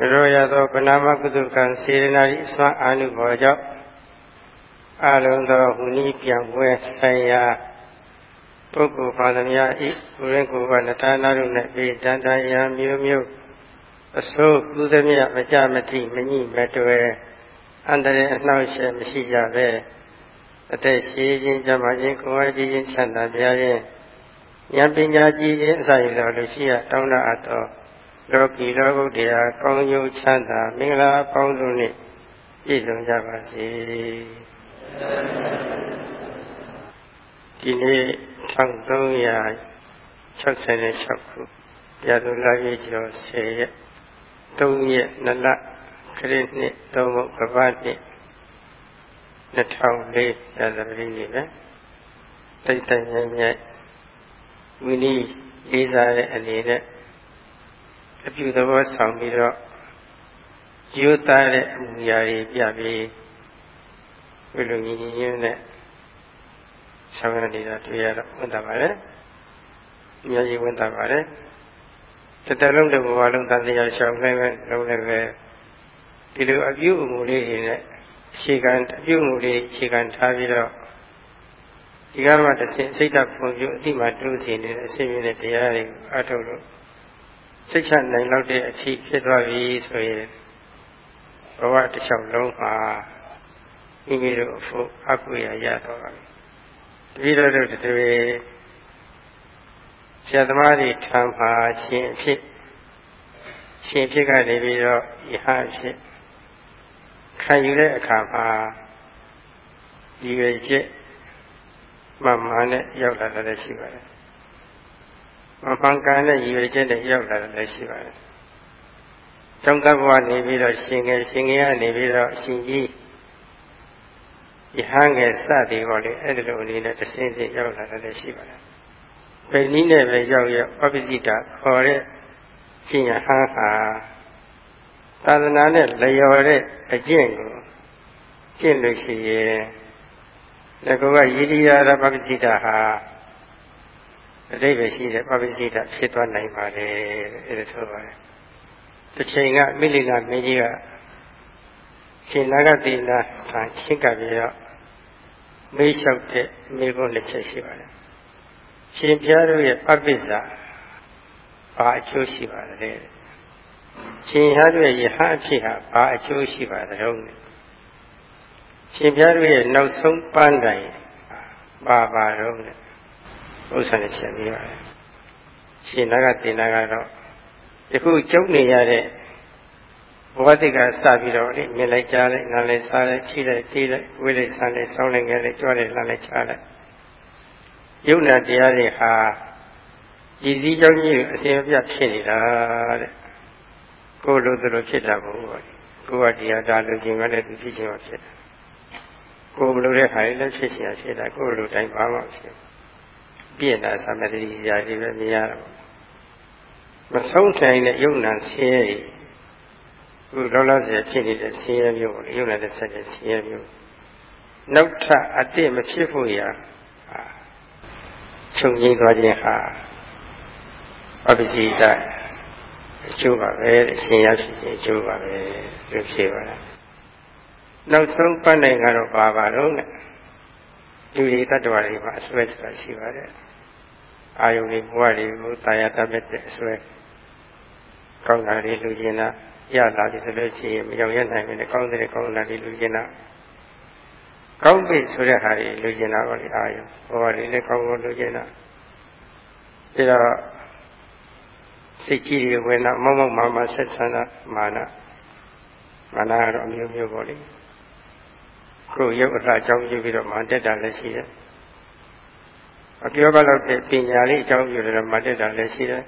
ရောရသောပဏာမကုသကံစေရနာ၏အစွမ်းအာနုဘောကြောင့်အလုံးသောဟူနီးပြန်ပွဲဆိုင်ရာပုဂ္ဂိုလ်ပါသမျှဤကိုရင်ကိုယ်ကနထာနာတို့နဲ့ပေတန်တန်ရာမျိုးမျိုးအစိုးကုသမျှမကြမတိမညိမတွေ့အန္တရာယ်အနှောက်အယှက်မရှိကြပဲအသက်ရှိခြင်းကြမှာခြင်းကိုယ်ဝကြီးခြင်းချမ်းသာပြားခြင်းဉာဏ်ပညာကြီးခြင်းအစရသောလူရှိရတောင်းတအပ်သော လောကီလောကုတ္တရာကောင်းကျိုးချမ်းသာမင်္ဂလာအပေါင်းစုံနှင့်ပြည့်စုံကြပါစေဒီနေ့1366ခုရသူလာရေးကျော်10ရက်3ရက်2လခရစ်နှစ်3ဘုတ်ကပတ်နှစ်2004ရာသပတိနေ့ပဲတိတ်တန်ရဲ့မြတ်ဝိနည်းလေးစားတဲ့အနေနဲ့ အပြုသဘောဆောင်ပြီးတော့ယူသားတဲ့အမှုရာတွေပြပြီးဘယ်လိုညီညီညွတ်နဲ့ဆောင်ရနေတာတွေ့ရတော့ဝန်တာပါလေအများကြီးဝန်တာပါလေတစ်တလုံးတစ်ဘဝလုံးသံတရားရှောင်နိုင်ပဲလုံးလည်းပဲဒီလိုအပြုအမူလေးတွေနဲ့အခြေခံအပြုအမူလေးအခြေခံထားပြီးတော့ဒီကမှတစ်ဆင့်စိတ်ဓာတ်ပုံပြုအတိမတိုးစီနေတဲ့အစဉ်မြင့်တဲ့တရားတွေအထုတ်လို့ စိတ်ချနိုင်လောက်တဲ့အထိဖြစ်သွားပြီဆိုရင်ဘဝတစ်လျှောက်လုံးမှာမိမိတို့အဖို့အကွေရရတော့ပါပြီတပည့်တော်တို့တွေဆရာသမားတွေထံမှာရှင်အဖြစ်ရှင်ဖြစ်ကနေပြီးတော့ယဟအဖြစ်ခံယူတဲ့အခါမှာဒီရွယ်ချက်မှန်မှန်နဲ့ရောက်လာတယ်ရှိပါတယ် မပန်ကန်တဲ့ရည်ရွယ်ချက်နဲ့ရောက်လာတယ်လည်းရှိပါတယ်။ကျောင်းကဘဝနေပြီးတော့ရှင်ငယ်ရှင်ငယ်ကနေပြီးတော့အရှင်ကြီးယဟန်ငယ်စသည်ပေါ့လေအဲ့ဒီလိုအနေနဲ့တစ်ဆင်းဆင်းရောက်လာတယ်လည်းရှိပါတယ်။ဘယ်နည်းနဲ့ပဲရောက်ရောက်ပပစိတခေါ်တဲ့ရှင်ယဟန်ဟာသာသနာနဲ့လျော်တဲ့အကျင့်ကိုကျင့်လို့ရှိရင်လည်းကောကယိရိယာရပပစိတဟာ အတိတ်ပဲရှိတဲ့ပပစိတဖြစ်သွားနိုင်ပါတယ်အဲ့ဒါဆိုပါတယ်တစ်ချိန်ကမိလိနာမင်းကြီးကရှင်နာဂတိနာခံချင်းကပ်ပြီးတော့မေးလျှောက်တဲ့မိကုန်းတစ်ချက်ရှိပါတယ်ရှင်ဖျားတို့ရဲ့ပပိစ္ဆာဘာအကျိုးရှိပါလဲရှင်ဖျားတို့ရဲ့ယဟအဖြစ်ဟာဘာအကျိုးရှိပါသလဲရှင်ဖျားတို့ရဲ့နောက်ဆုံးပန်းတိုင်ဘာပါတော့လဲ ဥစ္စာနဲ့ချက်ပြီးပါတယ်ရှင်နာကတင်နာကတော့ယခုကျုပ်နေရတဲ့ဘဝတိကစပြီးတော့လေမြင်လိုက်ကြားလိုက်နားလိုက်စားလိုက်ထိလိုက်တေးလိုက်ဝေးလိုက်စားလိုက်စောင်းလိုက်ငယ်လိုက်ကြွလိုက်လှမ်းလိုက်ချားလိုက်ယုံနာတရားတွေဟာရည်စည်းကြောင်းကြီးအစဉ်အပြတ်ဖြစ်နေတာတဲ့ကိုယ်လိုသလိုဖြစ်တာမဟုတ်ဘူးကိုယ်ကတရားဒါလိုချင်မှလည်းသူဖြစ်ချင်မှဖြစ်တာကိုယ်မလိုတဲ့ခါလည်းဖြစ်ချင်ရဖြစ်တာကိုယ်လိုတိုင်းဘာမှမဖြစ်ဘူး ပြည့်တာသမတိရာတွေပဲမြင်ရတာပေါ့မဆုံးထိုင်တဲ့ယုံနာဆင်းရဲခုလောလောဆယ်ဖြစ်နေတဲ့ဆင်းရဲမျိုးပေါ့ယုံနာတဲ့ဆက်တဲ့ဆင်းရဲမျိုးနောက်ထပ်အတိတ်မဖြစ်ဖို့ရာချုပ်ငြိမ်းသွားခြင်းဟာအပ္ပစိတအကျိုးပါပဲအရှင်ရဖြစ်ခြင်းအကျိုးပါပဲလို့ဖြေပါလားနောက်ဆုံးပတ်နိုင်ကတော့ပါပါတော့နဲ့လူတွေတ attva တွေမှာအစွဲဆိုတာရှိပါတယ် အာယုန်တွေဘဝတွေကိုတာယာတတ်တဲ့အစွဲကောင်းတာတွေလူကျင်တာရလာပြီဆိုလို့ရှိရင်မရောက်ရနိုင်ဘူးလေကောင်းတဲ့ကောင်းတာတွေလူကျင်တာကောင်းပြီဆိုတဲ့ဟာတွေလူကျင်တာပေါ့လေအာယုန်ဘဝတွေလည်းကောင်းကောင်းလူကျင်တာပြီးတော့စိတ်ကြီးတွေဝင်တာမောက်မောက်မာမာဆက်ဆံတာမာနမာနကတော့အမျိုးမျိုးပေါ့လေကိုယ်ရုပ်အထာအကြောင်းပြုပြီးတော့မာတက်တာလည်းရှိတယ် အပြောကလောက်တဲ့ပညာလေးအကြောင်းပြုတယ်မာတက်တာလည်းရှိတယ်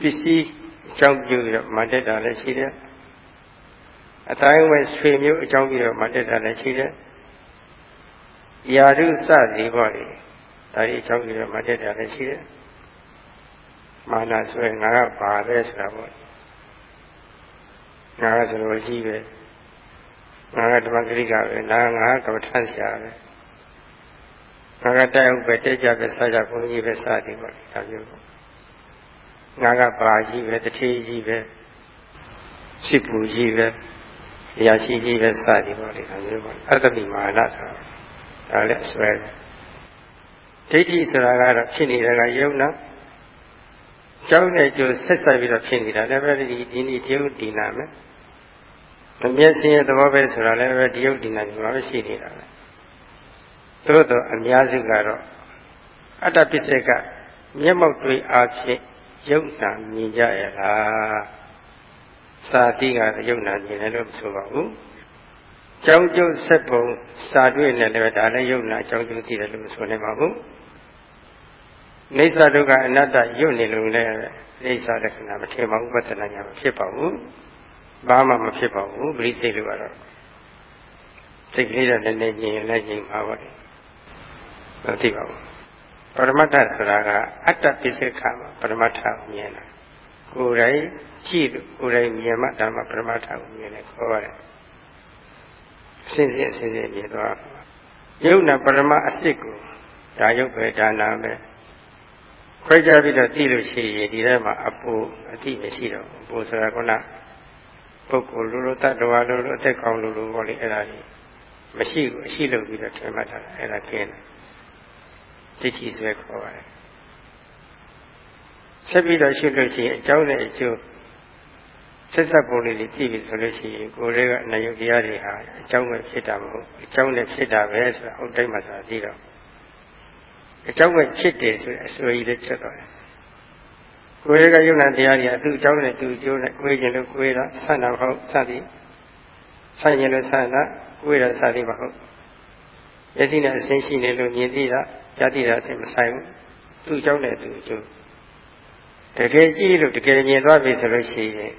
ပစ္စည်းအကြောင်းပြုပြီးတော့မာတက်တာလည်းရှိတယ်အတိုင်းဝဲဆွေမျိုးအကြောင်းပြုတော့မာတက်တာလည်းရှိတယ်ယာရုစသည်ပေါ့လေဒါဒီအကြောင်းပြုတော့မာတက်တာလည်းရှိတယ်မာနဆွဲငါကပါပဲဆိုတာပေါ့ငါကဆိုလို့ရှိပဲငါကဓမ္မဂရိကပဲငါငါကမ္မထမ်းဆရာပဲ ငါကတိုက်ဥပဲတိတ်ကြပဲစားကြဘုန်းကြီးပဲစားတယ်ပေါ့ဒါမျိုးပေါ့ငါကပါကြီးပဲတထေးကြီးပဲစစ်ပူကြီးပဲအရာရှိကြီးပဲစသည်ပေါ့လေဒါမျိုးပေါ့အတ္တမိမာနဆိုတာဒါလည်းအစွဲပဲဒိဋ္ဌိဆိုတာကတော့ဖြစ်နေတာကယုံနာကျောင်းနဲ့ကျိုးဆက်ဆက်ပြီးတော့ဖြစ်နေတာလည်းပဲဒီဒီနေ့တရုတ်ဒီနာမယ်မမျက်စိရဲ့သဘောပဲဆိုတာလည်းပဲတရုတ်ဒီနာဒီမှာပဲရှိနေတာပဲ သို့တော့အများစုကတော့အတ္တပစ္စကမျက်မှောက်တွေအားဖြင့်ယုံနာမြင်ကြရလားစာတိကယုံနာမြင်တယ်လို့မဆိုပါဘူးကျောင်းကျုပ်ဆက်ပုံစာတွေ့နေလည်းဒါလည်းယုံနာကျောင်းကျုပ်သိတယ်လို့မဆိုနိုင်ပါဘူးနေသဒုက္ခအနတ္တယုတ်နေလို့လည်းနေသလက္ခဏာမထေပါဘူးပတ္တနာညာမဖြစ်ပါဘူးဘာမှမဖြစ်ပါဘူးပရိစိတ်လို့ကတော့စိတ်ကလေးတော့လည်းလည်းညင်လည်းညင်ပါပါလေ မသိပါဘူးပရမတ္ထဆိုတာကအတ္တပစ္စကမှာပရမတ္ထကိုမြင်တာကိုယ်တိုင်ကြည့်လို့ကိုယ်တိုင်မြင်မှဒါမှပရမတ္ထကိုမြင်တယ်ခေါ်ရတယ်အစဉ်စဉ်အစဉ်စဉ်မြင်တော့ယုံနာပရမအစ်စ်ကိုဒါယုတ်ပဲဒါနာပဲခွဲခြားပြီးတော့သိလို့ရှိရင်ဒီထဲမှာအပူအတိမရှိတော့ဘူးအပူဆိုတာကပုဂ္ဂိုလ်လူလူတ attva လူလူအသက်ကောင်းလူလူပေါ့လေအဲ့ဒါကြီးမရှိဘူးအရှိလို့ပြီးတော့ထင်မှတ်တာအဲ့ဒါကျင်းတယ် ဒိဋ္ဌိဆွဲခေါ်ပါတယ်ဆက်ပြီးတော့ရှိလို့ရှိရင်အကြောင်းနဲ့အကျိုးဆက်ဆက်ပုံလေးတွေကြည့်ပြီဆိုလို့ရှိရင်ကိုယ်လေးကအနယုတ်တရားတွေဟာအကြောင်းပဲဖြစ်တာမဟုတ်အကြောင်းနဲ့ဖြစ်တာပဲဆိုတာအုတ်တိုင်းမှာဆိုတာသိတော့အကြောင်းပဲဖြစ်တယ်ဆိုတဲ့အစွဲကြီးလေးချက်တော့တယ်ကိုယ်ရဲ့ကယုံနာတရားတွေကသူ့အကြောင်းနဲ့သူ့အကျိုးနဲ့ကိုယ်ကျင်လို့ကိုယ်တာဆန္ဒဟုတ်စသည်ဆန့်ကျင်လို့ဆန္ဒကိုယ်တာစသည်မဟုတ်မျက်စိနဲ့အစင်းရှိနေလို့မြင်သိတာ ကြားသိတာအစ်မဆိုင်ဘူးသူ့အကြောင်းနဲ့သူ့အကျိုးတကယ်ကြည့်လို့တကယ်မြင်သွားပြီဆိုလို့ရှိရင်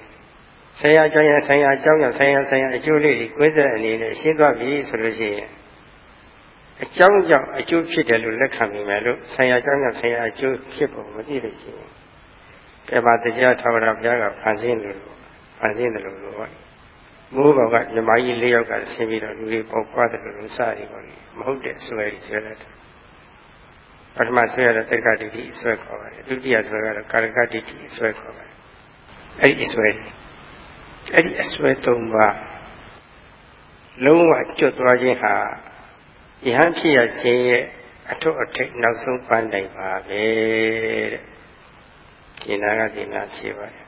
ဆရာအကြောင်းရဆရာအကြောင်းရဆရာဆရာအကျိုးလေးကိုကိုယ်ဆက်အနေနဲ့ရှင်းသွားပြီဆိုလို့ရှိရင်အကြောင်းကြောင့်အကျိုးဖြစ်တယ်လို့လက်ခံမိမယ်လို့ဆရာကြောင့်ဆရာအကျိုးဖြစ်ပုံမသိလို့ရှိရင်ကဲပါတရားထာဝရဘုရားကဖန်ဆင်းတယ်လို့ဖန်ဆင်းတယ်လို့လို့ပေါ့မိုးဘောင်ကမြမကြီး၄ယောက်ကဆင်းပြီးတော့လူတွေပေါက်ပွားတယ်လို့စသည်ပေါ့လေမဟုတ်တဲ့ဆွဲကြီးဆွဲလိုက်တယ် ပထမဆွဲရတဲ့တက္ကတိတိဆွဲခေါ်ပါတယ်ဒုတိယဆွဲကတော့ကာရကတိတိဆွဲခေါ်ပါတယ်အဲ့ဒီဆွဲအဲ့ဒီအဆွဲ၃ပါးလုံးဝကျွတ်သွားခြင်းဟာယဟန်ဖြစ်ရခြင်းရဲ့အထွတ်အထိပ်နောက်ဆုံးပန်းတိုင်ပါပဲတဲ့ကျင်နာကကျင်နာဖြစ်ပါတယ်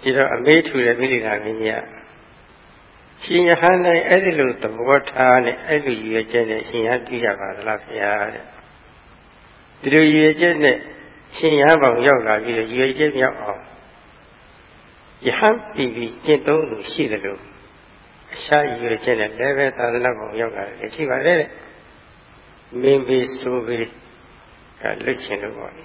ဒီတော့အမေးထူတဲ့မိလိနာမင်းကြီးကရှင်ယဟန်နဲ့အဲ့ဒီလိုသဘောထားနဲ့အဲ့လိုရွေချက်နဲ့ရှင်ယဟန်ပြရပါသလားဗျာတဲ့ ဒီလိုရွေချက်နဲ့ရှင်ယဟန်ပေါင်းရောက်လာပြီးတော့ရွေချက်မြောက်အောင်ယဟန်ပြီးပြီးကျင့်သုံးလို့ရှိတယ်လို့အရှားရွေချက်နဲ့လည်းပဲသာသနာပေါင်းရောက်လာတယ်ရှိပါတယ်တဲ့မင်းပြီးဆိုပြီးကလွတ်ချင်လို့ပေါ့လေ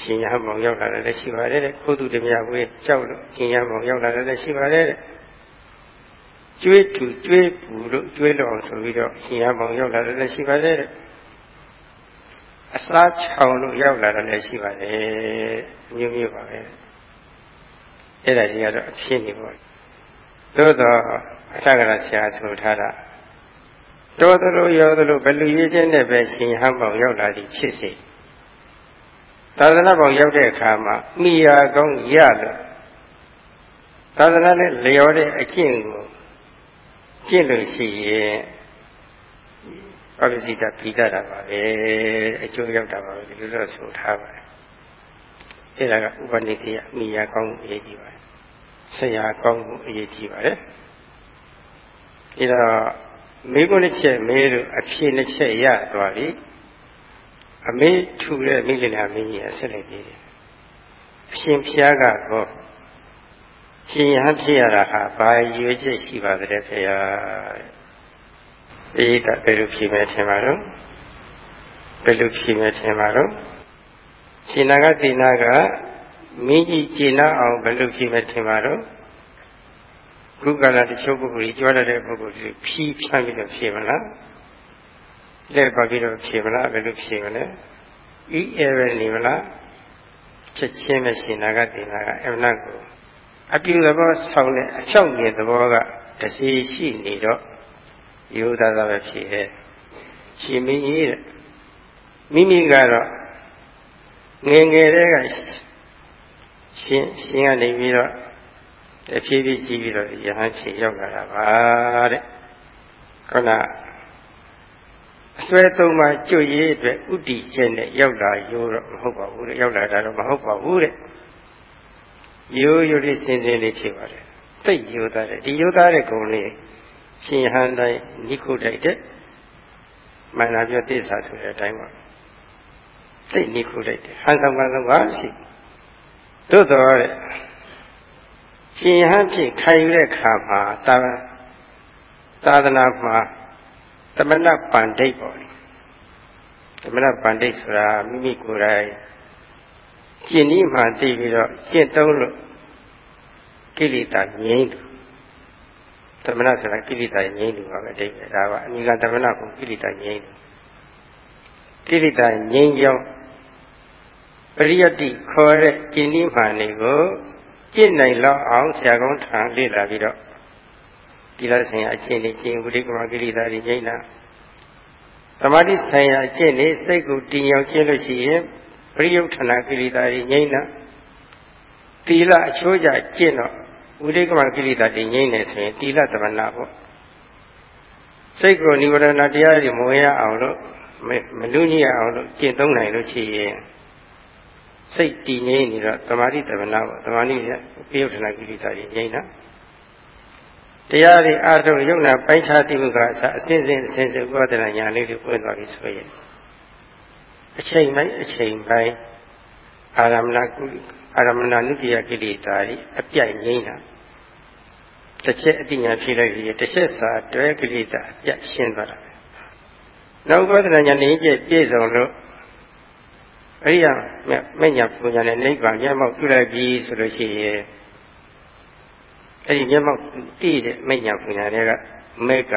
ရှင်ရမောင်ရောက်လာတယ်လည်းရှိပါတယ်တဲ့ခုသူတမယဝေးကြောက်လို့ရှင်ရမောင်ရောက်လာတယ်လည်းရှိပါတယ်တဲ့ကျွေးတူကျွေးပူလို့ကျွေးလို့အောင်ဆိုပြီးတော့ရှင်ရမောင်ရောက်လာတယ်လည်းရှိပါတယ်တဲ့ အစားချောင်လို့ရောက်လာတယ်လည်းရှိပါတယ်မျိုးမျိုးပါပဲအဲ့ဒါကြီးကတော့အဖြစ်နေပေါ့သို့တော့အထက်ကရာဆရာဆိုထားတာတော်သလိုရောသလိုဘယ်လူရေးခြင်းနဲ့ပဲရှင်ဟန်ပေါရောက်လာသည်ဖြစ်စေသာသနာပေါရောက်တဲ့အခါမှာမိယာကောင်းရလို့သာသနာနဲ့လျော်တဲ့အကျင့်ကိုကျင့်လို့ရှိရင် အပိစိတပိတတာပါပဲအကျိုးရောက်တာပါပဲဒီလိုတော့ဆိုထားပါတယ်အဲ့ဒါကဥပနိတိယမိယာကောင်းအရေးကြီးပါတယ်ဆရာကောင်းမှုအရေးကြီးပါတယ်ဒါတော့မေးခွန်းတစ်ချက်မေးလို့အဖြေတစ်ချက်ရသွားပြီအမေးထူတဲ့မိလနာမင်းကြီးအဆက်လိုက်ပြီးတယ်အရှင်ဖျားကတော့ရှင်ရဟန်းဖြစ်ရတာဟာဘာရွေချက်ရှိပါသလဲဖေယား ဒီကဘယ်လိုဖြေမယ်ထင်ပါတော့ဘယ်လိုဖြေမယ်ထင်ပါတော့ရှင်နာကတိနာကမင်းကြီးကျင့်အောင်ဘယ်လိုဖြေမယ်ထင်ပါတော့ခုကလာတချို့ပုဂ္ဂိုလ်ကြီးကြွားတဲ့ပုဂ္ဂိုလ်ကြီးဖြီးဖြန်းပြီးတော့ဖြေမလားလက်ပါပြီးတော့ဖြေမလားဘယ်လိုဖြေမလဲဤအဲပဲနေမလားချက်ချင်းပဲရှင်နာကတင်နာကအမနာကိုအပြူသဘောဆောင်းတဲ့အဖြောက်မြင်သဘောကတစီရှိနေတော့ ရိုးသားသားပဲဖြေတယ်ရှင်မင်းကြီးတဲ့မိမိကတော့ငယ်ငယ်တည်းကရှင်ရှင်ကနေပြီးတော့တတဖြည်းဖြည်းကြည့်ပြီးတော့ယဟန်ဖြစ်ရောက်လာတာပါတဲ့ခုနအစွဲသုံးပါကျွတ်ရေးအတွက်ဥတီချက်နဲ့ရောက်လာရိုးတော့မဟုတ်ပါဘူးတဲ့ရောက်လာတာတော့မဟုတ်ပါဘူးတဲ့ရိုးရိုးလေးစင်စင်လေးဖြစ်ပါတယ်သိရိုးသားတဲ့ဒီရိုးသားတဲ့ဂုံလေး ရှင်ဟန်တိုင်းနိခုတိုက်တဲ့မန္နာပြောတိစ္ဆာဆိုတဲ့အတိုင်းပါသိနိခုတိုက်တယ်ဟန်ဆောင်ကလုံးပါရှိသို့တော်တဲ့ရှင်ဟန်ဖြစ်ခံယူတဲ့ခါမှာသာသာသနာမှာသမဏပန္ဒိတ်ပေါ့လေသမဏပန္ဒိတ်ဆိုတာမိမိကိုယ်တိုင်ကျင့်ဤမှသိပြီးတော့ကျင့်သုံးလို့ကိလေသာငြိမ့်သူသ မဏဆိုတာကိလေသာငြိမ့်သူပါပဲအိဗယ်ဒါပါအနိကသမဏကိုကိလေသာငြိမ့်သူကိလေသာငြိမ့်ကြောင်းပရိယတ္တိခေါ်တဲ့ကျင့်ဤမှန်တွေကိုကျင့်နိုင်လောက်အောင်ဆရာကောင်းထံလေ့လာပြီးတော့ဒီလားဆိုင်ရာအကျင့်တွေကျင့်ဝိရိကမကိလေသာတွေငြိမ့်တာသမာဓိဆိုင်ရာအကျင့်တွေစိတ်ကိုတည်အောင်ကျင့်လို့ရှိရင်ပရိယုဌာဏကိလေသာတွေငြိမ့်တာတီလအချိုးကြကျင့်တော့ ဝိရိကမကိလေသာတွေငြိမ့်နေဆိုရင်တီလသမဏပေါ့စိတ်ကိုនិဝရဏတရားတွေမဝင်ရအောင်လို့မလူညည်အောင်လို့ကျင့်သုံးနိုင်လို့ရှိရင်စိတ်တည်ငြိမ်နေတော့သမာဓိတမနာပေါ့သမာဓိရဲ့ပယုထနာကိလေသာတွေငြိမ်တာတရားတွေအားထုတ်ယုံနာပိုင်းခြားတိမှုကအစအစဉ်စဉ်အစဉ်စဉ်ဥပဒနာညာလေးတွေပွင့်သွားပြီဆိုရင်အချိန်တိုင်းအချိန်တိုင်းအာရမဏကု အာရမဏနုတ္တိယကိလေသာတွေအပြိုင်ငြိမ်းတာတစ်ချက်အတိညာဖြေလိုက်ပြီးတစ်ချက်စာတွဲကိလေသာအပြတ်ရှင်းသွားတာပဲနောက်ဥပဒနာညာနေကျပြည့်စုံလို့အဲ့ဒီမညာပူညာနဲ့နိဗ္ဗာန်မျက်မှောက်ပြုလိုက်ပြီဆိုလို့ရှိရင်အဲ့ဒီမျက်မှောက်တည်တဲ့မညာပူညာတွေကမေက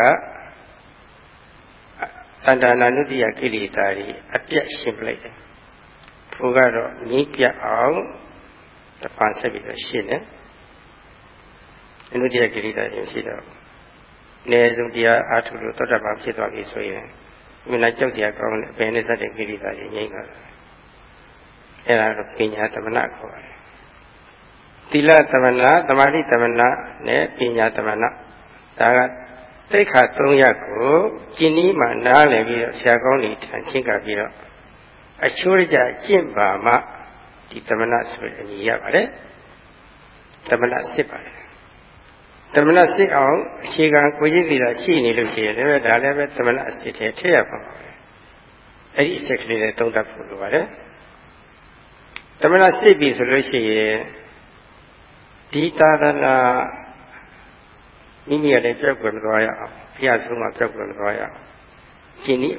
တန္တနာနုတ္တိယကိလေသာတွေအပြတ်ရှင်းပလိုက်တယ်။ထိုကတော့ငြိပြအောင် တပန်ဆက်ပြီးတော့ရှင်းတယ်။အနုတ္တိယကိလေသာတွေရှိတော့နေစုတရားအားထုတ်လို့သောတပန်ဖြစ်သွားပြီဆိုရင်မနာကြောက်ကြကောင်းတဲ့အပင်နဲ့စတဲ့ကိလေသာတွေငြိမ့်သွားတယ်အဲ့ဒါတော့ပညာသမဏခေါ်ပါတယ်သီလသမဏသမာဓိသမဏနဲ့ပညာသမဏဒါကသိက္ခာ၃ရပ်ကိုကျင့်ဤမှာနားလည်ပြီးတော့ဆရာကောင်းတွေထံချင်းကပြီးတော့အချိုးကြကျင့်ပါမှ ဒီသမဏဆိုတဲ့အမည်ရပါတယ်သမဏစစ်ပါတယ်သမဏစစ်အောင်အခြေခံကိုရည်သီတာရှိနေလို့ရှိရင်လည်းဒါလည်းပဲသမဏစစ်ထဲထည့်ရပါပါပဲအဲ့ဒီအစ်ကလေးနဲ့သုံးသပ်ဖို့လိုပါတယ်သမဏစိတ်ပြီဆိုလို့ရှိရင်ဒီသာသနာမိမိရတဲ့ပြောက်ွယ်မသွားရအောင်ဘုရားဆုံးမှာပြောက်ွယ်မသွားရအောင်ရှင်ဒီ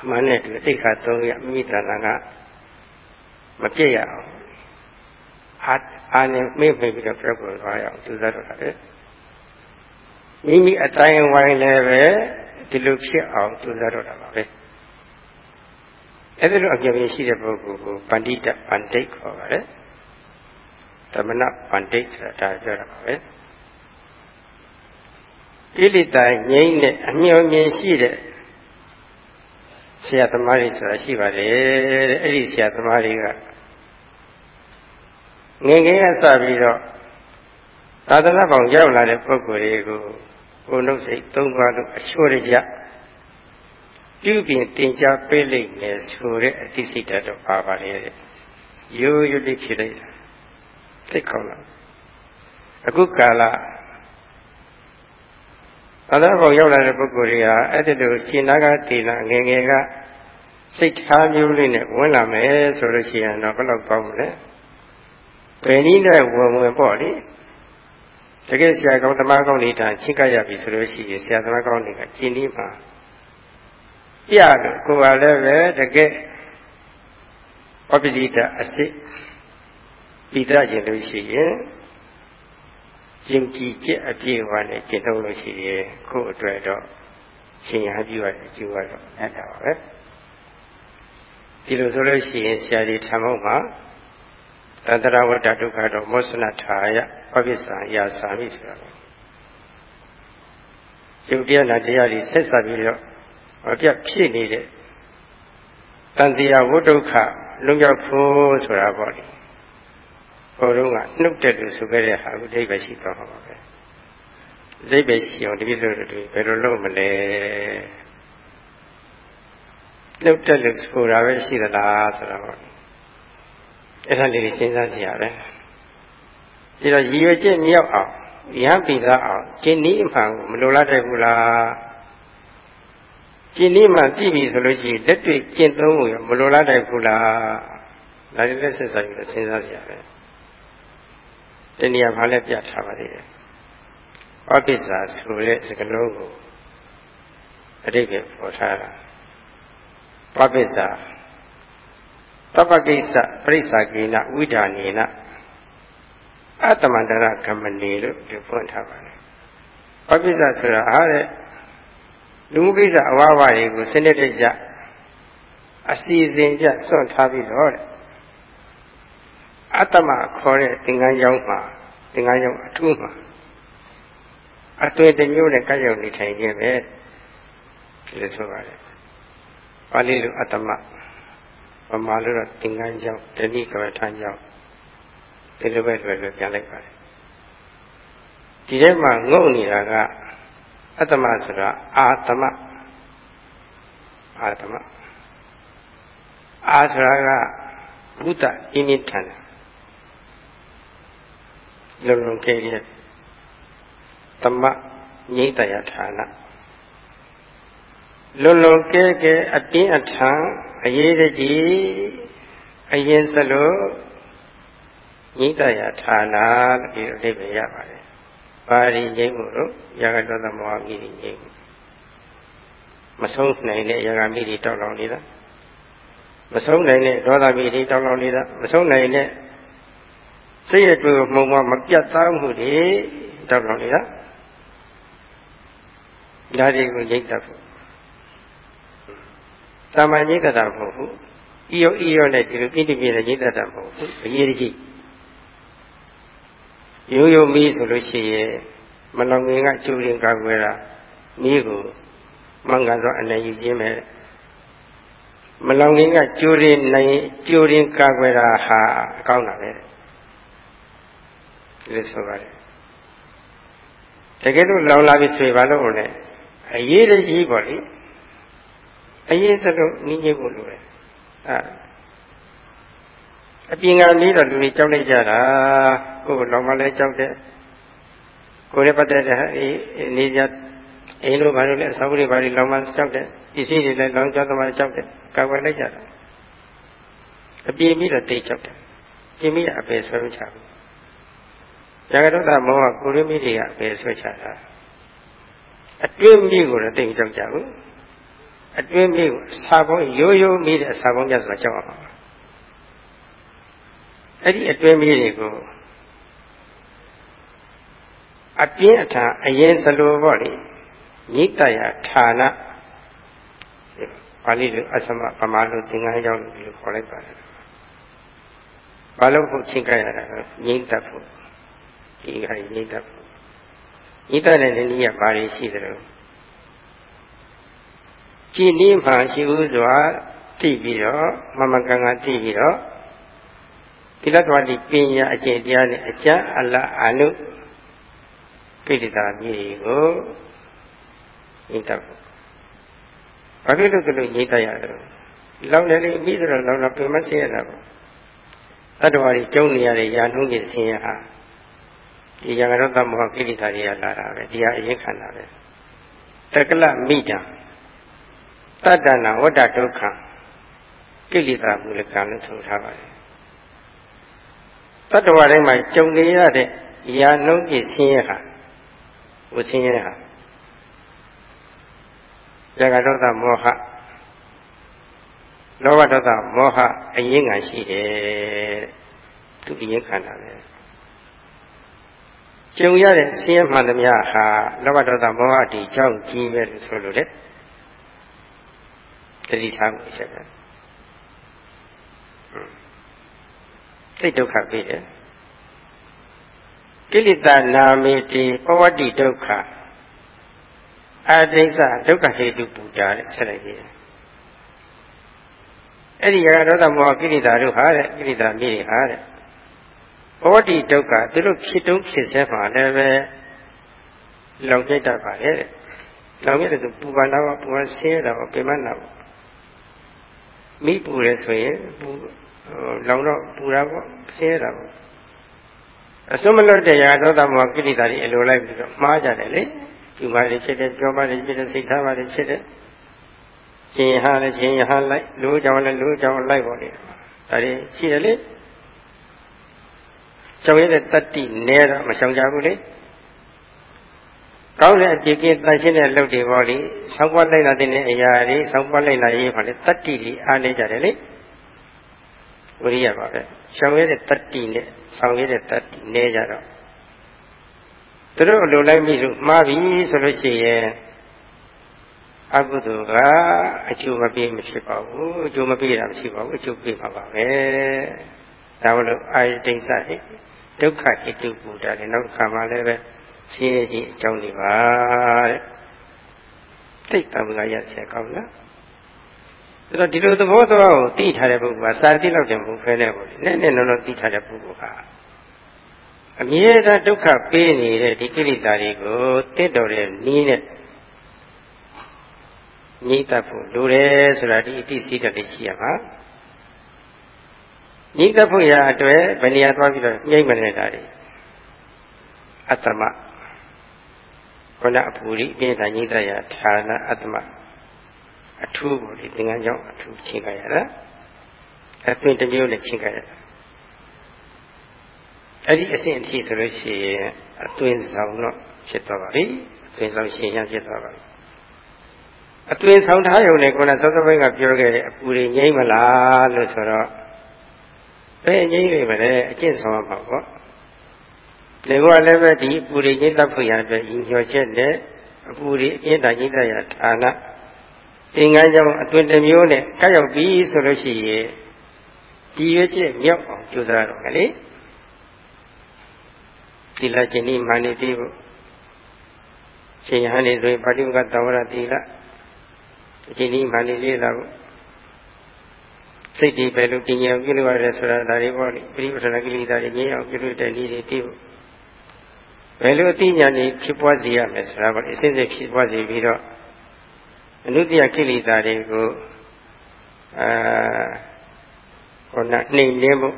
အမှန်နဲ့တူသိခါသုံးရမိမိသာသနာက မပြည့်ရအောင်အာအာနဲ့မေ့မေ့ပြီးတော့ပြောက်ွယ်သွားရအောင်သူစားတော့တာလေမိမိအတိုင်းဝိုင်းလည်းပဲဒီလိုဖြစ်အောင်သူစားတော့တာပါပဲအဲ့ဒီလိုအပြည့်ပြည့်ရှိတဲ့ပုဂ္ဂိုလ်ကိုပန္တိတပန္တိတ်ခေါ်ပါတယ်သမဏပန္တိတ်ဆိုတာဒါပြောတာပါပဲကိလေသာငြိမ့်တဲ့အမျှော်မြင်ရှိတဲ့ဆရာသမားတွေဆိုတာရှိပါတယ်တဲ့အဲ့ဒီဆရာသမားတွေက ငငယ်ကစပြီးတော့သာသနာ့ဘောင်ရောက်လာတဲ့ပုဂ္ဂိုလ်တွေကိုကိုယ်နှုတ်စိတ်သုံးပါးလို့အလျှော့ရကြပြုပြင်တင်ကြပေးလိမ့်မယ်ဆိုတဲ့အသိစိတ်ဓာတ်တော့ပါပါလေရိုးရိုးလေးဖြစ်လိုက်တာသိကောင်းလားအခုကာလအလားပေါ်ရောက်လာတဲ့ပုဂ္ဂိုလ်တွေကအဲ့ဒီလိုရှင်နာကတေနာငယ်ငယ်ကစိတ်ထားမျိုးလေးနဲ့ဝင်လာမယ်ဆိုလို့ရှိရင်တော့ဘယ်လောက်ကောင်းမလဲ ဘယ်နည်းနဲ့ဝင်ဝင်ပေါ့လေတကယ်ဆရာကောင်းသမားကောင်းနေတာချင်းကပ်ရပြီဆိုလို့ရှိရင်ဆရာသမားကောင်းတွေကကျင်ဒီမှာပြလို့ကိုယ်ကလည်းပဲတကယ်ပပ္ပိတအစစ်ဣဒကျင်လို့ရှိရင်ကျင်ကြည်ချက်အပြည့်အဝနဲ့ကျင့်သုံးလို့ရှိရင်ကိုယ့်အတွက်တော့ရှင်ရပြုရတဲ့အကျိုးကတော့အတာပါပဲဒီလိုဆိုလို့ရှိရင်ဆရာကြီးထံမောက်မှာ တန္တရဝတ္တဒုက္ခတော့မောစနထာယပပိစ္ဆာယာစာမိဆိုတာပဲယုတ်တရားနာတရားကြီးဆက်ဆက်ပြီးတော့မပြတ်ဖြစ်နေတဲ့တန်တရားဝိဒုက္ခလွန်မြောက်ဖို့ဆိုတာပေါ့လေဘခေါ်တော့ကနှုတ်တက်လို့ဆိုခဲ့တဲ့ဟာကိုအဓိပ္ပာယ်ရှိသွားမှာပါပဲအဓိပ္ပာယ်ရှိအောင်တပည့်တော်တို့ဘယ်လိုလုပ်မလဲနှုတ်တက်လို့ဆိုတာပဲရှိသလားဆိုတော့ အဲ့ဒါလေးစဉ်းစားကြည့်ရပဲဒီတော့ရည်ရွယ်ချက်မြောက်အောင်ရဟပိသားအောင်ကျင့်နည်းအမှန်ကိုမလိုလားတဲ့ဘူးလားကျင့်နည်းမှသိပြီဆိုလို့ရှိရင်လက်တွေ့ကျင့်သုံးဖို့ရမလိုလားတဲ့ဘူးလားဒါလည်းလက်ဆက်စားပြီးတော့စဉ်းစားကြည့်ရပဲတနည်းအားဖြင့်ပြထားပါသေးတယ်ဩပိစ္ဆာဆိုတဲ့စကားလုံးကိုအတိတ်ကပေါ်ထားတာဩပိစ္ဆာသဗ္ဗကိစ္စပရိစ္ဆာကိနဝိဓာနေနအတ္တမန္တရကမ္မနေလို့ဒီဖွင့်ထားပါတယ်ဩပိစ္ဆာဆိုတာအားတဲ့လူမှုကိစ္စအဝါဝါတွေကိုစနစ်တကျအစီအစဉ်ကျစွန့်ထားပြီးတော့တဲ့အတ္တမခေါ်တဲ့သင်္ကန်းကျောင်းမှာသင်္ကန်းကျောင်းအထူးမှာအသွင်တစ်မျိုးနဲ့ကပ်ရောက်နေထိုင်ခြင်းပဲဒီလိုဆိုပါတယ်ပါဠိလိုအတ္တမ ဗမာလိုတော့သင်္ကန်းကျောင်းတဏိကဝထံကျောင်းဒီလိုပဲလွယ်လွယ်ပြန်လိုက်ပါတယ်ဒီထဲမှာငုံနေတာကအတ္တမဆိုတာအာတမအာတမအာဆိုတာကဘုဒ္ဓအင်းမြင့်ထန်တယ်လုံလုံကဲရဲ့တမငိမ့်တရဌာန လုံလုံကဲကဲအပြင်းအထန်အရေးတကြီးအရင်စလို့ငိမ့်တရဌာနလို့ဒီအဓိပ္ပာယ်ရပါတယ်။ပါရီငိမ့်မှုတို့ရာဂတောသမောဟမိငိမ့်မှုမဆုံးနိုင်တဲ့ရာဂမိတွေတောက်လောင်နေတာမဆုံးနိုင်တဲ့ဒေါသမိတွေတောက်လောင်နေတာမဆုံးနိုင်တဲ့စိတ်ရတွေ့ကိုမှုံမမပြတ်သားမှုတွေတောက်လောင်နေတာဒါတွေကိုရိတ်တတ်ဖို့ တာမန်ရိတ်တတ်တာမဟုတ်ဘူးဤရောဤရောနဲ့ဒီလိုပြည့်ပြည့်နဲ့ရိတ်တတ်တာမဟုတ်ဘူးအရေးကြီးရိုးရိုးမီးဆိုလို့ရှိရင်မလောင်ငင်ကကျူရင်ကာကွယ်တာမီးကိုမှန်ကန်သောအနေယူခြင်းပဲမလောင်ငင်ကကျူရင်နိုင်ကျူရင်ကာကွယ်တာဟာအကောင်းတာပဲဒီလိုဆိုပါတယ်တကယ်လို့လောင်လာပြီဆိုရင်ဘာလို့လဲအရေးတကြီးပေါ့လေ အရေးစလုံးနင်းညစ်ဖို့လိုတယ်အဲအပြင်ကနေတော့လူတွေကြောက်လိုက်ကြတာကိုယ်လောင်မလဲကြောက်တယ်ကိုယ်လည်းပတ်သက်တဲ့နေကြအိမ်လိုဘာလို့လဲအစာဝတ်တွေဘာတွေလောင်မကြောက်တယ်ပစ္စည်းတွေလည်းလောင်ကြောက်သမားကြောက်တယ်ကာကွယ်လိုက်ကြတာအပြင်ပြီးတော့တိတ်ကြောက်တယ်ပြင်ပြီးအပယ်ဆွဲမချဘူးရာဂဒေါသမောဟကိုရင်းမိတွေကအပယ်ဆွဲချတာအတွင်းမိကိုလည်းတိတ်ကြောက်ကြဘူး အတွင်းမိကိုအစာပေါင်းရိုးရိုးမိတဲ့အစာပေါင်းကြဆိုတာကြောက်အောင်အဲ့ဒီအတွင်းမိတွေကိုအပြင်းအထန်အရင်စလိုပေါ့လေညိတယဌာနပါဠိလိုအသမဗမာလိုသင်္ကန်းကြောင့်ဒီလိုခေါ်လိုက်ပါတယ်ဘာလို့ဖို့ချင်းကြရတာလဲညိတတ်ဖို့ဒီကညိတတ်ဖို့ညိတတ်တဲ့နည်းကဘာတွေရှိသလဲ ကြည်နည်းမှရှိဘူးဆိုတာသိပြီးတော့မမကန်ကန်သိပြီးတော့ဒီလတ်တော်ဒီပညာအကျင့်တရားနဲ့အကျမ်းအလအနုကိဋ္တာမြေကိုညှိတတ်ဖို့ဘာဖြစ်လို့ဒီလိုညှိတတ်ရလဲလောင်တယ်လေပြီးဆိုတော့လောင်တော့ပြင်မဆင်းရတာပေါ့တတ္တဝါတွေကျုံနေရတဲ့ယာနှုံးကြီးဆင်းရဟာဒီယံရောတမောကိဋ္တာတွေကလာတာပဲဒီဟာအရင်ခံတာပဲတက္ကလမိတံ တတ္တနာဝတ္တဒုက္ခကိလေသာမူလကံလို့ဆိုထားပါတယ်တတ္တဝါတိုင်းမှာကြုံနေရတဲ့ယာနှုံးကြီးဆင်းရဲဟာဝဆင်းရဲဟာဇဂဒေါသမောဟလောဘဒေါသမောဟအရင်ကရှိတယ်သူအရင်ခံတာပဲကြုံရတဲ့ဆင်းရဲမှန်သမျှဟာလောဘဒေါသမောဟဒီကြောင့်ကြီးပဲလို့ဆိုလို့လေ တတိထားမှုချက်ပဲစိတ်ဒုက္ခပြီးတယ်ကိလေသာနာမေတိပဝတ္တိဒုက္ခအာဒိစ္စဒုက္ခဟေတုပူတာတဲ့ဆက်လိုက်ပြီးတယ်အဲ့ဒီရာဒေါသမောဟကိလေသာတို့ဟာတဲ့ကိလေသာမြေတွေဟာတဲ့ဩဒီဒုက္ခသူတို့ဖြစ်တုံးဖြစ်ဆဲမှာလည်းပဲလောင်ပြတတ်ပါလေတဲ့လောင်ပြတဲ့သူပူပန်တော့ပူပန်ဆင်းရတာပေါ့ပြင်မနာပေါ့ မိပူရဲဆိုရင်ပူလောင်တော့ပူတာပေါ့ဆင်းရတာပေါ့အစွန်းမလွတ်တရားဒေါသမောကိလေသာတွေအလိုလိုက်ပြီးတော့မှားကြတယ်လေဒီပါတွေဖြစ်တဲ့ပြောပါတွေဖြစ်တဲ့စိတ်ထားပါတွေဖြစ်တဲ့ရှင်ဟာလည်းရှင်ဟာလိုက်လူကြောင့်လည်းလူကြောင့်လိုက်ပါလေဒါတွေရှိတယ်လေရှောင်ရတဲ့တတ္တိနဲတော့မရှောင်ကြဘူးလေ ကောင်းတဲ့အပြည့်ကင်းတန်ရှင်းတဲ့လုပ်တွေပေါ့လေဆောင်းပွားလိုက်လာတဲ့အရာတွေဆောင်းပွားလိုက်လာရေးပါလေတတ္တိလေးအားနေကြတယ်လေဝိရိယပါပဲရှောင်ရတဲ့တတ္တိနဲ့ဆောင်ရတဲ့တတ္တိနဲကြတော့သူတို့လိုလိုက်ပြီလို့မှားပြီဆိုလို့ရှိရင်အကုသိုလ်ကအကျိုးမပေးမဖြစ်ပါဘူးအကျိုးမပေးတာမရှိပါဘူးအကျိုးပေးပါပါပဲဒါမလို့အာယတိစ္ဆဟိဒုက္ခဟိတုပူတာလည်းနောက်ခါမှလည်းပဲ ရှင်းရှင်းအကြောင်းတွေပါတဲ့တိတ်တမကရဆက်ကောင်းလားအဲ့တော့ဒီလိုသဘောတရားကိုသိထားတဲ့ပုဂ္ဂိုလ်ကစာတိလောက်တယ်မဟုတ်ဖဲနဲ့ပေါ့နည်းနည်းလုံးလုံးသိထားတဲ့ပုဂ္ဂိုလ်ကအမြဲတမ်းဒုက္ခပေးနေတဲ့ဒီကိလေသာတွေကိုတင့်တော်တဲ့နည်းနဲ့ငြိမ့်တတ်ဖို့လိုတယ်ဆိုတာဒီအသိစိတ်တွေရှိရမှာငြိမ့်တတ်ဖို့ရအတွက်ဘယ်နေရာသွားပြီးတော့ငြိမ့်မနေတာတွေအတ္တမ ခဏအပူရိအပြည့်အစုံငြိမ့်တတ်ရဌာနအတ္တမအထူးကိုဒီသင်္ကန်းကြောင့်အထူးချင်းကြရတာအသွင်တစ်မျိုးနဲ့ချင်းကြရတာအဲ့ဒီအဆင့်အထိဆိုလို့ရှိရင်အသွင်ဆောင်တော့ဖြစ်သွားပါပြီအသွင်ဆောင်ရှင်ရဖြစ်သွားပါပြီအသွင်ဆောင်ထားရုံနဲ့ကိုယ်ကစောစောပိုင်းကပြောခဲ့တဲ့အပူတွေငြိမ့်မလားလို့ဆိုတော့ဘယ်ငြိမ့်နေမလဲအကျင့်ဆောင်မှာပေါ့ ဒီကလည်းပဲဒီအပူတွေငြိမ့်တတ်ဖို့ရတဲ့ညီညွတ်ချက်နဲ့အပူတွေအင်းတာငြိမ့်တတ်ရဌာနသင်္ကန်းကြောင့်အတွင်တစ်မျိုးနဲ့ကပ်ရောက်ပြီဆိုလို့ရှိရင်ဒီရွေးချက်မြောက်အောင်ကြိုးစားတော့မယ်လေသီလရှင်ဤမာနိတိဖို့ရှင်ယဟန်နေဆိုရင်ပါဠိကသဝရသီလရှင်ဤမာနိလေးလာဖို့စိတ်ဒီပဲလို့တင်ញံပြုလို့ရတယ်ဆိုတာဒါတွေပေါ့လေပရိပထနာကိလေသာတွေငြိမ်းအောင်ပြုလို့တဲ့နည်းတွေတည်ဖို့ ဘယ်လိုအသိဉာဏ်တွေဖြစ်ပွားစေရမလဲဆိုတာပေါ့အစစ်စစ်ဖြစ်ပွားစေပြီးတော့အနုတ္တိယကိလေသာတွေကိုအာဟောနာနှိမ်လင်းဖို့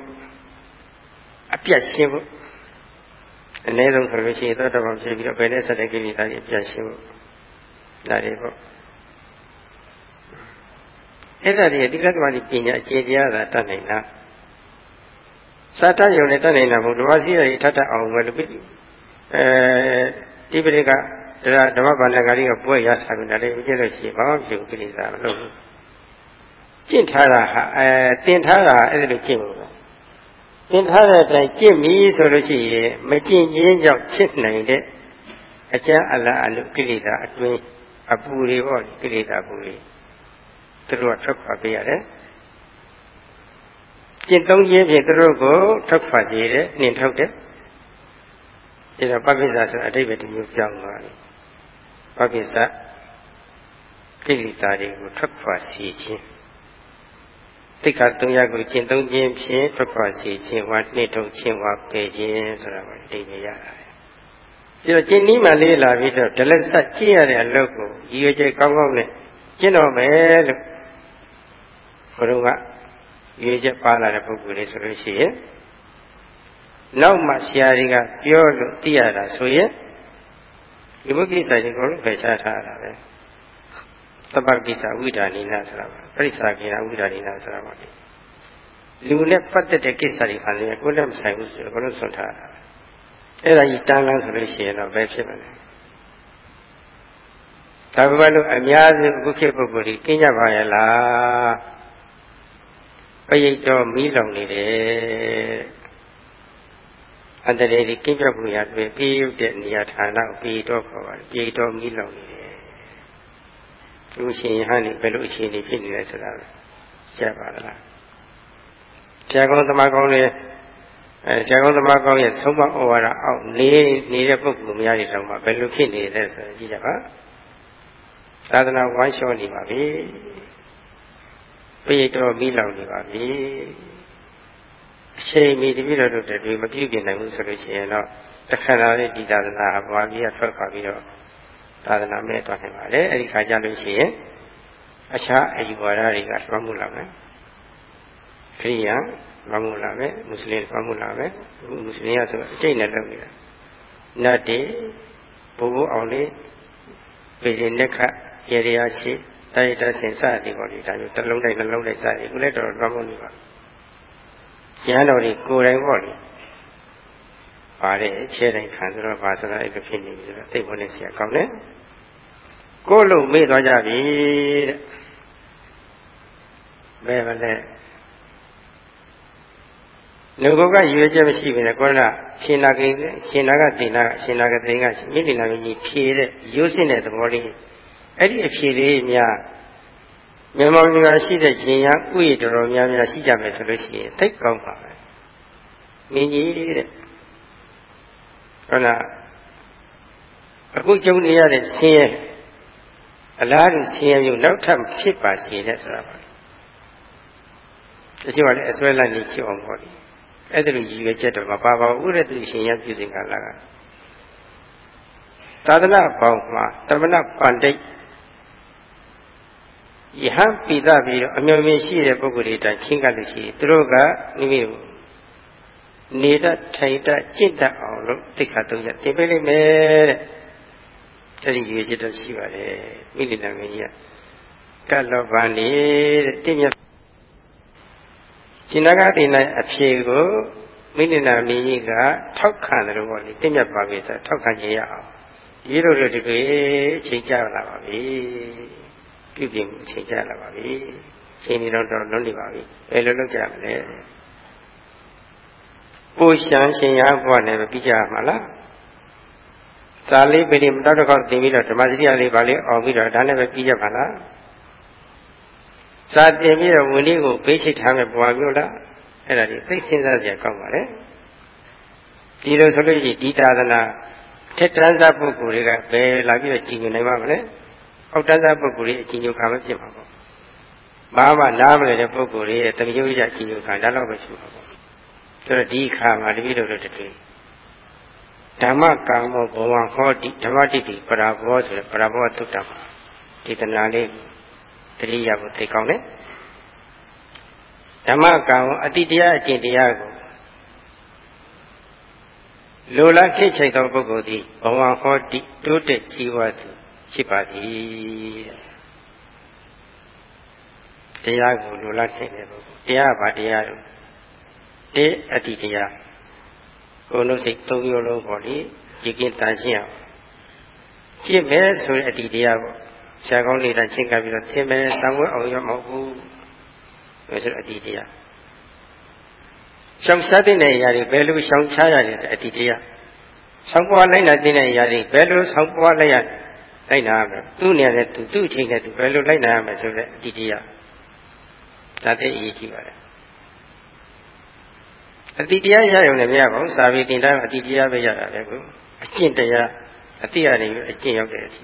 အပြတ်ရှင်းဖို့အနည်းဆုံးဆိုလို့ရှိရင်သောတပန်ဖြစ်ပြီးတော့ဘယ်နဲ့ဆက်တဲ့ကိလေသာတွေအပြတ်ရှင်းဖို့ဒါတွေပေါ့အဲ့ဒါတွေအဓိကသမားပညာအခြေတရားသာတတ်နိုင်လားစာတတ်ရုံနဲ့တတ်နိုင်တာမဟုတ်ဓမ္မစီရည်ထပ်ထအောင်ပဲလို့ အဲဒီပရိကဒါဓမ္မပါဠိကာရီကပွဲရစားပြီဒါလည်းပြည့်လို့ရှိရင်ဘာမှမဖြစ်ဘူးကိလေသာမလုပ်ဘူးကျင့်ထားတာဟာအဲတင်ထားတာအဲ့ဒါလိုကျင့်လို့ပဲတင်ထားတဲ့အတိုင်းကျင့်ပြီဆိုလို့ရှိရင်မကျင့်ခြင်းကြောင့်ဖြစ်နိုင်တဲ့အကျမ်းအလားအလို့ကိလေသာအတွင်းအပူတွေပေါ့ကိလေသာပူတွေသူတို့ကထွက်ခွာပေးရတယ်ကျင့်သုံးခြင်းဖြင့်သူတို့ကိုထွက်ခွာစေတယ်နှင်ထုတ်တယ် ဒါတော့ပပိစ္ဆာဆိုအတိတ်ပဲဒီမျိုးပြောင်းသွားတယ်ပပိစ္ဆကိလေသာတွေကိုထွက်ခွာစေခြင်းတိက္ခသုံးရကိုကျင့်သုံးခြင်းဖြင့်ထွက်ခွာစေခြင်းဝါနှိထုတ်ခြင်းဝါပယ်ခြင်းဆိုတာကိုအတိတ်ပဲရတာဒီတော့ကျင့်နည်းမှလေးလာပြီးတော့ဒလဆက်ကျင့်ရတဲ့အလုပ်ကိုရည်ရွယ်ချက်ကောင်းကောင်းနဲ့ကျင့်တော့မယ်လို့ဘုရားကရည်ရွယ်ချက်ပါလာတဲ့ပုဂ္ဂိုလ်လေးဆိုလို့ရှိရင် နောက်မှဆရာကြီးကပြောလို့သိရတာဆိုရင်ဒီဘုကိစ္စကြီးကိုဖယ်ရှားထားတာပဲသဗ္ဗကိစ္စဝိဒါနိနာဆိုတာပါပရိစ္ဆာကိနာဝိဒါနိနာဆိုတာပါလူနဲ့ပတ်သက်တဲ့ကိစ္စတွေခါလည်းကိုယ်နဲ့မဆိုင်ဘူးဆိုတော့ဘယ်လိုဆွထားတာအဲ့ဒါကြီးတန်းလန်းဆိုလို့ရှိရင်တော့ဘယ်ဖြစ်မလဲဒါပေမဲ့လို့အများစုအခုခေတ်ပုဂ္ဂိုလ်ကြီးကင်းကြပါရဲ့လားပရိတ်တော်မီးလောင်နေတယ် အန္တရာယ်ကြီးကင်းပြတ်မှုရတွေ့ပြေးရုပ်တဲ့နေရာဌာနကိုပြေးတော့ခေါ်ပါတယ်ပြေးတော့မီးလောင်နေတယ်သူရှင်ဟန်နေဘယ်လိုအခြေအနေဖြစ်နေလဲဆိုတာကြားပါလားဆရာကောင်းသမားကောင်းတွေအဲဆရာကောင်းသမားကောင်းရဲ့သုံးမဩဝါဒအောက်နေနေတဲ့ပုဂ္ဂိုလ်များတွေတော့မှဘယ်လိုဖြစ်နေလဲဆိုတော့ကြည့်ကြပါသာသနာဝိုင်းလျှောနေပါပြီပိတ်တော်မိလောင်နေပါပြီ အချိန်မီတပြည့်တော်တို့တွေမပြုပြင်နိုင်ဘူးဆိုလို့ရှိရင်တော့တခါတော့ဒီသာသနာဘာပြီးရထွက်ခွာပြီးတော့သာသနာမဲ့သွားနိုင်ပါလေအဲ့ဒီခါကျလို့ရှိရင်အခြားအယူဝါဒတွေကလွှမ်းမိုးလာမယ်ခရိယာလွှမ်းမိုးလာမယ်မွတ်စလင်လွှမ်းမိုးလာမယ်မွတ်စလင်ကဆိုအကျိတ်နဲ့လုပ်နေတာနတ်တွေဘိုးဘိုးအောင်လေးပြည်ရင်လက်ခရေရရှိတိုက်တဆင်စသည်ပေါ်ဒီဒါမျိုးတစ်လုံးလိုက်နှလုံးလိုက်စသည်ခုလည်းတော့လွှမ်းမိုးနေပါ ကျမ်းတော်တွေကိုယ်တိုင်ပေါ့လေပါတဲ့ခြေတိုင်းခံဆိုတော့ဘာဆိုတော့အဲ့လိုဖြစ်နေပြီဆိုတော့သိဖို့နဲ့ဆရာကောင်းတယ်ကိုယ်လုံးမေ့သွားကြပြီတဲ့ဘယ်မလဲလူကကရွေချက်မရှိဘူးလေကောရရှင်နာကိရှင်နာကတင်နာရှင်နာကတင်ကမိလိနာကြီးဖြေတဲ့ရိုးစင်းတဲ့သဘောလေးအဲ့ဒီအဖြေလေးများ မြန်မာပြည်မှာရှိတဲ့ရှင်ရဥယျာဉ်တော်တော်များများရှိကြမယ်ဆိုလို့ရှိရင်သိကောင်းပါပဲမင်းကြီးတဲ့ဟုတ်လားအခုကြုံနေရတဲ့ဆင်းရဲအလားတူဆင်းရဲမျိုးနောက်ထပ်ဖြစ်ပါစေတဲ့ဆိုတာပါတချို့ကလည်းအစွဲလန့်နေဖြစ်အောင်ပေါ့လေအဲ့ဒါလိုရည်ရွယ်ချက်တော့မပါပါဘူးတဲ့သူရှင်ရပြုစဉ်ကလာကသာသနာပေါင်းမှာတမနာပန္တိတ် ယဟန်ပိသပြီးတော့အမျော်မြင်ရှိတဲ့ပုဂ္ဂိုလ်တွေတိုင်ချင်းကလို့ရှိရင်သူတို့ကမိမိတို့နေတတ်ထိုင်တတ်ကျင့်တတ်အောင်လို့သိက္ခာသုံးချက်တင်ပေးလိမ့်မယ်တဲ့တတိရွေချက်တော့ရှိပါတယ်မိလိနာမင်းကြီးကကတ်လောပန်နေတဲ့တင့်မြတ်ရှင်နာကတိနိုင်အဖြေကိုမိလိနာမင်းကြီးကထောက်ခံတယ်လို့ပေါ့လေတင့်မြတ်ပါပြီဆိုထောက်ခံခြင်းရအောင်ဒီလိုလိုဒီလိုအချိန်ကြာလာပါပြီ ပြုပြင်မှုအချိန်ကြာလာပါပြီချိန်နေတော့တော့လွန်နေပါပြီဘယ်လိုလုပ်ကြမလဲပို့ရှမ်းရှင်ရဘွားနဲ့ပြီးကြမှာလားစာလေးပိဋိမတော်တော့ကောက်တင်ပြီးတော့ဓမ္မစရိယလေးပါလေးအောင်ပြီးတော့ဒါနဲ့ပဲပြီးကြပါလားစာတင်ပြီးတော့ဝင်းလေးကိုပေးချိတ်ထားမဲ့ဘွားမျိုးလားအဲ့ဒါဒီသိစဉ်းစားကြကောင်းပါလေဒီလိုဆိုလို့ရှိရင်ဒီသာသနာထက်တန်းစားပုဂ္ဂိုလ်တွေကဘယ်လာပြီးတော့ကြည်ညိုနိုင်ပါမလဲ အောက်တန်းစားပုဂ္ဂိုလ်တွေအကြည်ညိုခံမဖြစ်ပါဘူးဘာမှနားမလည်တဲ့ပုဂ္ဂိုလ်တွေရဲ့တမယုတ်ရအကြည်ညိုခံဒါတော့ပဲရှိပါဘူးဆိုတော့ဒီခါမှာတပည့်တော်တို့တည်းဓမ္မကာမောဘဝဟောတိဓမ္မတိတိပရာဘောဆိုတဲ့ပရာဘောတုတ္တမှာဒီတနာလေးတတိယကိုသိကောင်းတယ်ဓမ္မကာမောအတိတရားအကျင့်တရားကိုလိုလားခိချိတ်သောပုဂ္ဂိုလ်သည်ဘဝဟောတိတိုးတက်ကြီးဝါသူ ဖြစ်ပါသည်တရားကိုလိုလားခဲ့တဲ့ပုဂ္ဂိုလ်တရားဘာတရားလို့တေအတ္တိတရားကိုယ်လုံးစိတ်သုံးမျိုးလုံးပေါ့လေကြည်ကင်းတန်ရှင်းအောင်ကျင့်မယ်ဆိုတဲ့အတ္တိတရားပေါ့ဆရာကောင်းလေးတန်ရှင်းကပ်ပြီးတော့သင်မယ်သံဝဲအောင်ရမဟုတ်ဘူးလို့ဆိုတဲ့အတ္တိတရားရှောင်ရှားတဲ့အရာတွေဘယ်လိုရှောင်ရှားရလဲဆိုအတ္တိတရားဆောင်းပွားလိုက်နာတဲ့အရာတွေဘယ်လိုဆောင်းပွားလိုက်ရလို က်နာရမလဲသူ့နေရာနဲ့သူသူ့အချိန်နဲ့သူဘယ်လိုလိုက်နာရမလဲဆိုတဲ့အတ္တိတရားဒါတဲ့အရေးကြီးပါတယ်အတိတရားရရုံနဲ့မရပါဘူးစာပေတင်တိုင်းအတိတရားပဲရတာပဲကိုအကျင့်တရားအတိအရနေအကျင့်ရောက်တဲ့အထိ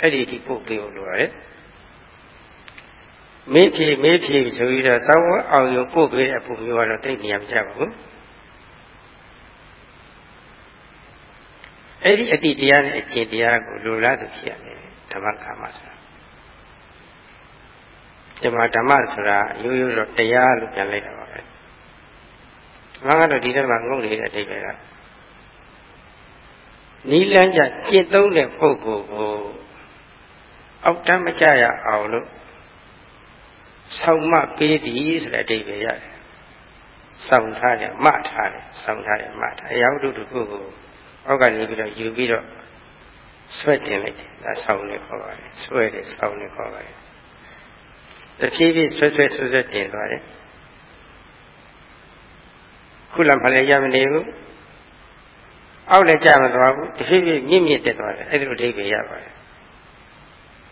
အဲ့ဒီအထိပို့ပေးဖို့လိုရတယ်မေးဖြေမေးဖြေဆိုပြီးတော့သောင်းဝအောင်ရုံပို့ပေးတဲ့အပူမျိုးကတော့တိတ်နေရမကြပါဘူး အဲ့ဒီအတိတရားနဲ့အကျင့်တရားကိုလိုလားသူဖြစ်ရမယ်ဓမ္မကာမဆိုတာဓမ္မဓမ္မဆိုတာရိုးရိုးတော့တရားလို့ပြန်လိုက်တာပါပဲငါကတော့ဒီထဲမှာငုံနေတဲ့အဓိပ္ပာယ်ကနီးလန်းကြကျင့်သုံးတဲ့ပုဂ္ဂိုလ်ကိုအောက်တမ်းမကြရအောင်လို့ဆောင်းမပေးသည်ဆိုတဲ့အဓိပ္ပာယ်ရတယ်ဆောင်းထားတယ်မထားတယ်ဆောင်းထားတယ်မထားအရာဝတ္ထုတစ်ခုကို အောက်ကနေပြီးတော့ယူပြီးတော့ဆွဲတင်လိုက်တယ်ဒါဆောင်းနေခေါ်ပါတယ်ဆွဲတယ်ဆောင်းနေခေါ်ပါတယ်တဖြည်းဖြည်းဆွဲဆွဲဆွဲဆွဲတင်သွားတယ်ခုလမလည်းရမနေဘူးအောက်လည်းကြမသွားဘူးတဖြည်းဖြည်းမြင့်မြင့်တက်သွားတယ်အဲ့ဒီလိုအဓိပ္ပာယ်ရပါတယ်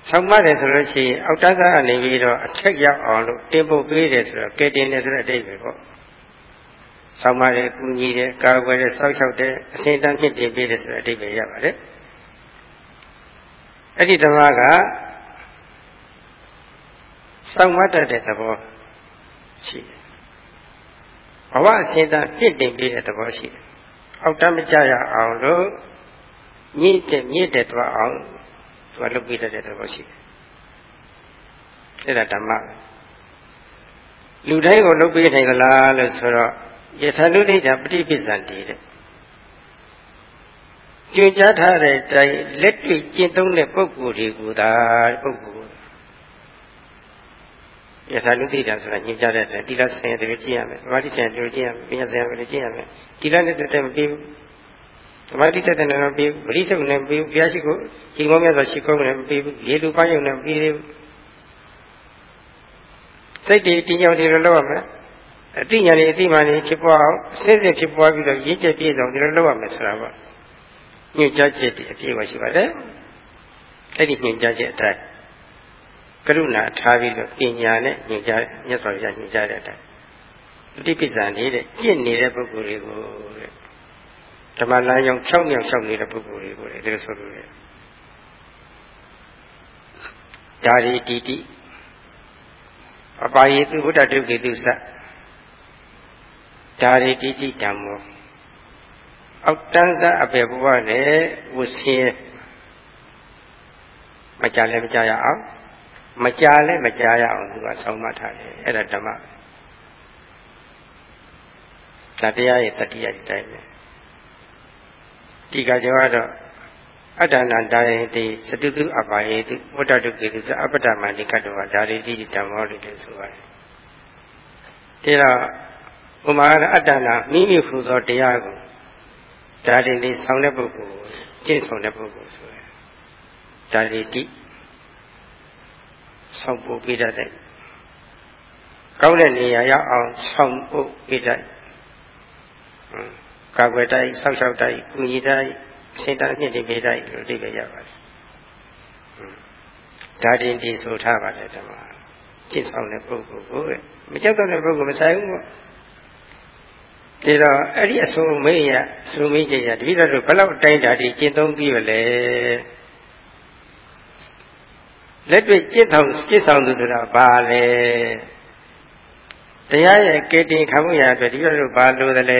ဆောင်းပါတယ်ဆိုလို့ရှိရင်အောက်တန်းစားကနေပြီးတော့အထက်ရောက်အောင်လို့တင်ပုတ်ပေးတယ်ဆိုတော့ကဲတင်တယ်ဆိုတဲ့အဓိပ္ပာယ်ပေါ့ ဆောင်းပါတယ်ကူညီတယ်ကာကွယ်တယ်စောက်ရှောက်တယ်အစဉ်တန်းဖြစ်တင်ပေးတယ်ဆိုတဲ့အဓိပ္ပာယ်ရပါတယ်အဲ့ဒီဓမ္မကစောင့်မတတ်တဲ့သဘောရှိတယ်ဘဝအစဉ်တန်းပြစ်တင်ပြီးတဲ့သဘောရှိတယ်အောက်တမကြရအောင်လို့ညစ်တဲ့မြင့်တဲ့သွားအောင်သူကလုပ်ပြီးတဲ့သဘောရှိတယ်အဲ့ဒါဓမ္မပဲလူတိုင်းကိုလုပ်ပြီးနိုင်သလားလို့ဆိုတော့ ယထာနုဒိဋ္ဌပฏิပိစ္ဆန်တည်တဲ့ကြွင်ကြားထားတဲ့တိုင်လက်တွေ့ကျင့်သုံးတဲ့ပုဂ္ဂိုလ်တွေကိုသာပုဂ္ဂိုလ်ယထာနုဒိဋ္ဌဆိုတာညင်ကြတဲ့တိလဆိုင်ရတဲ့ကြည့်ရမယ်။ဘာတိဆိုင်ရတဲ့ကြည့်ရမယ်။ပညာဆိုင်ရတဲ့ကြည့်ရမယ်။တိလနဲ့တက်မပြီးဘူး။သမာဓိတက်တဲ့နဲ့မပြီးဘူး။ပရိသုတ်နဲ့မပြီးဘူး။ဘုရားရှိခိုးရှင်ကောင်းမြတ်စွာရှိခိုးနဲ့မပြီးဘူး။ရေလူပန်းယုံနဲ့မပြီးသေးဘူး။စိတ်တည်တည်ညောင်းတယ်လို့လုပ်ရမယ် အတိညာနဲ့အတိမာနဲ့ဖြစ်ပွားအောင်အစစ်စစ်ဖြစ်ပွားပြီးတော့ရင်းချက်ပြည့်စုံဒီလိုလုပ်ရမယ်ဆိုတာပေါ့ညွှန်ကြားချက်တည်းအပြည့်အဝရှိပါတယ်အဲ့ဒီညွှန်ကြားချက်အတိုင်းကရုဏာထားပြီးတော့ပညာနဲ့ညွှန်ကြားမြတ်စွာဘုရားညွှန်ကြားတဲ့အတိုင်းပฏิပိစ္ဆာနေတဲ့ကျင့်နေတဲ့ပုဂ္ဂိုလ်တွေကိုတဲ့ဓမ္မလမ်းကြောင်း၆မြောက်၆နေတဲ့ပုဂ္ဂိုလ်တွေကိုလည်းဒီလိုဆိုလို့ရတယ်ဒါရီတီတီအပါယေသူဘုဒ္ဓတုကေတုသ ဒါရီတိတိဓမ္မောအောက်တန်းစားအပေဘဝနဲ့ဝဆင်းမကြလည်းမကြရအောင်မကြလည်းမကြရအောင်သူကဆောင်းမထားတယ်အဲ့ဒါဓမ္မဒါတရားရဲ့တတိယတိုင်းပဲဒီကကြောကတော့အတ္တနာတာယေတိစတုတုအပါယေတိဝတ္တတုကေတုအပတ္တမဏိကတ္တဝဒါရီတိဓမ္မောလို့လည်းဆိုပါတယ်ဒါတော့ ဥမာအတ္တနာမိမိဖူသောတရားကိုဒါရီတိဆောင်တဲ့ပုဂ္ဂိုလ်ကျင့်ဆောင်တဲ့ပုဂ္ဂိုလ်ဆိုရယ်ဒါရီတိဆောင်ဖို့ပြတတ်တဲ့ကောင်းတဲ့နေရာရောက်အောင်ဆောင်ဖို့ပြတတ်ကာကွယ်တိုက်ဆောက်ရှောက်တိုက်ကုညီတိုက်စေတမြင့်တိပေတိုက်လို့ဒီပဲရပါတယ်ဒါတင်ဒီဆိုထားပါတယ်ဓမ္မจิตဆောင်တဲ့ပုဂ္ဂိုလ်ကိုမကြောက်တဲ့ပုဂ္ဂိုလ်မဆိုင်ဘူးပေါ့ ဒီတော့အဲ့ဒီအဆုံးမေးရအဆုံးမေးကြရတပိတော့ဘယ်လောက်အတိုင်းဓာတ်ကြီးကျင့်သုံးပြီးရလဲလက်တွေ့ကျင့်ဆောင်ကျင့်ဆောင်သူဆိုတာဘာလဲတရားရဲ့ကေတင်ခံမှုရာအတွက်ဒီလိုလိုဘာလို့လဲ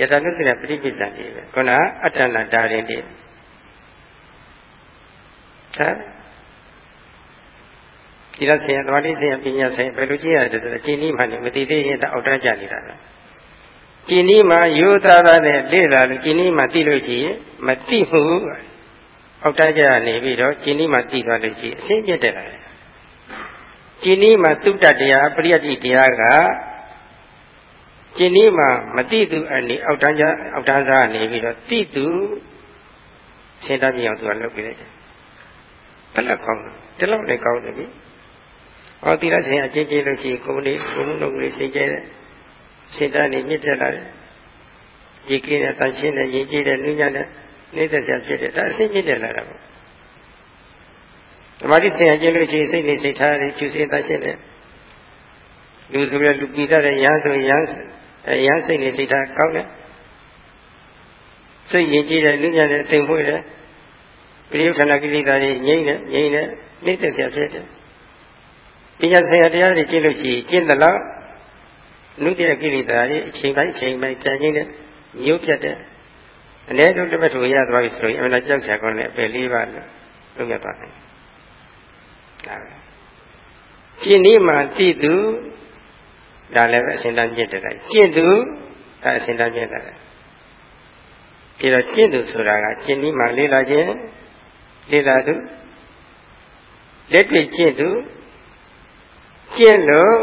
ယတနုတ္တိနဲ့ပฏิပိစ္ဆံတွေပဲခုနအတ္တနာဒါရင်တွေဟမ်ဒီလိုဆင်ရသမာဓိဆင်ရပညာဆင်ရဘယ်လိုကြည့်ရလဲဆိုတော့အကျဉ်းကြီးမှနေမတည်သေးရင်တအောက်တန်းကြနေတာလား ကျင်းဤမှာယူသားသားနဲ့လေ့လာလို့ကျင်းဤမှာသိလို့ရှိရင်မသိဘူးအောက်တန်းကြနေပြီးတော့ကျင်းဤမှာသိသွားလို့ရှိရင်အရှင်းပြတ်တယ်လားကျင်းဤမှာသုတ္တတရားပရိယတ္တိတရားကကျင်းဤမှာမသိသူအနေအောက်တန်းကြအောက်တန်းစားနေပြီးတော့သိသူရှင်းတတ်ပြအောင်သူကလုပ်ပြလိုက်တယ်ဘယ်လောက်ကောင်းလဲဒီလောက်လည်းကောင်းတယ်ပြီဟောတိရရှင်အချင်းချင်းလို့ရှိရင်ကိုယ်လေးကိုယ်မှုလုပ်လေးစိတ်ကျဲတဲ့ စိတ်ဓာတ်နေမြင့်တက်လာတယ်ဒီကိနဲ့တန်ရှင်းတဲ့ရည်ကြည်တဲ့နုညံ့တဲ့နေတဲ့ဆရာဖြစ်တယ်ဒါအစိမ့်မြင့်တက်လာတာပေါ့ဓမ္မတိဆင်အချင်းလို့ရှိရင်စိတ်နေစိတ်ထားတွေဖြူစင်တန်ရှင်းတဲ့လူဆိုရလူပြီးတဲ့ရဟန်းဆိုရဟန်းအဲရဟန်းစိတ်နေစိတ်ထားကောင်းတယ်စိတ်ရည်ကြည်တဲ့နုညံ့တဲ့အသိမွေးတဲ့ပရိယုဌာဏကိလေသာတွေငြိမ့်တယ်ငြိမ့်တယ်နေတဲ့ဆရာဖြစ်တယ်ပညာဆရာတရားတွေကျင့်လို့ရှိရင်ကျင့်သလား နုတ္တိယကိလေသာတွေအချိန်ပိုင်းအချိန်ပိုင်းတန်ခြင်းနဲ့မျိုးပြတ်တဲ့အနည်းဆုံးတစ်ပတ်ထူရသွားပြီဆိုရင်အမှန်ကြောက်ချာကောင်းတဲ့အပယ်လေးပါလို့လုပ်ရသွားတယ်ဒါပဲကျင့်ဒီမှာတည်သူဒါလည်းပဲအစဉ်တန်းကျင့်တယ်ကျင့်သူဒါအစဉ်တန်းကျင့်တယ်ဒီတော့ကျင့်သူဆိုတာကကျင့်ဒီမှာလေးလာခြင်းလေးလာသူလက်တွေ့ကျင့်သူကျင့်လို့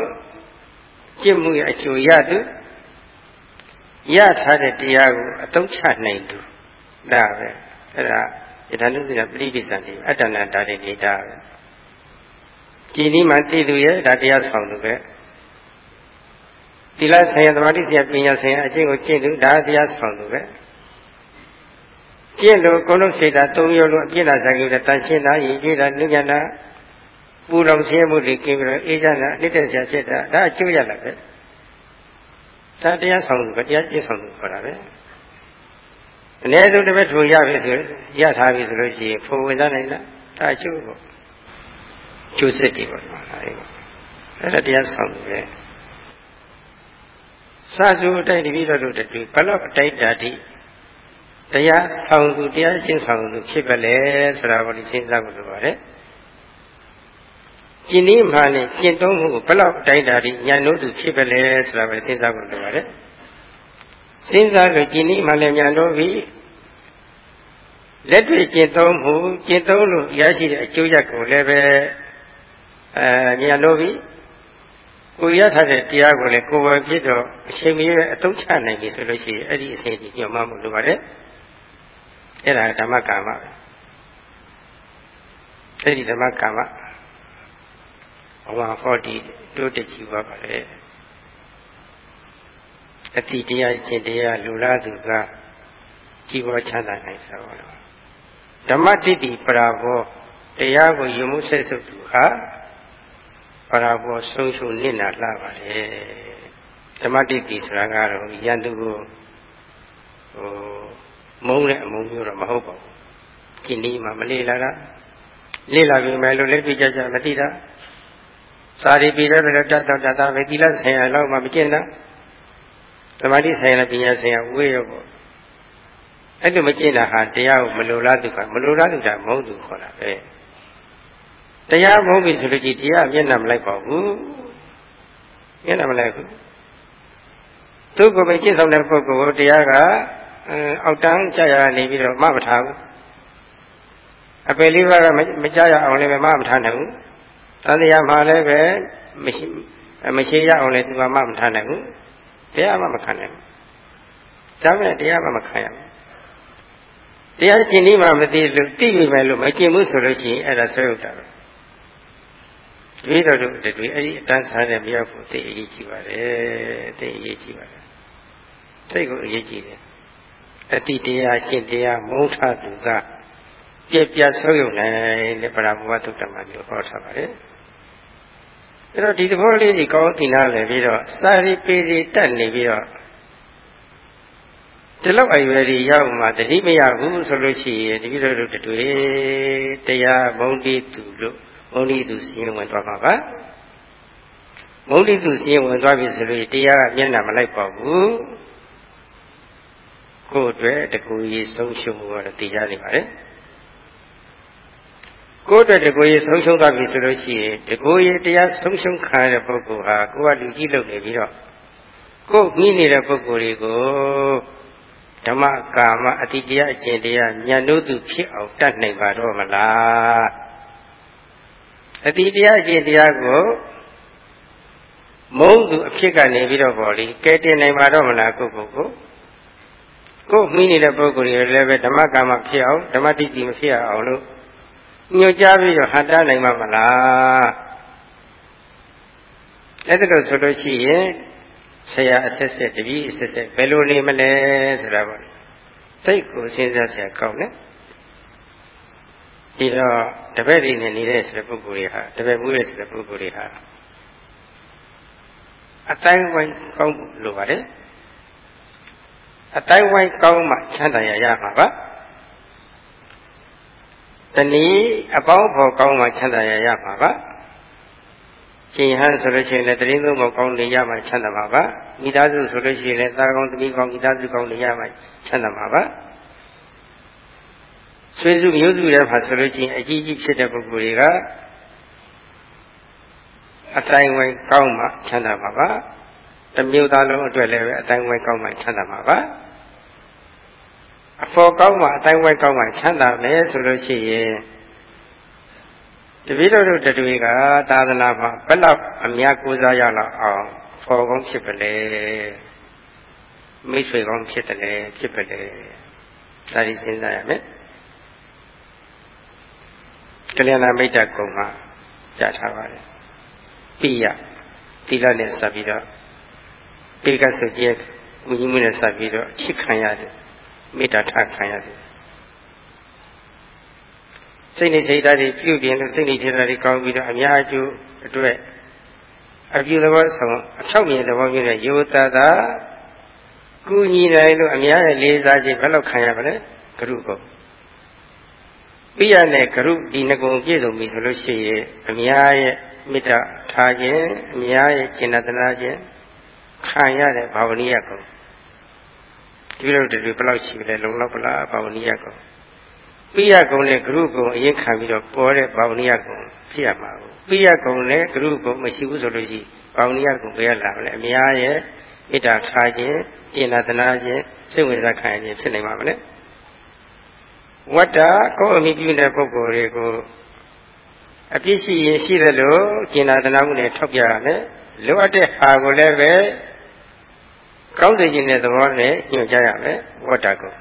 ကျင့်မှုရဲ့အကျိုးရသူရထားတဲ့တရားကိုအသုံးချနိုင်သူဒါပဲအဲ့ဒါယထာနုသနာပရိပိစ္ဆန်ဒီအတ္တနာဓာတိနေတာပဲကြည်နီးမှတည်သူရဲ့ဒါတရားဆောင်သူပဲသီလဆင်ရသမာဓိဆင်ရပညာဆင်ရအကျင့်ကိုကျင့်သူဒါတရားဆောင်သူပဲကျင့်လို့ကိုယ်လုံးစေတာသုံးရုံလို့အပြစ်လာဆိုင်ကြတဲ့တန်ရှင်းတာယဉ်ကျေးတာဉာဏ်တာ ပူလောင်ဆင်းမှုတွေကင်းပြီးတော့အေးချမ်းတာအနှစ်သက်စရာဖြစ်တာဒါအကျိုးရတာပဲဒါတရားဆောင်သူပဲတရားကျင့်ဆောင်သူခေါ်တာပဲအနည်းဆုံးတစ်ပတ်ထူရပြီဆိုရထားပြီဆိုလို့ရှိရင်ဖုံဝင်စားနိုင်လားဒါအကျိုးပေါ့ကျိုးစစ်တွေပေါ့အဲဒီပေါ့အဲ့ဒါတရားဆောင်သူပဲစာစုအတိုက်တပည့်တော်တို့တူဘလောက်အတိုက်တာတိတရားဆောင်သူတရားချင်းဆောင်သူဖြစ်ပါလေဆိုတာကိုဒီစဉ်းစားဖို့လိုပါတယ် ကျင့်နည်းမှလည်းကျင့်သုံးမှုဘလောက်အတိုက်တာတိညာလို့သူဖြစ်ပါလေဆိုတာပဲစဉ်းစားဖို့လိုပါတယ်စဉ်းစားလို့ကျင့်နည်းမှလည်းညာလို့ပြီလက်တွေ့ကျင့်သုံးမှုကျင့်သုံးလို့ရရှိတဲ့အကျိုးရကိုလည်းပဲအဲညာလို့ပြီကိုရထားတဲ့တရားကိုလည်းကိုယ်ပိုင်ဖြစ်တော့အချိန်မရွေးအသုံးချနိုင်ပြီဆိုလို့ရှိရင်အဲ့ဒီအစဉ်ကြီးညှော်မှမှုလိုပါတယ်အဲ့ဒါဓမ္မကာမပဲအဲ့ဒီဓမ္မကာမ ဘဝဟောဒီတိုးတက်ကြည့်ပါပါလေအတိတရားရှင်တရားလူလားသူကကြည်ပေါ်ချမ်းသာနိုင်ဆိုတော့ဓမ္မတိတိပရာဘောတရားကိုယုံမှုဆက်စုပ်သူဟာပရာဘောဆုံးရှုံနစ်နာလှပါလေဓမ္မတိတိဆိုတာကတော့ယန္တုကိုဟိုမုန်းတဲ့အမုန်းမျိုးတော့မဟုတ်ပါဘူးကျင့်ဒီမှာမလေးလာတာလေးလာပြီမယ်လို့လက်ပြကြကြမသိတာ စာရီပြီးတော့တတ်တော့တတ်တာပဲသီလဆိုင်ရာလောက်မှမကျင့်တာသမာဓိဆိုင်ရာပညာဆိုင်ရာဝေးရောပေါ့အဲ့လိုမကျင့်တာဟာတရားကိုမလိုလားသူကမလိုလားသူကမဟုတ်သူခေါ်တာပဲတရားမဟုတ်ပြီဆိုလို့ကြည်တရားမျက်နှာမလိုက်ပါဘူးမျက်နှာမလိုက်ဘူးသူကိုယ်ပဲကျင့်ဆောင်တဲ့ပုဂ္ဂိုလ်တရားကအောက်တန်းကြာရနေပြီးတော့မမထားဘူးအပယ်လေးပါးကမကြရအောင်လည်းမမထားနိုင်ဘူး တန်တရားမှာလည်းပဲမရှိမရှိရအောင်လည်းသူကမမထားနိုင်ဘူးတရားမှမခံနိုင်ဘူးဒါမဲ့တရားမှမခံရဘူးတရားကျင့်ဒီမှမသိလို့သိပြီမယ်လို့မကျင့်ဘူးဆိုလို့ရှိရင်အဲ့ဒါဆွဲဥတာပဲဒီတော်တို့တူအဲ့ဒီအတန်းစားတဲ့မရောက်ဘူးသိအရေးကြီးပါတယ်သိအရေးကြီးပါတယ်သိကိုအရေးကြီးတယ်အတိတရားကျင့်တရားမုန်းထသူကပြက်ပြဆုပ်ယုံနိုင်တဲ့ပရမဝတ္တတမမျိုးဟောထားပါတယ် အဲ့တော့ဒီသဘောလေးကြီးကောင်းသိနာလည်ပြီးတော့စာရီပေရီတက်နေပြီးတော့ဒီလောက်အရွယ်ကြီးရောက်မှတတိမရဘူးဆိုလို့ရှိရင်တတိတော်တို့တွေ့တရားမုန်းတိသူလို့မုန်းတိသူစီရင်ဝင်သွားပါပါမုန်းတိသူစီရင်ဝင်သွားပြီဆိုလို့တရားကမျက်နှာမလိုက်ပါဘူးကိုယ့်အတွက်တကူကြီးဆုံးရှုံးမှုကတော့သိကြနေပါတယ် ကိုယ့်အတွက်တကူကြီးဆုံးရှုံးသွားပြီဆိုလို့ရှိရင်တကူကြီးတရားဆုံးရှုံးခံရတဲ့ပုဂ္ဂိုလ်ဟာကိုယ်ကလူကြီးလုပ်နေပြီးတော့ကိုယ်ပြီးနေတဲ့ပုဂ္ဂိုလ်တွေကိုဓမ္မကာမအတိတရားအကျင့်တရားညံတို့သူဖြစ်အောင်တတ်နိုင်ပါတော့မလားအတိတရားအကျင့်တရားကိုမုန်းသူအဖြစ်ကနေပြီးတော့ပေါ်လီကဲတင်နိုင်ပါတော့မလားကိုယ့်ကိုယ်ကိုကိုယ်မိနေတဲ့ပုဂ္ဂိုလ်တွေလည်းပဲဓမ္မကာမဖြစ်အောင်ဓမ္မတိတိမဖြစ်အောင်လို့ ညွှန်ကြားပြီးတော့ဟန်တာနိုင်မှာမလားအဲ့ဒါလို့ဆိုလို့ရှိရင်ဆရာအဆက်ဆက်တပည့်အဆက်ဆက်ဘယ်လိုနေမလဲဆိုတာပေါ့စိတ်ကိုစဉ်းစားဆရာကောင်းတယ်ဒီတော့တပည့်တွေနဲ့နေတဲ့ဆိုတဲ့ပုဂ္ဂိုလ်တွေဟာတပည့်မှုရဲ့ဆိုတဲ့ပုဂ္ဂိုလ်တွေဟာအတိုင်းဝိုင်းကောင်းလို့ပါတယ်အတိုင်းဝိုင်းကောင်းမှချမ်းသာရရမှာပါ တနည်းအပေါင်းဖော်ကောင်းမှချမ်းသာရရမှာပါရှင်ဟန်ဆိုလို့ရှိရင်လည်းတရင်သုံးပေါ်ကောင်းနေရမှချမ်းသာမှာပါမိသားစုဆိုလို့ရှိရင်လည်းသားကောင်းသမီးကောင်းမိသားစုကောင်းနေရမှချမ်းသာမှာပါဆွေစုမျိုးစုရဲ့မှာဆိုလို့ရှိရင်အကြီးကြီးဖြစ်တဲ့ပုဂ္ဂိုလ်တွေကအတိုင်းဝိုင်းကောင်းမှချမ်းသာမှာပါတမျိုးသားလုံးအတွက်လည်းပဲအတိုင်းဝိုင်းကောင်းမှချမ်းသာမှာပါ အဖို့ကောင်းမှအတိုင်းဝိုင်းကောင်းမှချမ်းသာမယ်ဆိုလို့ရှိရင်တပည့်တော်တို့တွေကသာသနာမှာဘယ်လောက်အများကိုးစားရလောက်အောင်ဖော်ကောင်းဖြစ်ပလဲမိတ်ဆွေကောင်းဖြစ်တယ်ဖြစ်ပလဲဒါဒီစဉ်းစားရမယ်ကလျာဏမိတ်တကုံမှာကြားထားပါတယ်ပိယတိလနဲ့ဆက်ပြီးတော့ပေကဆိုကျဲဝိညာဉ်မှုနဲ့ဆက်ပြီးတော့ချစ်ခံရတယ် မေတ္တာထားခံရတယ်စိတ်နဲ့စိတ်ဓာတ်တွေပြုပြင်လို့စိတ်နဲ့စိတ်ဓာတ်တွေကောင်းပြီးတော့အများအကျိုးအတွက်အပြုသဘောဆောင်အဖြောက်မြင်သဘောမျိုးနဲ့ယောတတာကုညီနိုင်လို့အများရဲ့လေးစားခြင်းဘယ်လောက်ခံရပါလဲဂရုကုန်ပိယနဲ့ဂရုဒီငကုံပြည့်စုံပြီဆိုလို့ရှိရင်အများရဲ့မေတ္တာထားခြင်းအများရဲ့ကျင့်တနာခြင်းခခံရတဲ့ဘာဝနိယကုံ ဒီလိုတည်းဘယ်လောက်ရှိလဲလုံလောက်ပလားဘာဝနိယကုံပိယကုံနဲ့ဂရုကုံအရင်ခံပြီးတော့ပေါ်တဲ့ဘာဝနိယကုံဖြစ်ရမှာဘူးပိယကုံနဲ့ဂရုကုံမရှိဘူးဆိုလို့ရှိဘာဝနိယကုံဘယ်ရလာမလဲအများရဲ့ဣတ္တခါခြင်းကျင်နာတနာခြင်းစိတ်ဝင်စားခံရခြင်းဖြစ်နိုင်မှာမလဲဝတ္တကိုယ်အမိပြုတဲ့ပုဂ္ဂိုလ်တွေကိုအပြစ်ရှိရင်ရှိတယ်လို့ကျင်နာတနာမှုနဲ့ထောက်ပြရမယ်လိုအပ်တဲ့ဟာကိုလည်းပဲ ကောင်းစေခြင်းတဲ့သဘောနဲ့ညွှန်ကြားရမယ်ဝတ္တကို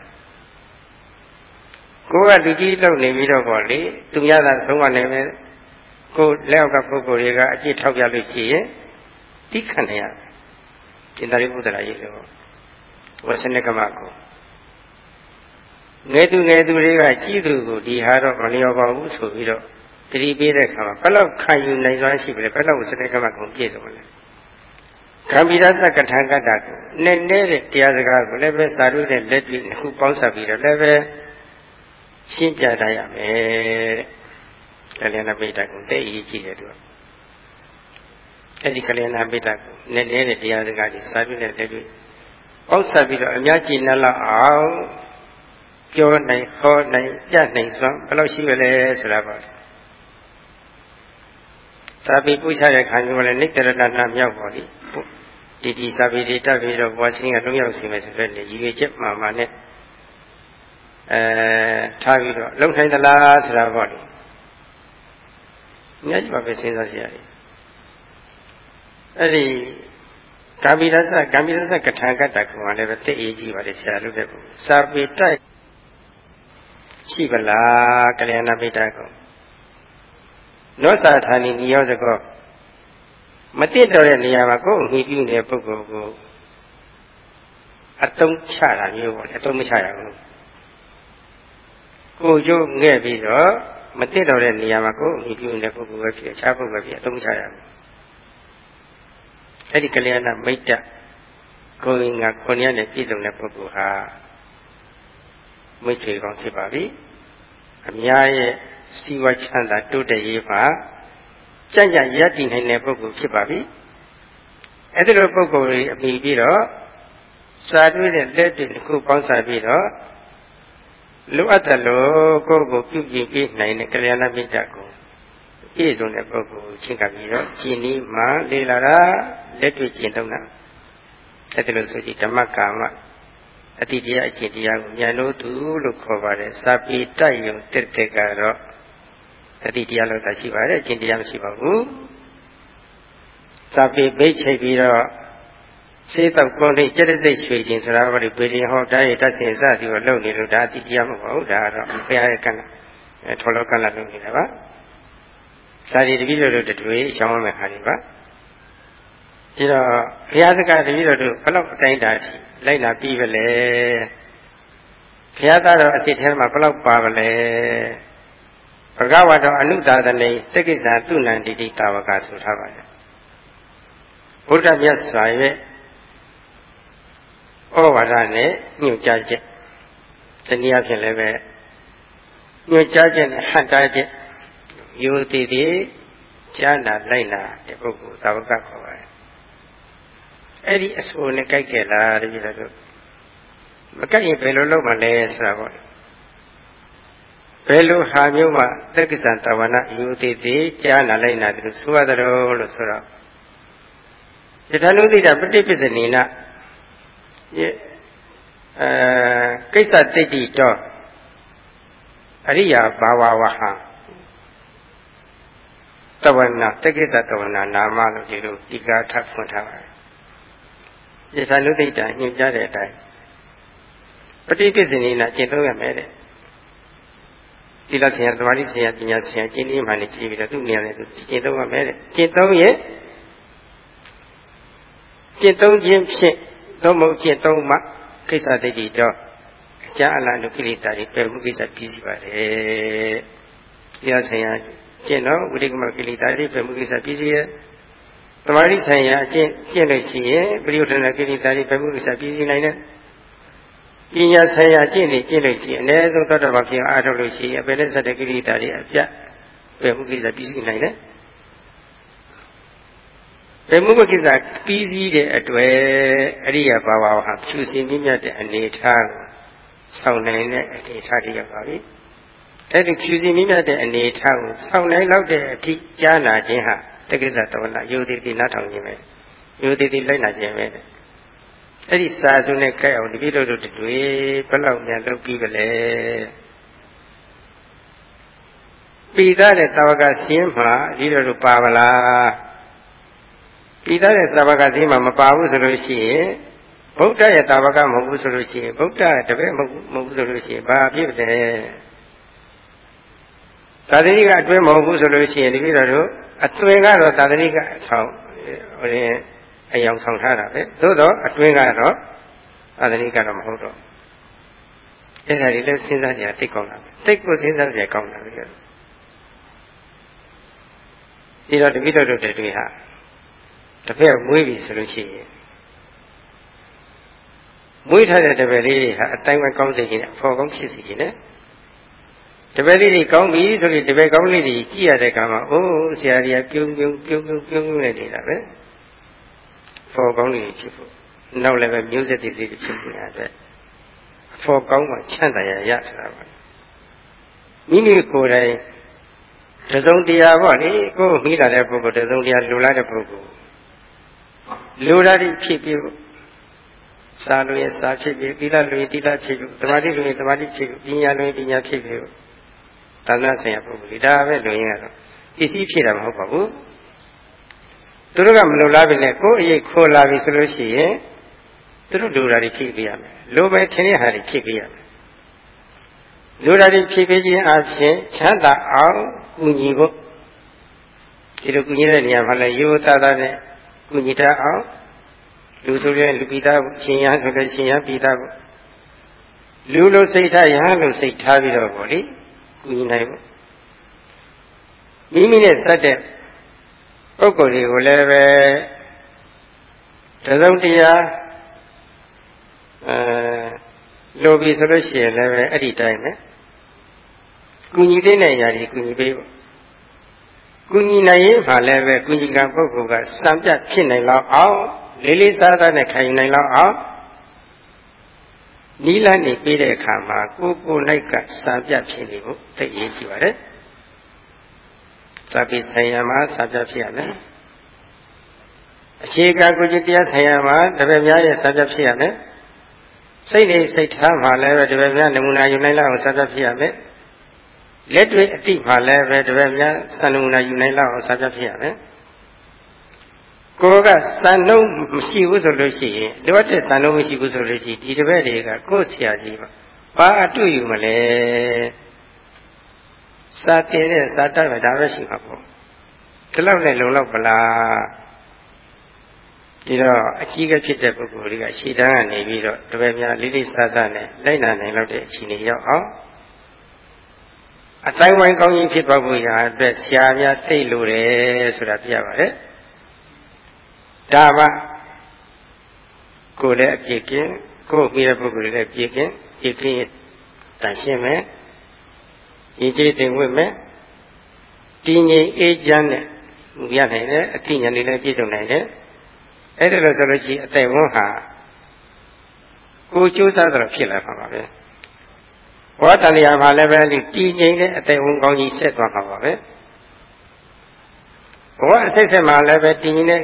ကိုယ်ကလူကြီးလောက်နေပြီးတော့ပေါ့လေသူများသာဆုံးမနေမယ်ကိုလက်အောက်ကပုဂ္ဂိုလ်တွေကအကြည့်ထောက်ပြလို့ရှိရင်တိခဏရကျင်သာရိပုတ္တရာကြီးလို့ဝဆနကမကိုငယ်သူငယ်သူတွေကကြီးသူကိုဒီဟာတော့မလျော်ပါဘူးဆိုပြီးတော့တတိပေးတဲ့အခါမှာဘယ်လောက်ခံယူနိုင်စွမ်းရှိပြီလဲဘယ်လောက်ဝဆနကမကိုပြည့်စုံလဲ ကံပိရသကထာကတ္တကိုနဲ့နဲ့တဲ့တရားစကားကိုလည်းပဲစာရုနဲ့လက်တွေ့ခုပေါင်းစပ်ပြီးတော့လည်းပဲရှင်းပြတတ်ရမယ်တဲ့ကလျာဏပိဋကကိုတဲ့အရေးကြီးတယ်သူကအဲ့ဒီကလျာဏပိဋကကိုနဲ့နဲ့တဲ့တရားစကားကြီးစာရုနဲ့လက်တွေ့ပေါင်းစပ်ပြီးတော့အများကြီးနှလောက်အောင်ပြောနိုင်ဟောနိုင်ပြနိုင်စွမ်းဘယ်လောက်ရှိရလဲဆိုတာပါ စာပေပုချတဲ့ခါမျိုးကလည်းနိတ္တရဏနာမြောက်ပါလိဒီဒီစာပေတွေတက်ပြီးတော့ဘဝစင်းကလုံးရောက်စီမယ်ဆိုတဲ့ရည်ရွယ်ချက်မှန်မှနဲ့အဲထားပြီးတော့လုံထိုင်သလားဆိုတာပေါ့လေမြတ်ကြီးပါပဲစဉ်းစားကြရတယ်အဲ့ဒီကာမိရသကာမိရသကထာကတ္တကလည်းပဲသိအရေးကြီးပါလေဆရာလုပ်တဲ့ပုံစာပေတိုက်ရှိပလားကလျာဏမိတ်တာကော နောစာဌာနီနိယောဇကောမတိတော်တဲ့နေရာမှာကိုယ်အမိပြုနေတဲ့ပုဂ္ဂိုလ်ကိုအတုံးချတာမျိုးပေါ့လေအတုံးမချရဘူးကိုကျိုးငဲ့ပြီးတော့မတိတော်တဲ့နေရာမှာကိုယ်အမိပြုနေတဲ့ပုဂ္ဂိုလ်ပဲဖြစ်အခြားပုဂ္ဂိုလ်ပဲဖြစ်အတုံးချရဘူးအဲ့ဒီကလျာဏမိတ်တကိုယ်ငါခွန်ရနဲ့ပြည့်စုံတဲ့ပုဂ္ဂိုလ်ဟာမိတ်ဆွေကောင်းဖြစ်ပါပြီအများရဲ့ စီဝါချမ်းသာတိုးတက်ရေးမှာကြံ့ကြံ့ရည်တည်နိုင်တဲ့ပုဂ္ဂိုလ်ဖြစ်ပါပြီအဲ့ဒီလိုပုဂ္ဂိုလ်တွေအမိပြီးတော့စာတွေးတဲ့လက်တွေတစ်ခုပေါင်းစားပြီးတော့လိုအပ်တယ်လို့ကိုယ့်ကိုပြုပြင်ပေးနိုင်တဲ့ကလျာဏမိတ်တကိုပြည့်စုံတဲ့ပုဂ္ဂိုလ်ချင်းကပ်ပြီးတော့ကျင့်ဤမှလေလာတာလက်တွေ့ကျင့်သုံးတာအဲ့ဒီလိုဆိုကြည့်ဓမ္မကာမအတိတရားအကျင့်တရားကိုဉာဏ်လို့သူလို့ခေါ်ပါတယ်စာပေတိုက်ယုံတက်တက်ကတော့ အတိတရားလို့သာရှိပါတယ်အကျင့်တရားမရှိပါဘူးစာပေဘိတ်ချိတ်ပြီးတော့စေတော့ကိုယ်လေးကြက်စိတ်ရွှေခြင်းဆိုတာဘာလို့ဘေးရင်ဟောတားရတတ်စင်စသည်ကိုလုပ်နေလို့ဒါအတိတရားမဟုတ်ပါဘူးဒါကတော့ဘုရားရဲ့ကံအဲထော်လောကံလာလုပ်နေတာပါစာရီတပည့်တော်တို့တွေ့ရှောင်းရမယ့်ခါဒီပါဒီတော့ဘုရားစကားတပည့်တော်တို့ဘလောက်အတိုင်းတာထိလိုက်လာပြီးပဲလေဘုရားသားတော်အစ်စ်ထဲမှာဘလောက်ပါပါလဲ ဘဂဝါတော်အနုသာသနေတက္ကိစ္စသူဏန္တိတိတာဝကဆိုထားပါတယ်ဘုရားမြတ်စွာရဲ့ဩဝါဒနဲ့ညွှန်ကြားချက်တနည်းအားဖြင့်လည်းပဲညွှန်ကြားချက်နဲ့ဟန်တာချက်ယူတည်တည်ကြားနာလိုက်နာတဲ့ပုဂ္ဂိုလ်သာဝကခေါ်ပါတယ်အဲ့ဒီအဆိုနဲ့ကြိုက်ကြလားတပည့်တော်မကြိုက်ရင်ဘယ်လိုလုပ်မှလဲဆိုတာပေါ့ ဘယ်လိုဟာမျိုးမှသက္ကစံတဝနာယူသေးသေးကြားနာလိုက်နာတယ်လို့ဆိုရတယ်လို့ဆိုတော့ယထာနုသိတာပฏิပစ္စနေနအဲကိစ္စတိတိတော့အရိယာဘာဝဝဟတဝနာတက္ကိစ္စတဝနာနာမလို့ဒီလိုဒီကာထဖွင့်ထားပါတယ်ယထာနုသိတာညွှန်ကြားတဲ့အတိုင်းပฏิပစ္စနေနကျင့်သုံးရမယ်တဲ့ သီလဆရာသမာဓိဆရာပညာဆရာကျင့်ပြီးမှလည်းကြည့်ပြီးတော့သူ့နေရာနဲ့သူကျင့်သုံးရမယ်တဲ့ကျင့်သုံးရင်ကျင့်သုံးခြင်းဖြင့်သုံးမဟုတ်ကျင့်သုံးမှကိစ္စတိတ်တိတော့အကျအလနုကိလေသာတွေပယ်မှုကိစ္စပြီးစီပါတယ်သီလဆရာကျင့်တော့ဝိရိကမကိလေသာတွေပယ်မှုကိစ္စပြီးစီရဲ့သမာဓိဆိုင်ရာအကျင့်ကျင့်လို့ရှိရင်ပရိယုဒနာကိလေသာတွေပယ်မှုကိစ္စပြီးစီနိုင်တယ် ပညာဆိုင်ရာကျင့်နေကျင့်လို့ရှိရင်အ ਨੇ ဆုံးသောတာပန်ဖြစ်အားထုတ်လို့ရှိရင်အပေနဲ့စတဲ့ကိရိတာတွေအပြတ်ပဲမှုကိစ္စပြီးစီးနိုင်တယ်ဘယ်မှုမကိစ္စပြီးစည်းတဲ့အတွက်အရိယာဘာဝဟာဖြူစင်မြင့်မြတ်တဲ့အနေထားကိုဆောင်နိုင်တဲ့အနေထားတည်းရောက်ပါပြီအဲ့ဒီဖြူစင်မြင့်မြတ်တဲ့အနေထားကိုဆောင်နိုင်လောက်တဲ့အထိကြားနာခြင်းဟာတက္ကသတဝနာယုံတိတိနားထောင်ခြင်းပဲယုံတိတိလိုက်နာခြင်းပဲ အဲ့ဒီစာစုနဲ့ကြိုက်အောင်တပိတို့တို့တွေဘယ်လောက်များလုပ်ပြီးကြလဲပိသားတဲ့တာဝကစင်းမှာဒီလိုတို့ပါမလားပိသားတဲ့တာဝကစင်းမှာမပါဘူးဆိုလို့ရှိရင်ဗုဒ္ဓရဲ့တာဝကမဟုတ်ဘူးဆိုလို့ရှိရင်ဗုဒ္ဓတပည့်မဟုတ်ဘူးဆိုလို့ရှိရင်ဘာဖြစ်တယ်သာသနိကအတွင်းမဟုတ်ဘူးဆိုလို့ရှိရင်ဒီပြတော်တို့အသွင်ကတော့သာသနိကအဆောင်ဟိုရင် အယောင်ဆောင်ထားတာပဲသို့တော့အတွင်းကတော့သာသနိကတော့မဟုတ်တော့အဲ့ဒါတွေလည်းစဉ်းစားကြရတိတ်ကောင်းတာပဲတိတ်ကိုစဉ်းစားကြရကောင်းတာပဲဒီတော့တပိတော်တို့တွေဟာတစ်ဖက်မွေးပြီဆိုလို့ရှိရင်မွေးထားတဲ့တပည့်လေးတွေဟာအတိုင်းဝကောင်းစေခြင်းနဲ့အဖို့ကောင်းဖြစ်စေခြင်းနဲ့တပည့်လေးတွေကောင်းပြီဆိုပြီးတပည့်ကောင်းလေးတွေကြည့်ရတဲ့အခါမှာအိုးဆရာကြီးကပြုံးပြုံးပြုံးပြုံးပြုံးပြုံးနေနေတာပဲ ဖို့ကောင်းလေးဖြစ်ဖို့နောက်လည်းပဲမျိုးဆက်တွေတွေဖြစ်ဖို့ရတဲ့အဖို့ကောင်းမှချမ်းသာရရဆိုတာပါမိမိကိုယ်တိုင်တစုံတရားပေါ့လေကိုယ်မိလာတဲ့ပုဂ္ဂိုလ်တစုံတရားလူလာတဲ့ပုဂ္ဂိုလ်လူလာတိဖြစ်ပြီးစာလို့ရင်စာဖြစ်ပြီးသီလလို့ရင်သီလဖြစ်ပြီးသမာဓိလို့ရင်သမာဓိဖြစ်ပြီးပညာလို့ရင်ပညာဖြစ်ပြီးသာသနာဆိုင်ရာပုဂ္ဂိုလ်ဒါပဲလို့ရင်ကတော့ပစ္စည်းဖြစ်တာမဟုတ်ပါဘူး သူတို့ကမလိုလားပြီလေကိုယ်အရေးခိုးလာပြီဆိုလို့ရှိရင်သူတို့လူဓာတ်ဖြစ်ပြရမယ်လိုပဲထင်တဲ့ဟာတွေဖြစ်ပြရမယ်လူဓာတ်ဖြစ်ပြခြင်းအပြင်ချမ်းသာအောင်ကူညီဖို့ဒီလိုကူညီတဲ့နေရာမှာလည်းရိုးသားသားနဲ့ကူညီတတ်အောင်လူဆိုရင်လူပိသားရှင်ရဆိုလည်းရှင်ရပိသားကိုလူလိုစိတ်ထားရဟန်းလိုစိတ်ထားပြီးတော့ဗောလေကူညီနိုင်ဖို့မိမိနဲ့စက်တဲ့ ပုဂ္ဂိုလ်တွေကိုလည်းပဲတစုံတရာအဲလိုပြီဆိုလို့ရှိရင်လည်းပဲအဲ့ဒီတိုင်းပဲကူညီတဲ့နေရာကြီးကူညီပေးဖို့ကူညီနိုင်ရင်မှလည်းပဲကူညီကံပုဂ္ဂိုလ်ကစံပြဖြစ်နိုင်လောက်အောင်လေးလေးစားစားနဲ့ခံယူနိုင်လောက်အောင်နီးလန်းနေပြီးတဲ့အခါမှာကိုကိုလိုက်ကစာပြဖြစ်နေဖို့သိရေးကြည့်ပါတယ် စာပေဆိုင်ရာမှာစာပြဖြစ်ရမယ်အခြေခံကိုจิตတရားဆိုင်ရာမှာတပည့်များရဲ့စာပြဖြစ်ရမယ်စိတ်နေစိတ်ထားမှာလည်းပဲတပည့်များနမူနာယူနိုင်လောက်အောင်စာပြဖြစ်ရမယ်လက်တွေ့အတိမှာလည်းပဲတပည့်များစံနမူနာယူနိုင်လောက်အောင်စာပြဖြစ်ရမယ်ကိုယ်ကစံနှုံးမရှိဘူးဆိုလို့ရှိရင်လိုအပ်တဲ့စံနှုံးမရှိဘူးဆိုလို့ရှိရင်ဒီတပည့်တွေကကိုယ့်ဆရာကြီးပါဘာအတွေ့ယူမလဲ စာတင်တဲ့စာတတ်ပဲဒါပဲရှိမှာပေါ့ဒီလောက်နဲ့လုံလောက်ပလားဒီတော့အကြီးကဖြစ်တဲ့ပုဂ္ဂိုလ်တွေကရှေ့တန်းကနေပြီးတော့တပည့်များလေးလေးစားစားနဲ့လိုက်နာနိုင်လောက်တဲ့အခြေအနေရောက်အောင်အတိုင်းဝိုင်းကောင်းကြီးဖြစ်သွားဖို့ရာအတွက်ဆရာများသိလို့တယ်ဆိုတာပြရပါတယ်ဒါမှကိုယ်လည်းအပြည့်ကင်းကိုယ်ပြီးတဲ့ပုဂ္ဂိုလ်လည်းပြည့်ကင်းပြည့်ကင်းတန်ရှင်းမယ် ရည်ကြည်တင်ဝင့်မယ်တည်ငြိမ်အေးချမ်းနဲ့ရနိုင်တယ်အသိဉာဏ်တွေလည်းပြည့်စုံနိုင်တယ်အဲ့ဒါလို့ဆိုလို့ရှိရင်အတိုင်ဝန်းဟာကိုကြိုးစားတော့ဖြစ်လာမှာပါပဲဘောတန်လျာမှာလည်းပဲဒီတည်ငြိမ်တဲ့အတိုင်ဝန်းကောင်းကြီးဆက်သွားမှာပါပဲဘောအစိတ်ဆက်မှာလည်းပဲတည်ငြိမ်တဲ့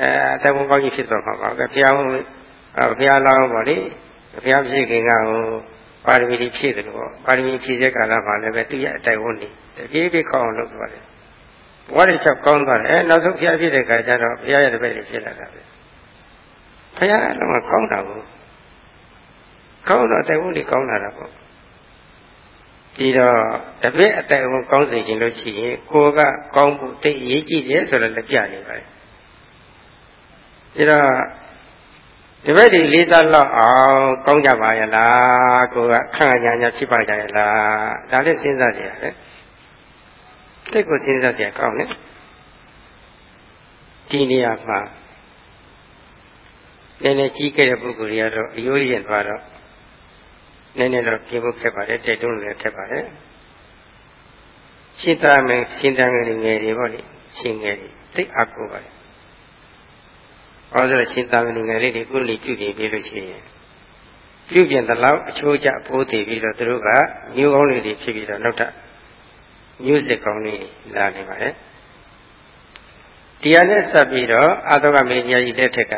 အဲအတိုင်ဝန်းကောင်းကြီးဖြစ်သွားမှာပါပဲဘုရားဘုရားလောင်းပါလေဘုရားဖြစ်ခင်ကဟို ပါရမီဖြည့်တယ်လို့ပါရမီဖြည့်တဲ့ကာလမှာလည်းပဲသူ့ရဲ့အတိုင်ဝန်းနေတပြေးပြေးကောင်းအောင်လုပ်သွားတယ်ဘဝတစ်ချက်ကောင်းသွားတယ်အဲနောက်ဆုံးဘုရားဖြစ်တဲ့ခါကျတော့ဘုရားရဲ့တပည့်တွေဖြစ်လာတာပဲဘုရားကတော့ကောင်းတာကိုကောင်းတော့တိုင်ဝန်းလေးကောင်းလာတာပေါ့ဒီတော့တပည့်အတိုင်ဝန်းကောင်းစေခြင်းလို့ရှိရင်ကိုကကောင်းဖို့တိတ်ရေးကြည့်တယ်ဆိုတော့လည်းပြနေပါတယ်ဒါတော့ ဒီဘက်ဒီလေးစားလောက်အောင်ကောင်းကြပါရဲ့လားကိုကခန့်ညာညာဖြစ်ပါကြရဲ့လားဒါလည်းစဉ်းစားကြရတယ်တိတ်ကိုစဉ်းစားကြကောင်းတယ်ဒီနေရာမှာနည်းနည်းကြီးခဲ့တဲ့ပုဂ္ဂိုလ်တွေကတော့အယိုးရင်သွားတော့နည်းနည်းတော့ပြင်ဖို့ခက်ပါတယ်တိုက်တွန်းလည်းခက်ပါတယ်ရှင်းသားမယ်ရှင်းသားငယ်ငယ်တွေပေါ့လေရှင်းငယ်တွေသိအကူပါတယ် ဟောဆိုတော့ရှင်သာမဏေငယ်လေးတွေကုလိပြုပြင်ပြီးလို့ရှိရင်ပြုပြင်သလောက်အချိုးကျပိုးတည်ပြီးတော့သူတို့ကမျိုးကောင်းလေးတွေဖြစ်ပြီးတော့နောက်ထပ်မျိုးစစ်ကောင်းလေးလာနေပါတယ်တရားနဲ့ဆက်ပြီးတော့အာသောကမေညာကြီးလက်ထက်က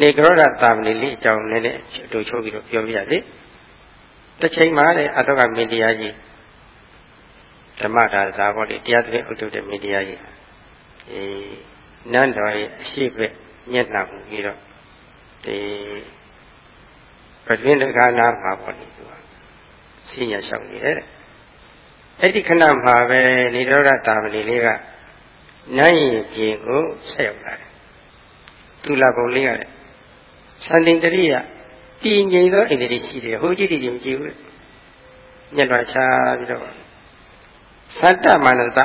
နေကရောဓတာမဏေလေးအကြောင်းနဲ့အတူချိုးပြီးတော့ပြောပြရစီတစ်ချိန်မှာတဲ့အာသောကမေတရားကြီးဓမ္မဒါဇာဘောလေးတရားသွင်းဥဒ္ဒတဲ့မေတရားကြီးအေး နန်းတော်ရဲ့အရှိဘက်မျက်နှာမူပြီးတော့ဒီပတွင်တက္ကနာမှာပေါ့လေသူကစိညာလျှောက်နေတယ်အဲ့ဒီခဏမှာပဲနိရောဓတာမဏေလေးကနိုင်ရင်ပြင်ကိုဆက်ရောက်လာတယ်သူလာပုံလေးရတယ်သန္တိတရိယတည်ငြိမ်သောအိန္ဒြေရှိတယ်ဟိုကြည့်တည်မကြည့်ဘူးမျက်လွှာချပြီးတော့သတ္တမာနတ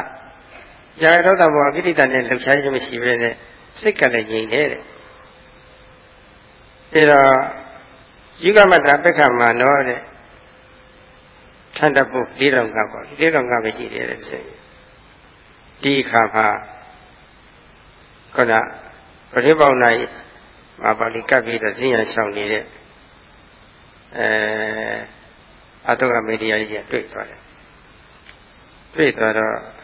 ရာဂဒေါသမောကိဋ္တနဲ့လှုပ်ရှားခြင်းမရှိဘဲနဲ့စိတ်ကလည်းငြိမ်တယ်တဲ့အဲတော့ယူကမတ္တပက္ခမနောတဲ့ထန်တပု၄တောင်ကပေါ့၄တောင်ကပဲရှိတယ်တဲ့ဆိုဒီအခါမှာခုနပရိပေါနာမှာပါဠိကပ်ပြီးတော့ဈဉ္ရဆောင်နေတဲ့အဲအတုကမေဒီယာကြီးတွေ့သွားတယ်တွေ့သွားတော့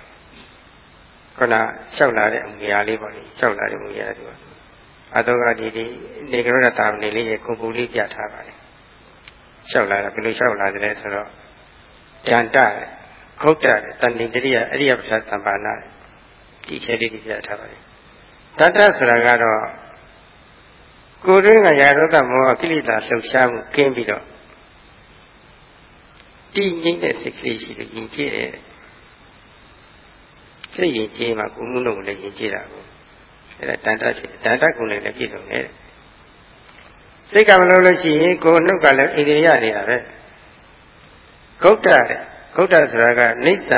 ခုနလျှောက်လာတဲ့အမူအရာလေးပေါ့လေလျှောက်လာတဲ့အမူအရာသူကအတုကဒီဒီနေကရဏတာမဏေလေးရဲ့ကိုပူလေးပြထားပါတယ်လျှောက်လာတာဘယ်လိုလျှောက်လာတယ်ဆိုတော့တန်တခုတ်တတန်တိတရိယအရိယပဋ္ဌာသံပါဏဒီခြေလေးပြထားပါတယ်တတ္တဆိုတာကတော့ကိုယ်တွင်းကရာဇသမောဟကိလေသာလှုပ်ရှားမှုကင်းပြီးတော့တည်ငြိမ်တဲ့စိတ်ကလေးရှိလို့ယဉ်ကျေးတယ် စိတ်ယဉ်ကျေးမှကိုယ်မှုလုံးလည်းယဉ်ကျေးတာကိုအဲဒါတန်တဖြစ်တန်တကုလည်းလည်းပြည့်စုံတယ်စိတ်ကမလို့လို့ရှိရင်ကိုယ်နှုတ်ကလည်းဣန္ဒြေရနေတာပဲဂௌတ္တတဲ့ဂௌတ္တဆိုတာကနိစ္စ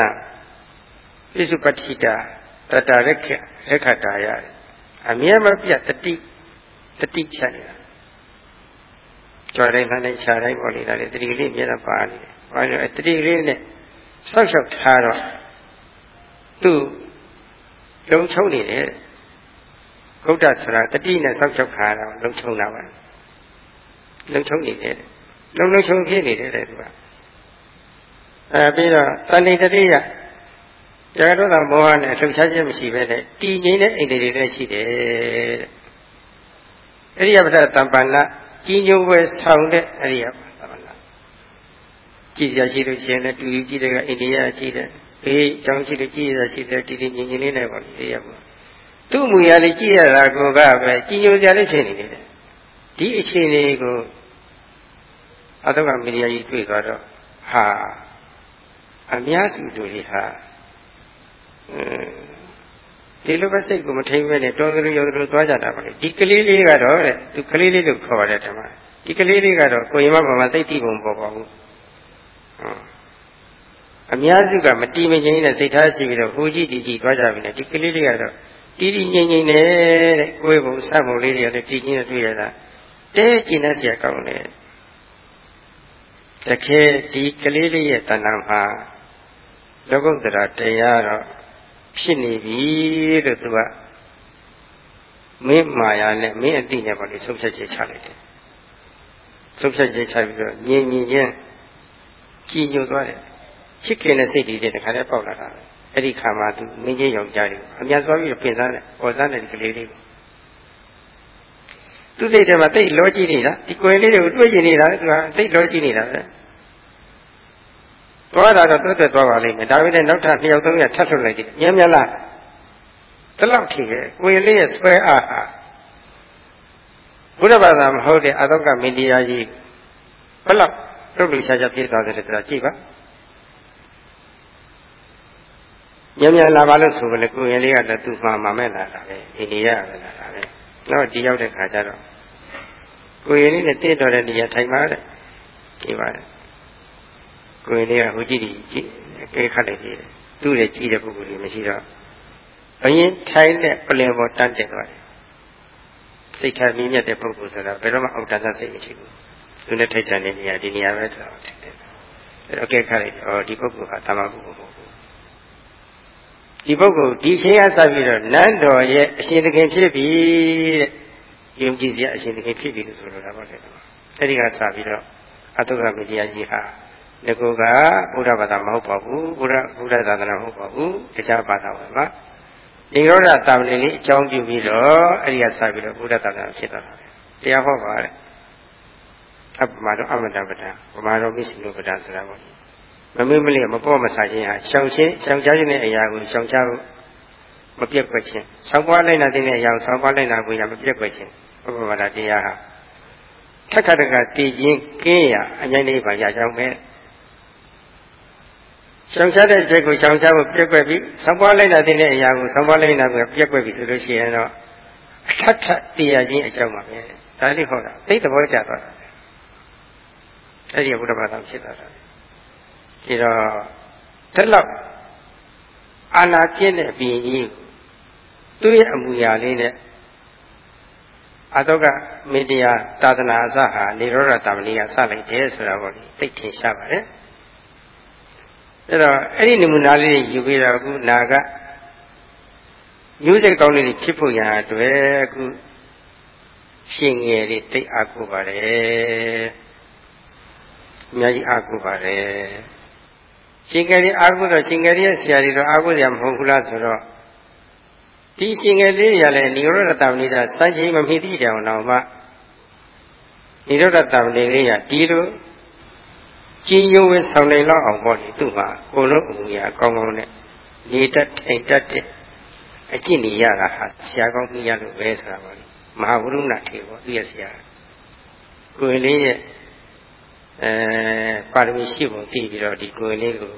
ပိစုပတ္ထိတာတတရက်ခရက်ခတာရတယ်အမြဲမပြတ်တတိတတိချက်နေတာကြော်တိုင်းမှတိုင်းခြားတိုင်းပေါ်နေတာလေတတိကလေးအမြဲတမ်းပါနေတယ်။ဘာလို့လဲတတိကလေးနဲ့ဆောက်ရှောက်ထားတော့ သူ့လုံချုံနေတယ်။ဂုဋ္ဌဆိုတာတတိနဲ့ဆောက်ရှောက်ခါတော့လုံချုံတာပါ။လုံချုံနေတယ်။လုံလုံချုံဖြစ်နေတယ်တဲ့သူက။အဲပြီးတော့တဏိတတိယကြာတော့တာမောဟနဲ့လှုပ်ရှားခြင်းမရှိပဲနဲ့တည်ငြိမ်တဲ့အိမ်တွေလည်းရှိတယ်တဲ့။အရိယပဒတံပန္နကြီးညိုပဲဆောင်တဲ့အရိယပဒပန္နကြည်ရရှိလို့ရှိရင်လည်းတူကြည့်တဲ့ကအိန္ဒိယရှိတယ်။ အေးကြောင်းရှိလို့ကြည်ရရှိတယ်တည်တည်ငြိမ်ငြိမ်လေးနဲ့ပေါ့ဒီရပေါ့။သူ့မူရလေးကြည်ရတာကိုကပဲကြီးညိုကြလေးဖြစ်နေတယ်။ဒီအခြေအနေကိုအတုကမီဒီယာကြီးတွေ့သွားတော့ဟာအများစုတို့တွေဟာဒီလိုပဲစိတ်ကိုမထိန်ပဲနဲ့တော်တော်ရောတော်သွားကြတာပါလေဒီကလေးလေးကတော့တဲ့သူကလေးလေးလို့ခေါ်တယ်ဓမ္မဒီကလေးလေးကတော့ကိုရင်မဘာမှသိတိပုံပေါ်ပါဘူး အများစုကမတီးမငြိမ်နဲ့စိတ်ထားရှိပြီးတော့ဟိုကြည့်ဒီကြည့်သွားကြပြီနဲ့ဒီကလေးလေးကတော့တီးတီးငြိမ်ငြိမ်နဲ့တဲ့ကိုယ်ပုံစပုံလေးတွေလည်းတီးငြိမ်နဲ့တွေ့ရတာတဲကျင်တဲ့ဆရာကောင်းတယ်တကယ်ဒီကလေးလေးရဲ့တဏ္ဍာမှာလောကုတ္တရာတရားတော့ဖြစ်နေပြီလို့သူကမင်းမာယာနဲ့မင်းအတိနဲ့ပေါ့လေဆုံးဖြတ်ချက်ချလိုက်တယ်ဆုံးဖြတ်ချက်ချပြီးတော့ညင်ညင်ချင်းကြည်ညိုသွားတယ် ချစ်ခင်တဲ့စိတ်တွေတခါတည်းပေါက်လာတာအဲ့ဒီခါမှာသူမင်းချင်းယောက်ျားတွေအများသွားပြီးတော့ပြင်စားတယ်ပေါ်စားတယ်ဒီကလေးလေးကိုသူစိတ်ထဲမှာတိတ်လောကြည့်နေတာဒီကွယ်လေးတွေကိုတွေ့ကျင်နေတာသူကတိတ်လောကြည့်နေတာပဲသွားတာတော့တွတ်တက်သွားပါလိမ့်မယ်ဒါပေမဲ့နောက်ထပ်နှစ်ယောက်သုံးယောက်ထပ်ထုတ်လိုက်တယ်ညံ့ညံ့လားဒီလောက်ထိပဲကိုယ်လေးရဲ့ဆွဲအားဟာဘုရားဘာသာမဟုတ်တဲ့အသောကမင်းတရားကြီးဘယ်လောက်တုတ်လူရှားရှားဖြစ်သွားတယ်ဆိုတာကြည့်ပါ ညံ့ညံ့လာပါလို့ဆိုကြလေကိုယ်လေးကတော့သူ့မှာမမဲ့လာတာပဲအိန္ဒိယပဲလာတာပဲတော့ဒီရောက်တဲ့ခါကျတော့ကိုယ်လေးနဲ့တင့်တော်တဲ့နေရာထိုင်ပါတဲ့ကြည့်ပါတဲ့ကိုယ်လေးကဟိုကြည့်ကြည့်ကြည့်အကဲခတ်လိုက်သေးတယ်သူ့ရဲ့ကြည့်တဲ့ပုဂ္ဂိုလ်ကြီးမရှိတော့ဘယင်းထိုင်တဲ့ပလင်ပေါ်တန်းတက်သွားတယ်စိတ်ထားမြင့်မြတ်တဲ့ပုဂ္ဂိုလ်ဆိုတာဘယ်တော့မှအောက်တန်းစိတ်မရှိဘူးသူနဲ့ထိုက်တန်တဲ့နေရာဒီနေရာပဲဆိုတော့အဲ့တော့အကဲခတ်လိုက်ဩဒီပုဂ္ဂိုလ်ဟာတမန်ပုဂ္ဂိုလ်မဟုတ်ဘူး ဒီပုဂ္ဂိုလ်ဒီချိန်ကစပြီးတော့နန်းတော်ရဲ့အရှင်သခင်ဖြစ်ပြီတဲ့ယုံကြည်စရာအရှင်သခင်ဖြစ်ပြီလို့ဆိုလိုတာပါလေအဲဒီကစပြီးတော့အတုကမေတ္တာကြီးဟာငကိုကဘုရားဘာသာမဟုတ်ပါဘူးဘုရားဘုရားသာသနာမဟုတ်ပါဘူးတခြားဘာသာဝင်ပါဒီရောဓတာမဏေလေးအကြောင်းပြုပြီးတော့အဲဒီကစပြီးတော့ဘုရားသာသနာဖြစ်သွားတာတရားဟောပါတဲ့အပမတော်အမတပဒံပမာတော်မရှိလို့ပဒံဆိုတာပေါ့ မမေ့မလျက်မပေါ့မဆာခြင်းဟာရှောင်ခြင်းရှောင်ကြခြင်းတဲ့အရာကိုရှောင်ချဖို့မပြက်ကွက်ခြင်းဆောင်းပွားလိုက်နာတဲ့အရာကိုဆောင်းပွားလိုက်နာဖို့ရမပြက်ကွက်ခြင်းဥပမာတရားဟာထက်ခါတကတည်ခြင်းကင်းရာအញ្ញိနေပါရကြောင်းပဲရှောင်ချတဲ့ချက်ကိုရှောင်ချဖို့ပြက်ကွက်ပြီးဆောင်းပွားလိုက်နာတဲ့အရာကိုဆောင်းပွားလိုက်နာဖို့ပြက်ကွက်ပြီးဆိုလို့ရှိရင်တော့အထက်ထက်တည်ရခြင်းအကြောင်းပါပဲဒါလေးဟောတာသိသဘောကျသွားတာအဲ့ဒီဘုရားဘာသာဖြစ်သွားတာ ဒီတော့တက်လောက်အာနာပြည့်တဲ့ဘီကြီးသူ့ရဲ့အမူအရာလေးနဲ့အတောကမေတ္တာသာသနာအစဟာနေရောဓတာမဏိကစလိုက်တယ်ဆိုတာပေါ့လေသိထင်ရှားပါတယ်အဲ့တော့အဲ့ဒီနမူနာလေးယူပြီးတော့အခုနာကမျိုးစိတ်ကောင်းလေးဖြစ်ဖို့ရန်အတွက်အခုရှင်ငယ်လေးတိတ်အားကိုပါတယ်အများကြီးအားကိုပါတယ် ရှင်ငယ်လေးအားကိုတော့ရှင်ငယ်လေးရဲ့ဆရာကြီးတော့အားကိုစရာမဟုတ်ဘူးလားဆိုတော့ဒီရှင်ငယ်လေးရလဲနိရောဓတမဏိတာစัจချိန်မမိသည့်တောင်တော့မှနိရောဓတမဏိလေးရဒီလိုကြီးညိုဝဲဆောင်နိုင်လောက်အောင်ပေါ့လေသူ့မှာကိုလုံးအမူအရာကောင်းကောင်းနဲ့နေတတ်ထိုင်တတ်တဲ့အကျင့်နေရတာဟာဆရာကောင်းကြီးရလို့ပဲဆိုတာပေါ့လေမဟာဝရုဏထေပေါ့သူရဲ့ဆရာကိုယ်လေးရဲ့ အဲပါရမီရှိပုံသိပြီးတော့ဒီကိုယ်လေးကို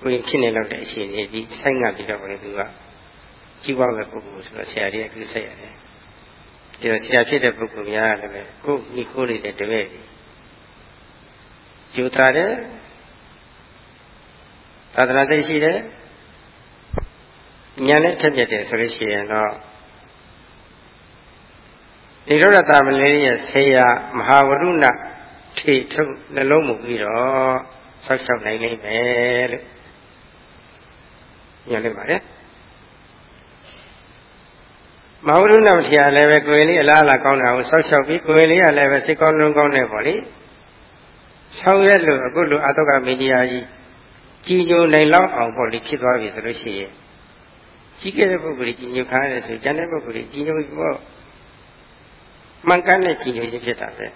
ကိုယ်ဖြစ်နေတော့တဲ့အခြေအနေဒီဆိုင်ငါပြီးတော့လည်းသူကကြီးပွားမဲ့ပုဂ္ဂိုလ်ဆိုတော့ဆရာကြီးကသူဆက်ရတယ်ဒီတော့ဆရာဖြစ်တဲ့ပုဂ္ဂိုလ်များလည်းပဲကိုယ်မိခိုးနေတဲ့တပည့်ကြီးယူထားတယ်သာသနာသိရှိတယ်ဉာဏ်နဲ့ထက်မြက်တယ်ဆိုလို့ရှိရင်တော့ဒီရောတာမလေးရဲ့ဆေယမဟာဝရုဏ ထေထုတ်နှလုံးမူပြီးတော့ဆောက်ရှောက်နိုင်လိမ့်မယ်လို့ညွှန်လိုက်ပါတယ်မဟာဝရုဏထေယလည်းပဲကိုယ်လေးအလားအလာကောင်းတာကိုဆောက်ရှောက်ပြီးကိုယ်လေးကလည်းပဲစိတ်ကောင်းလုံးကောင်းနေပါလေဆောင်ရွက်လို့အခုလိုအတုကမေဒီယာကြီးကြီးညိုနိုင်လောက်အောင်ပေါ့လေဖြစ်သွားပြီဆိုလို့ရှိရင်ကြီးခဲ့တဲ့ပုဂ္ဂိုလ်ကြီးညိုခါရတယ်ဆိုကျန်တဲ့ပုဂ္ဂိုလ်ကြီးညိုပြီးပေါ့မှန်ကန်တဲ့ကြီးညိုခြင်းဖြစ်တာပဲ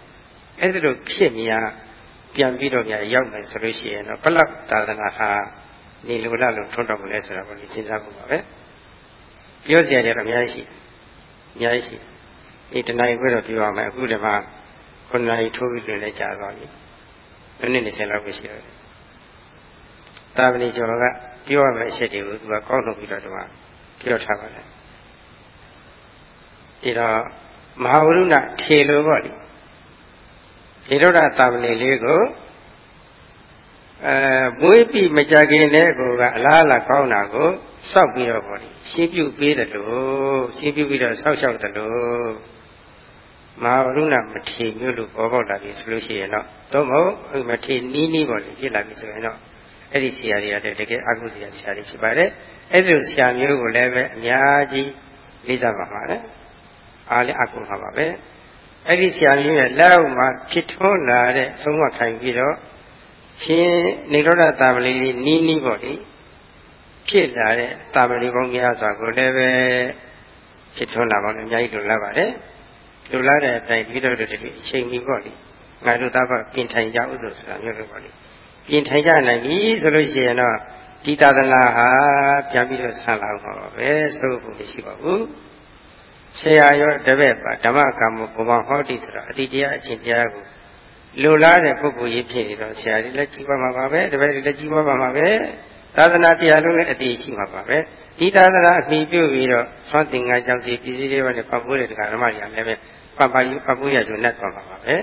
အဲ့ဒါလိုဖြစ်များပြန်ပြီးတော့များရောက်မယ်ဆိုလို့ရှိရင်တော့ဘလောက်သာသနာဟာနေလိုလားလို့ထွန်းတော်မလဲဆိုတာကိုစဉ်းစားဖို့ပါပဲပြောစရာကြတော့အများကြီးရှိအများကြီးရှိဒီတဏှာကိုတော့ပြောရမယ်အခုဒီမှာခုနကထိုးပြီးလွင်လဲကြာသွားပြီမိနစ်20လောက်ပဲရှိတော့တာဝဏီကျော်ကပြောရမယ့်အချက်တွေကိုသူကကောက်ထုတ်ပြီးတော့ဒီမှာပြောထားပါတယ်ဒီတော့မဟာဝရုဏထေလိုပေါ့လေ ဒီတော့တာဝဏီလေးကိုအဲမွေးပြီးမကြခင်တဲ့ကိုကအလားအလာကောင်းတာကိုစောက်ပြီးတော့ပေါ့လေရှင်းပြုပေးတယ်လို့ရှင်းပြုပြီးတော့ဆောက်ရှောက်တယ်လို့မဟာဝရုဏမထေမျိုးလို့ပေါ်ပေါက်လာပြီဆိုလို့ရှိရင်တော့တော့မဟုတ်မထေနီးနီးပေါ့လေဖြစ်လာပြီဆိုရင်တော့အဲ့ဒီဆရာတွေကတကယ်အကုဆရာဆရာတွေဖြစ်ပါတယ်အဲ့ဒီဆရာမျိုးကိုလည်းပဲအများကြီးလေးစားပါပါတယ်အားလည်းအကုပါပါပဲ အဲ့ဒီဆရာမျိုးရဲ့လက်အောက်မှာဖြစ်ထွန်းလာတဲ့သုံးမခိုင်ပြီးတော့ရှင်နေရောဓတာမလီနီးနီးပေါ့လေဖြစ်လာတဲ့တာမလီပေါင်းများစွာကိုလည်းပဲဖြစ်ထွန်းလာပါလို့အများကြီးလိုလားပါတယ်လိုလားတဲ့အတိုင်းပြီးတော့ဒီအချိန်ကြီးပေါ့လေငါတို့သားကပြင်ထိုင်ကြဥဆိုဆိုတာမျိုးပဲပေါ့လေပြင်ထိုင်ကြနိုင်ပြီဆိုလို့ရှိရင်တော့ဒီသာသနာဟာပြန်ပြီးတော့ဆန်းလာမှာပါပဲဆိုဖို့မရှိပါဘူး ဆရာရောတပည့်ပါဓမ္မကမ္မဘုံဟောတိဆိုတာအတိတရားအချင်းတရားကိုလိုလားတဲ့ပုဂ္ဂိုလ်ကြီးဖြစ်နေတော့ဆရာကြီးလည်းကြီးပါမှာပါပဲတပည့်တွေလည်းကြီးပါမှာပါပဲသာသနာတရားလုံးလည်းအတိရှိမှာပါပဲဒီသာသနာအမိပြုပြီးတော့သွန်သင်္ကန်းကြောင့်စီပြည်စည်းတွေနဲ့ပတ်ဖို့တဲ့တရားဓမ္မတွေကလည်းပဲပတ်ပါယူပတ်ဖို့ရဆိုနဲ့တော့မှာပါပဲ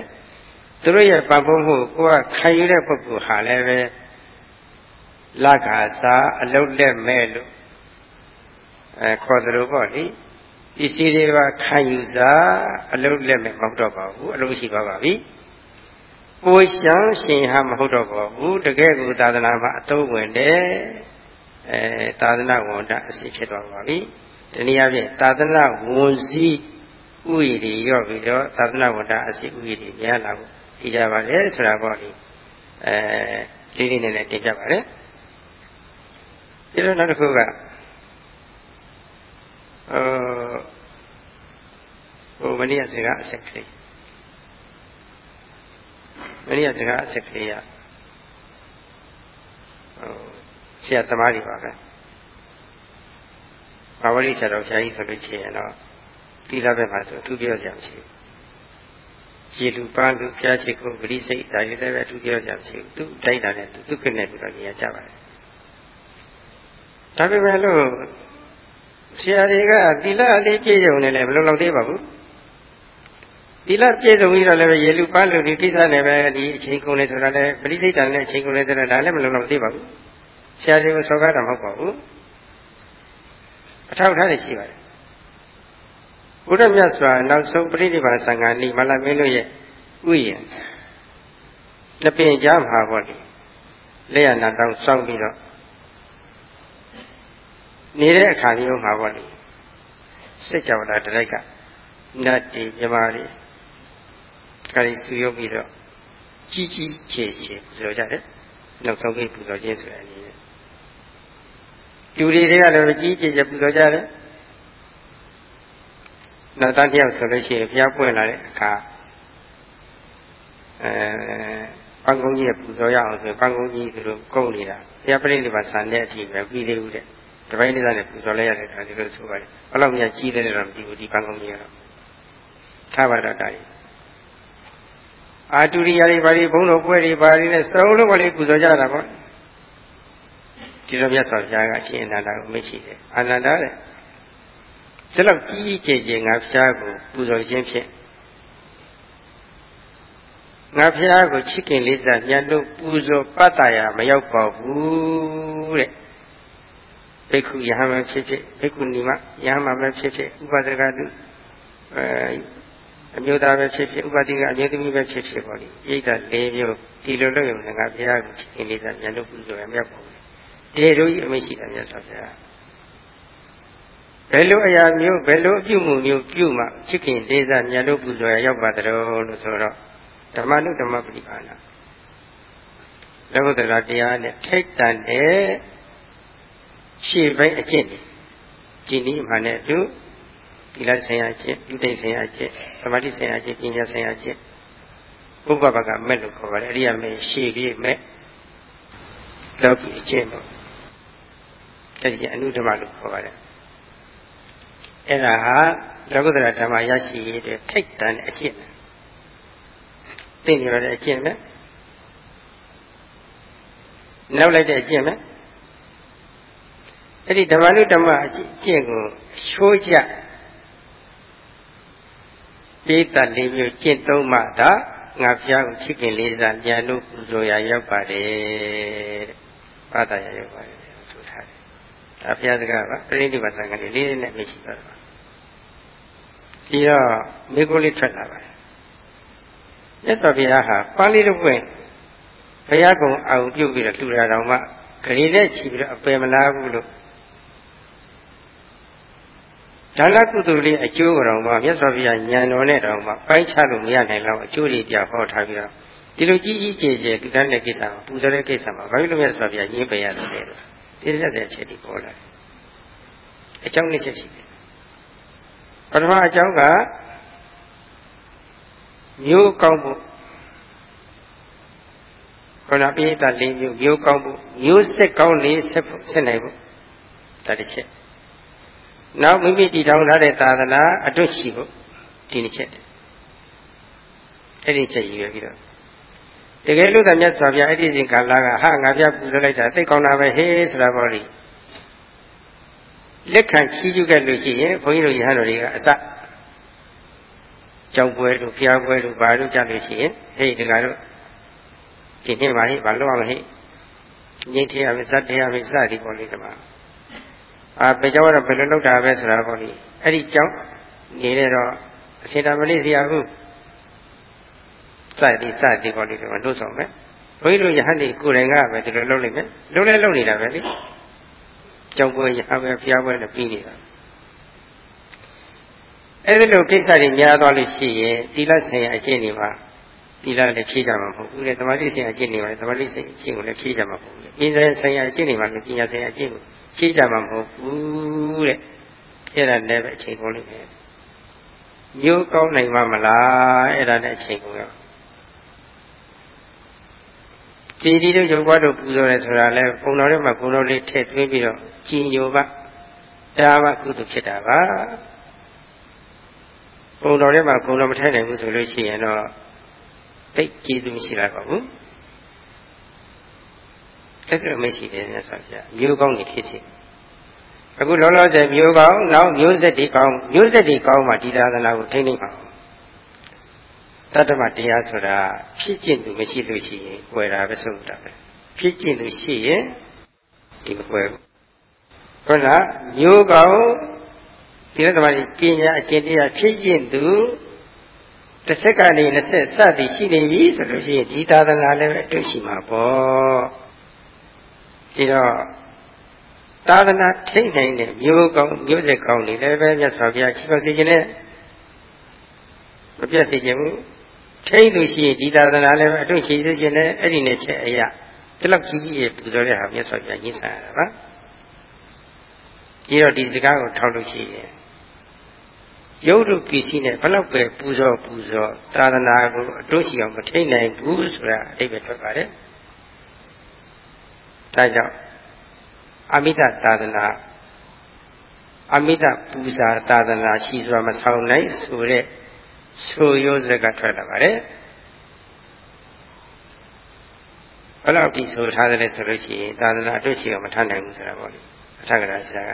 သူတို့ရဲ့ပတ်ဖို့မှုကိုကခံယူတဲ့ပုဂ္ဂိုလ်ဟာလည်းပဲလက္ခာစာအလုတ်လက်မဲ့လို့အဲခေါ်တယ်လို့ပေါ့လေ ပစ္စည်းတွေကခံယူစာအလုတ်လက်မဲ့မဟုတ်တော့ပါဘူးအလုတ်ရှိသွားပါပြီပိုရှမ်းရှင်ဟာမဟုတ်တော့ပါဘူးတကယ်ကိုသာသနာမှာအသုံးဝင်တယ်အဲသာသနာဝန်တအစီဖြစ်သွားပါပြီ။ဒီနည်းအားဖြင့်သာသနာဝန်စည်းဥယျာဉ်တွေရော့ပြီးတော့သာသနာဝန်တအစီဥယျာဉ်တွေများလာဖို့ဒီကြပါလေဆိုတာပေါ့လေအဲလေးလေးနက်နက်တင်ပြပါလေ။ပြီးတော့နောက်တစ်ခုက ဟိုမနေ့ကစကားအဆက်ကလေးမနေ့ကစကားအဆက်ကလေးကဟိုဆရာသမားတွေပါပဲဘာဝလိဆရာတော်ဆရာကြီးဆိုလို့ရှိရင်တော့တိလာဘက်မှာဆိုအထူးပြောကြမရှိဘူးရေလူပန်းလူဖျားချစ်ကိုဂရိစိတ်ဒါတွေလည်းပဲအထူးပြောကြမရှိဘူးသူတိုက်တာနဲ့သူသူခနဲ့ပြီးတော့နေရာကြပါတယ်ဒါပေမဲ့လို့ ဆရာတွေကသီလအလေးပြည့်စုံနေလည်းမလုံလောက်သေးပါဘူးသီလပြည့်စုံပြီးတော့လည်းရေလူပန်းလူဒီကိစ္စနဲ့ပဲဒီအချိန်ကုန်နေဆိုတာလည်းပရိစိတ်တန်နဲ့အချိန်ကုန်နေဆိုတာဒါလည်းမလုံလောက်သေးပါဘူးဆရာတွေကိုစော်ကားတာမဟုတ်ပါဘူးအထောက်ထားတွေရှိပါတယ်ဘုရားမြတ်စွာနောက်ဆုံးပရိနိဗ္ဗာန်သံဃာနိမလာမင်းတို့ရဲ့ဥယျာဉ်လက်ပင်ကြားမှာပေါ့လေလက်ရနာတောင်စောင်းပြီးတော့ နေတဲ့အခါမျိုးမှာပေါ့လေစိတ်ကြောင်တာတရိုက်ကနတ်တွေမြမာတွေခါရီစုရုပ်ပြီးတော့ကြီးကြီးချေချေပူဇော်ကြတယ်နောက်ဆုံးပြီးပူဇော်ခြင်းဆိုတဲ့အနေနဲ့လူတွေကလည်းကြီးကြီးချေချေပူဇော်ကြတယ်နောက်တန်းတယောက်ဆိုလို့ရှိရင်ဘုရားပွင့်လာတဲ့အခါအဲပန်းကုန်းကြီးရဲ့ပူဇော်ရအောင်ဆိုပန်းကုန်းကြီးသူတို့ကုန်းနေတာဘုရားပြိဋိဘဆန်တဲ့အထိပဲပြီးသေးဘူးတဲ့ တပိုင်းလေးသားနဲ့ပူဇော်လိုက်ရတဲ့အခါဒီလိုဆိုပါတယ်ဘယ်လောက်များကြီးတယ်တော့မသိဘူးဒီပန်းကုန်းကြီးကတော့ထားပါတော့တာကြီးအာတူရိယာတွေဘာတွေဘုန်းတော်ပွဲတွေဘာတွေနဲ့စုံလုံးကလေးပူဇော်ကြတာပေါ့ဒီလိုမြတ်စွာဘုရားကအရှင်အနန္ဒာကိုမရှိတယ်အာနန္ဒာတဲ့ဒီလောက်ကြီးကြီးကျယ်ကျယ်ငါဖျားကိုပူဇော်ခြင်းဖြင့်ငါဖျားကိုချစ်ခင်လေးစားညံတို့ပူဇော်ပတ်တာရမရောက်ပါဘူးတဲ့ ဘိက္ခုယဟမဖြစ်ဖြစ်ဘိက္ခုနီမယဟမပဲဖြစ်ဖြစ်ဥပဒကတုအဲအမျိုးသားပဲဖြစ်ဖြစ်ဥပတိကအမျိုးသမီးပဲဖြစ်ဖြစ်ပေါ့လေဣဒ္ဓ၄မျိုးဒီလိုလုပ်ရင်ငါဘုရားကိုချစ်ခင်လေးစားညံတို့ပူဇော်ရမရောက်ပါဘူးဒီလိုကြီးအမရှိတာမြတ်စွာဘုရားဘယ်လိုအရာမျိုးဘယ်လိုအပြုမှုမျိုးပြုမှချစ်ခင်လေးစားမြတ်လို့ပူဇော်ရရောက်ပါသလဲလို့ဆိုတော့ဓမ္မနုဓမ္မပရိပါဏလောကုတ္တရာတရားနဲ့ထိတ်တန်တဲ့ ရှေ့ပိုင်းအကျင့်ဒီနည်းမှနဲ့သူဒီလဆိုင်ရာအကျင့်ဒီတိတ်ဆိုင်ရာအကျင့်သမာဓိဆိုင်ရာအကျင့်ပညာဆိုင်ရာအကျင့်ဘုရားဘကမဲ့လို့ခေါ်ပါတယ်အရိယာမဲ့ရှေ့ပြေးမဲ့လောကီအကျင့်ပေါ့အဲဒီအနုဓမ္မလို့ခေါ်ပါတယ်အဲ့ဒါဟာလောကုတ္တရာဓမ္မရရှိရတဲ့ထိတ်တန်တဲ့အကျင့်သိနေရတဲ့အကျင့်ပဲနောက်လိုက်တဲ့အကျင့်ပဲ အဲ့ဒီဓမ္မနုဓမ္မအကျင့်ကိုချိုးကြပိတ္တလေးမျိုးကျင့်သုံးမှသာငါဖျားကိုချစ်ခင်လေးစားညာလို့ပူဇော်ရရောက်ပါတယ်တဲ့။ဘာသာရရောက်ပါတယ်ဆိုထားတယ်။ဒါဘုရားစကားပါပြိဋိဘသံဃာလေးလေးနဲ့မရှိတော့တာ။ပြီးတော့မိကိုလေးထွက်လာပါတယ်။မြတ်စွာဘုရားဟာပါဠိတော်ဝင်ဘုရားကုံအောင်ပြုတ်ပြီးတော့လှူတာတော်မှဂရီနဲ့ချီပြီးတော့အပယ်မလားဘူးလို့ ဒါနကုသိုလ်လေးအကျိုးကြောင့်မှမြတ်စွာဘုရားဉာဏ်တော်နဲ့တောင်မှပိုင်းခြားလို့မရနိုင်လောက်အကျိုးတွေတရားဟောထားပြီးတော့ဒီလိုကြီးကြီးကျယ်ကျယ်ဒီတန်းတဲ့ကိစ္စမှာပူဇော်တဲ့ကိစ္စမှာဘာလို့မြတ်စွာဘုရားညင်းပယ်ရတယ်လဲဆိုသိစက်တဲ့အချက်ဒီပေါ်လာတယ်အကြောင်းနှစ်ချက်ရှိတယ်ပထမအကြောင်းကမျိုးကောင်းမှုခန္ဓာပိဋက၄မျိုးမျိုးကောင်းမှုမျိုးဆက်ကောင်းလေးဆက်ဆက်နိုင်ဖို့ဒါတစ်ချက် နောက်မိမိတည်ထောင်ထားတဲ့သာသနာအတွတ်ရှိဖို့ဒီနှစ်ချက်အဲ့ဒီချက်ရည်ရွယ်ပြီးတော့တကယ်လို့သာမြတ်စွာဘုရားအဲ့ဒီစဉ်ကာလကဟာငါပြပူဇော်လိုက်တာသိကောင်းတာပဲဟေးဆိုတာပေါ့လေလက်ခံချီးကျူးခဲ့လို့ရှိရင်ဘုန်းကြီးတို့ရဟန်းတော်တွေကအစကြောင်ပွဲတို့ဖျားပွဲတို့ဘာလို့ကြလို့ရှိရင်ဟေးဒီကတို့ဒီနေ့ပါဟေးဘာလို့ရမဟေးငိမ့်ထရမယ်ဇတ်ထရမယ်စသည်ပေါ့လေဒီမှာ အာဘယ်ကြောင့်တော့ဘယ်လိုလုပ်တာပဲဆိုတာပေါ့လေအဲ့ဒီကြောင့်နေတော့အရှင်သာမဏေဆရာဟုစသည်စသည်ပေါ့လေဒီမှာလို့ဆောင်မယ်ဘုန်းကြီးတို့ယဟန်ဒီကိုယ်တိုင်ကပဲဒီလိုလုပ်လိုက်မယ်လုပ်လဲလုပ်နေတာပဲလေကြောင်းပွဲရဟပဲဖျားပွဲနဲ့ပြီးနေတာအဲ့ဒီလိုကိစ္စတွေများသွားလို့ရှိရင်တိလဆိုင်ရာအကျင့်တွေမှာတိလလည်းဖြည့်ကြမှာမဟုတ်ဘူးလေတမာတိဆိုင်ရာအကျင့်တွေမှာတမာတိဆိုင်အကျင့်ကိုလည်းဖြည့်ကြမှာမဟုတ်ဘူးလေပညာဆိုင်ရာအကျင့်တွေမှာလည်းပညာဆိုင်ရာအကျင့်ကို ဖြည့်ကြမှာမဟုတ်ဘူးတဲ့အဲ့ဒါလည်းပဲအချိန်ကုန်လိမ့်မယ်မျိုးကောင်းနိုင်မှာမလားအဲ့ဒါနဲ့အချိန်ကုန်ရောဒီဒီတို့ရုပ်ဘွားတို့ပူဇော်တယ်ဆိုတာလဲပုံတော်ထဲမှာပုံတော်လေးထည့်သွင်းပြီးတော့ကြည်ညိုပါဒါမှကုသိုလ်ဖြစ်တာပါပုံတော်ထဲမှာပုံတော်မထည့်နိုင်ဘူးဆိုလို့ရှိရင်တော့တိတ်ကျေးဇူးမရှိလိုက်ပါဘူး အဲ့ဒါမရှိတယ်မြတ်စွာဘုရားမျိုးကောင်းနေဖြစ်စေအခုလောလောဆယ်မျိုးကောင်းနောက်မျိုးဆက်ဒီကောင်းမျိုးဆက်ဒီကောင်းမှဒီသာသနာကိုထိန်းသိမ်းပါတတ္တမတရားဆိုတာဖြစ်ကျင့်သူမရှိလို့ရှိရင်ကွယ်တာပဲဆုံးတာပဲဖြစ်ကျင့်သူရှိရင်ဒီမကွယ်ဘူးခုနမျိုးကောင်းဒီလိုသမားပညာအကျင့်တရားဖြစ်ကျင့်သူတစ်ဆက်ကနေ20စသည်ရှိနေပြီဆိုလို့ရှိရင်ဒီသာသနာလည်းအတွေ့ရှိမှာပေါ့ ဒီတော့သာသနာထိတ်နိုင်တဲ့မျိုးကောင်းမျိုးဆက်ကောင်းတွေလည်းပဲမြတ်စွာဘုရားချီးပါစေခြင်းနဲ့မပြတ်စေခြင်းဘူးထိတ်လို့ရှိရင်ဒီသာသနာလည်းပဲအတွေ့ရှိစေခြင်းနဲ့အဲ့ဒီနဲ့ချက်အရာဒီလောက်ကြီးကြီးပူဇော်တဲ့ဟာမြတ်စွာဘုရားရင်းဆန်ရတာပါဒီတော့ဒီစကားကိုထောက်လို့ရှိရင်ရုပ်တုပစ္စည်းနဲ့ဘလောက်ပဲပူဇော်ပူဇော်သာသနာကိုအတုရှိအောင်မထိနိုင်ဘူးဆိုတာအတိတ်ပဲထွက်ပါတယ်။ ဒါကြောင့်အမိတသာသနာအမိတပူဇာသာသနာရှိစွာမဆောင်နိုင်ဆိုတဲ့ဆိုရိုးစကားထွက်လာပါတယ်။ဘယ်လောက်ဒီဆိုထားတယ်ဆိုလို့ရှိရင်သာသနာအတုရှိအောင်မထနိုင်ဘူးဆိုတာပေါ့လေ။အထက်ကရာဆရာက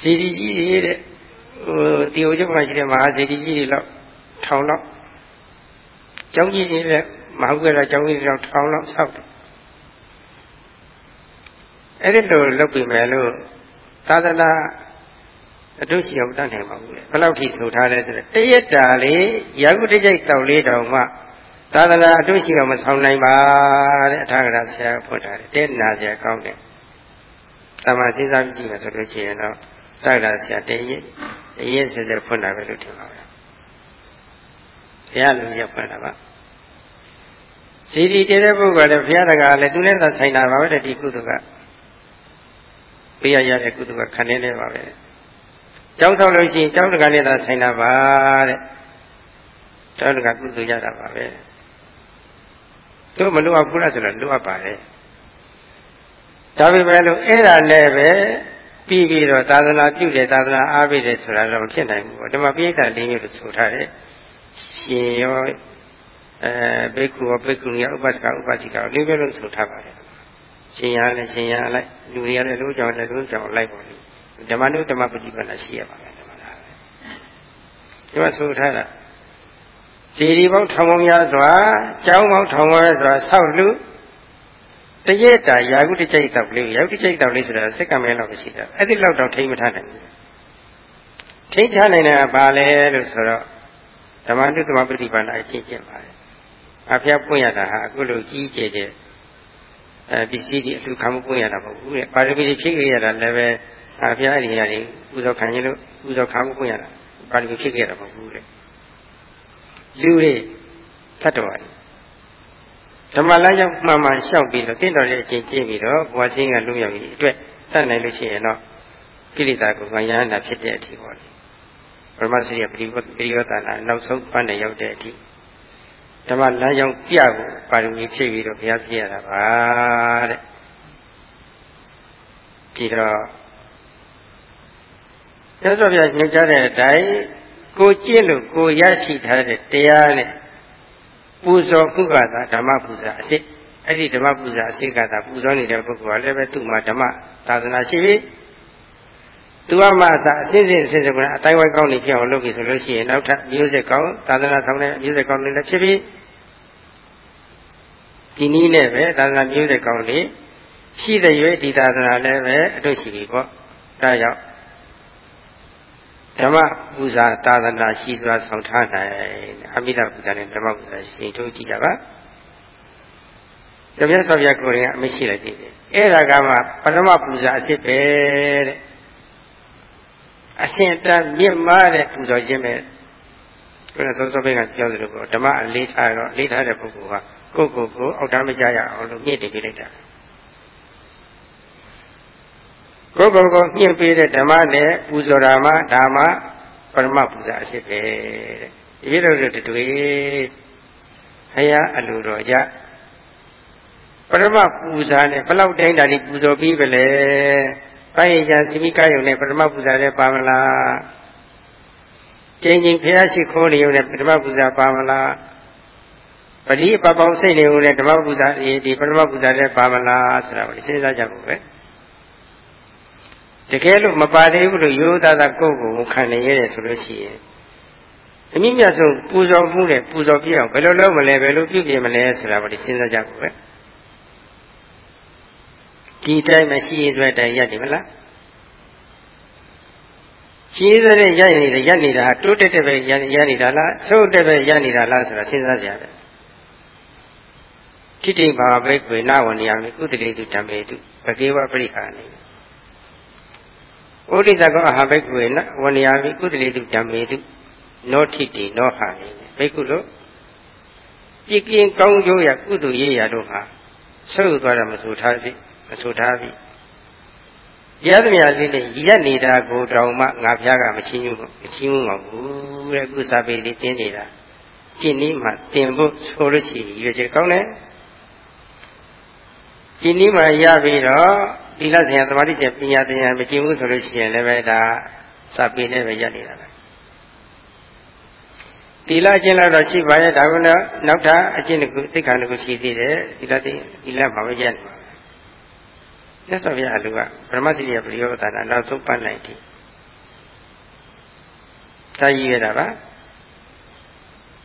စေတီကြီးတွေတဲ့ဟိုတီဟိုကျမှရှိတဲ့မဟာစေတီကြီးတွေလောက်ထောင်လောက်ကျောင်းကြီးတွေလည်း မဟုတ်ကြတော့ကျောင်းကြီးတွေလောက်ထောင်လောက်ဆောက်တယ်အဲ့ဒီလိုလုပ်ပြီမယ်လို့သာသနာအတုရှိအောင်တတ်နိုင်ပါဘူးလေဘယ်လောက်ထိဆိုထားလဲဆိုတော့တရက်တာလေးရာဟုတကြိုက်တောက်လေးတောင်မှသာသနာအတုရှိအောင်မဆောင်နိုင်ပါတဲ့အထာဂရဆရာဖွင့်ထားတယ်တဲ့နာဆရာကောင်းတယ်။တမန်စဉ်းစားကြည့်မယ်ဆိုလို့ရှိရင်တော့စိုက်တာဆရာတရင်တရင်စစ်စစ်ဖွင့်တာပဲလို့ထင်ပါဗျာဘုရားလူကြီးဖွင့်တာပါ စီဒီတည်တဲ့ပုဂ္ဂိုလ်လည်းဘုရားတကားလည်းသူနဲ့သာဆိုင်တာပါပဲဒီကုသိုလ်ကပေးရရတဲ့ကုသိုလ်ကခံနေနေပါပဲကျောင်းထောက်လို့ရှိရင်ကျောင်းတကာနဲ့သာဆိုင်တာပါတဲ့ကျောင်းတကာကုသိုလ်ရတာပါပဲတို့မလို့အပ်ဘူးလားဆိုတော့လိုအပ်ပါတယ်ဒါပေမဲ့လို့အဲ့ဒါလည်းပဲပြီးပြီးတော့သာသနာပြုတယ်သာသနာအားပေးတယ်ဆိုတာတော့မဖြစ်နိုင်ဘူး။ဓမ္မပိဋကလေးမျိုးလို့ဆိုထားတယ်။ရှင်ရော အဲဘိက္ခုရောဘိက္ခုနီရောဥပစကဥပစိကရောလေးမျိုးလို့ဆိုထားပါတယ်။ရှင်ရလည်းရှင်ရလိုက်လူတွေကလည်းလူကြောင့်လည်းလူကြောင့်လိုက်ပါလိမ့်။ဓမ္မနုဓမ္မပฏิပတ်လာရှိရပါမယ်ဓမ္မလားပဲ။ဒီမှာဆိုထားတာစီရီပေါင်းထောင်ပေါင်းများစွာကျောင်းပေါင်းထောင်ပေါင်းများစွာဆောက်လူတရက်တာယာကုတကြိုက်တော့လေးယာကုတကြိုက်တော့လေးဆိုတာစက်ကမဲလောက်ရှိတာအဲ့ဒီလောက်တော့ထိမထားနိုင်ဘူးထိထားနိုင်တာဘာလဲလို့ဆိုတော့ဓမ္မတုသမပฏิပါဏအချင်းချင်းပါတယ် အဖျားပွင့်ရတာဟာအခုလိုကြီးကျယ်တဲ့အဲပစ္စည်းတွေအလှခံမှုပွင့်ရတာမဟုတ်ဘူးတဲ့ပါရမီတွေဖြည့်ခဲ့ရတာလည်းပဲအဖျားအရင်ကတွေပူဇော်ခံရင်လို့ပူဇော်ခံမှုပွင့်ရတာပါရမီဖြည့်ခဲ့ရတာမဟုတ်ဘူးတဲ့လူတွေသတ္တဝါတွေဓမ္မလမ်းကြောင်းမှန်မှန်လျှောက်ပြီးတော့တင့်တော်တဲ့အချိန်ကျင့်ပြီးတော့ဘဝချင်းကလူရောက်ပြီးအတွက်တတ်နိုင်လို့ရှိရင်တော့ကိလေသာကိုငရဟနာဖြစ်တဲ့အထိပေါ့လေပရမစိရိယပရိဝတ်ပရိဝတ္တနာနောက်ဆုံးပန်းနဲ့ရောက်တဲ့အထိ ဓမ္မလမ်းကြောင်းပြကိုပါရမီဖြည့်ပြီးတော့ဘုရားပြရတာပါတဲ့ဒီတော့ရသော်ပြညွှန်ကြားတဲ့အတိုင်းကိုကျင့်လို့ကိုရရှိထားတဲ့တရားနဲ့ပူဇော်မှုကသာဓမ္မပူဇာအစစ်အဲ့ဒီဓမ္မပူဇာအစစ်ကသာပူဇော်နေတဲ့ပုဂ္ဂိုလ်ကလည်းပဲသူ့မှာဓမ္မသာသနာရှိပြီ သူကမှသာအစစ်စစ်အစစ်စစ်ကအတိုင်းဝိုင်းကောင်းနေဖြစ်အောင်လုပ်ပြီဆိုလို့ရှိရင်နောက်ထပ်မျိုးစစ်ကောင်းသာသနာဆောင်တဲ့မျိုးစစ်ကောင်းတွေလည်းဖြစ်ပြီဒီနည်းနဲ့ပဲသာသနာမျိုးစစ်ကောင်းတွေရှိတဲ့ရွေးဒီသာသနာလည်းပဲအတုရှိပြီပေါ့ဒါကြောင့်ဓမ္မပူဇာသာသနာရှိစွာဆောင်ထားနိုင်အမိတပူဇာနဲ့ဓမ္မပူဇာရှင်ထုတ်ကြည့်ကြပါတပြည့်စောပြကိုရင်အမရှိလိုက်သေးတယ်အဲ့ဒါကမှပထမပူဇာအစ်စ်ပဲတဲ့ အရှင်တန်မြင့်မားတဲ့ပူဇော်ခြင်းပဲကိုယ်စောစောပဲကပြောသလိုပေါ့ဓမ္မအလေးထားတော့လေးထားတဲ့ပုဂ္ဂိုလ်ကကိုယ့်ကိုယ်ကိုအောက်တမ်းမကြရအောင်လို့မြင့်တင်ပေးလိုက်တာကိုယ်ကိုယ်ကိုမြင့်ပေးတဲ့ဓမ္မနဲ့ပူဇော်တာမှဒါမှပရမပူဇာအစ်စ်ပဲတဲ့ဒီလိုလိုတွေဟယာအလိုတော်ကြပရမပူဇာနဲ့ဘလောက်တိုင်းတာဒီပူဇော်ပြီးပဲလေ ပိုင်းရန်စီမိကယုံနဲ့ပရမပူဇာနဲ့ပါမလားကျင်းချင်းဖះရှိခိုးနေုံနဲ့ပရမပူဇာပါမလားပတိပပောင်စိတ်နေုံနဲ့ဓမ္မပူဇာဒီပရမပူဇာနဲ့ပါမလားဆိုတာကိုစဉ်းစားကြဖို့ပဲတကယ်လို့မပါသေးဘူးလို့ရိုးသားသားကိုယ့်ကိုယ်ခံနေရတယ်ဆိုလို့ရှိရင်အမြင့်မြတ်ဆုံးပူဇော်မှုနဲ့ပူဇော်ပြအောင်ဘယ်လိုလုပ်မလဲဘယ်လိုပြုပြမလဲဆိုတာကိုစဉ်းစားကြဖို့ပဲ ဒီတိုင်းမရှိရင်တွေ့တိုင်ရနေမလားရှိရတဲ့ရနေတယ်ရနေတာတိုးတက်တဲ့ပဲရနေတာလားဆုံးတက်ပဲရနေတာလားဆိုတာစဉ်းစားကြရတယ်တိတိဘာဘိကွေနဝဏိယမိကုတတိတုဓမ္မေတုဘဂေဝပရိခာနေဩဒိသကောအဟဘိကွေနဝဏိယမိကုတတိတုဓမ္မေတုနောထိတိနောဟာနေဘိက္ခုလို့ပြည့်ကင်းကောင်းကျိုးရကုသိုလ်ရေးရတို့ဟာဆုပ်သွားတာမဆိုထားပြီ မဆိုထားပြီရသမျှလေးနဲ့ရက်နေတာကိုတောင်မှငါဖျားကမချင်းဘူးမချင်းဘူးမဟုတ်ဘူးတဲ့ကုသပေလေးတင်းနေတာကျင့်နည်းမှတင်ဖို့ဆိုလို့ရှိရင်ရွေချေကောင်းတယ်ကျင့်နည်းမှရပြီးတော့ဒီလဆရာသမာဓိကျပညာတရားမကျင့်ဘူးဆိုလို့ရှိရင်လည်းပဲဒါစာပေနဲ့ပဲရက်နေတာပဲတီလာကျင့်လာတော့ရှိပါရဲ့ဒါကနောက်ထပ်အကျင့်တစ်ခုသိက္ခာတစ်ခုရှိသေးတယ်ဒီလာဒီလာမှာပဲရက်နေပါ မြတ်စွာဘုရားအလိုကဗြဟ္မစိရိယပရိယောသနာနောက်ဆုံးပတ်နိုင်တယ်သာကြီးရတာပါ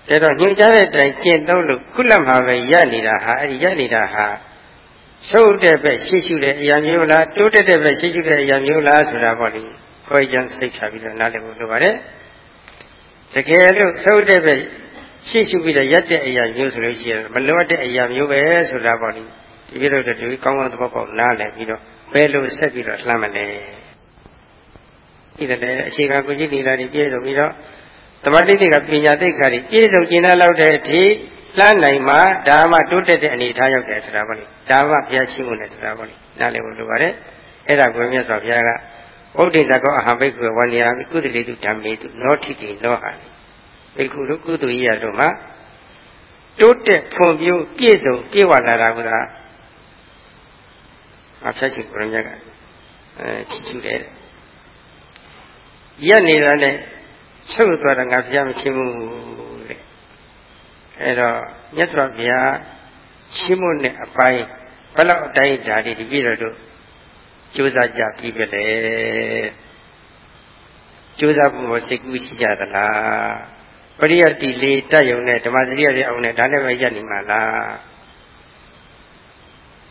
ဒါတော့ညွှန်ကြားတဲ့အတိုင်းကျင့်သုံးလို့ခုလက်မှာပဲရနေတာဟာအဲ့ဒီရနေတာဟာဆုပ်တဲ့ဘက်ရှိရှုတဲ့အရာမျိုးလားတိုးတက်တဲ့ဘက်ရှိရှုတဲ့အရာမျိုးလားဆိုတာပေါ့လေခွဲခြားစိတ်ချပြီးတော့နားလည်ဖို့လိုပါတယ်တကယ်လို့ဆုပ်တဲ့ဘက်ရှိရှုပြီးတော့ရက်တဲ့အရာမျိုးဆိုလို့ရှိရင်မလွတ်တဲ့အရာမျိုးပဲဆိုတာပေါ့လေ ဒီပြတော့ဒီကောင်းကောင်းသဘောပေါက်နားလည်ပြီးတော့ဘယ်လိုဆက်ပြီးတော့လှမ်းမလဲဒီတဲ့အခြေခံကိုကြည့်နေတာဒီပြည့်စုံပြီးတော့တမတိတိကပညာသိက္ခာတွေပြည့်စုံကျင်တဲ့လောက်တဲ့အထိလှမ်းနိုင်မှဒါမှတိုးတက်တဲ့အနေထားရောက်တယ်ဆိုတာပေါ့လေဒါမှဘုရားရှိမှုနဲ့ဆိုတာပေါ့လေနားလည်ဖို့လိုပါတယ်အဲ့ဒါကိုမြတ်စွာဘုရားကဥဒိသကောအဟံဘိက္ခုဝန္နိယာကုသလေတုဓမ္မေတုနောထိတိနောဟာဘိက္ခုတို့ကုသိုလ်ကြီးရတို့မှာတိုးတက်ဖွံ့ဖြိုးပြည့်စုံပြည့်ဝလာတာက အဖြတ်ရှိကိုရမြတ်ကအဲချီးကျူးတယ်ရက်နေတာနဲ့ချုပ်သွားတာငါဖျားမချင်းဘူးတဲ့အဲတော့မြတ်စွာဘုရားရှင်းမနဲ့အပိုင်းဘယ်လောက်အတိုင်းဓာတ်ဒီပြည့်တော်တို့ကြိုးစားကြပြီးပဲလေကြိုးစားဖို့စိတ်ကူးရှိကြသလားပရိယတ်တိလေးတက်ယုံနဲ့ဓမ္မစရိယတွေအောင်နဲ့ဒါနဲ့ပဲရက်နေမှာလား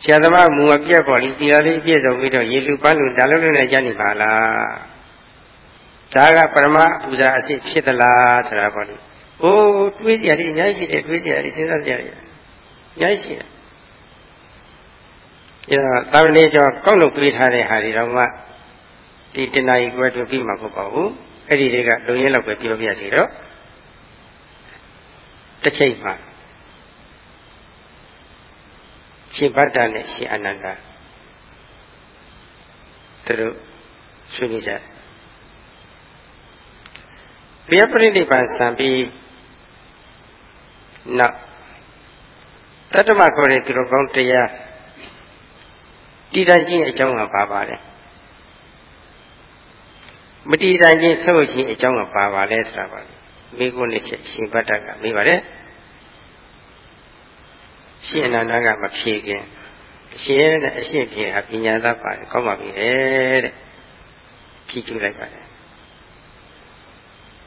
ဆရာသမားမူမပြတ်ပေါ်လိတီလာလေးပြည့်စုံပြီးတော့ရေလူပန်းလူဒါလုံးလုံးနဲ့ကြနေပါလားဒါကပရမပူဇာအစစ်ဖြစ်သလားဆိုတာပေါ့လေ။အိုးတွေးစရာတွေအများကြီးရှိတယ်တွေးစရာတွေစဉ်းစားစရာတွေအများကြီးရှိတယ်။အဲဒါတာဝနေကျော်ကောက်လို့ပြေးထားတဲ့ဟာတွေတော့မှဒီတဏှာကြီးကွယ်တွေ့ပြီးမှာမဟုတ်ပါဘူး။အဲ့ဒီတွေကလုံရဲလောက်ပဲပြောပြစီတော့တစ်ချိန်မှာ ရှင်ဗတ္တနဲ့ရှင်အနန္ဒာသူတို့ဆွေးနွေးကြတယ်ဘုရားပြိဋိဘံစံပြီးနောက်တတ္တမခေါ်တဲ့သူတော်ကောင်းတရားတည်တံ့ခြင်းအကြောင်းကပါပါလဲမတည်တံ့ခြင်းဆုပ်ခြင်းအကြောင်းကပါပါလဲဆိုတာပါမိကုနဲ့ချက်ရှင်ဗတ္တကမေးပါတယ် ရှင်အနန္ဒကမဖြေခင်အရှင်နဲ့အရှင်ဖြေဟာပညာသားပါတယ်ကောင်းပါပြီတဲ့ကြည့်ကြည့်လိုက်ပါတယ်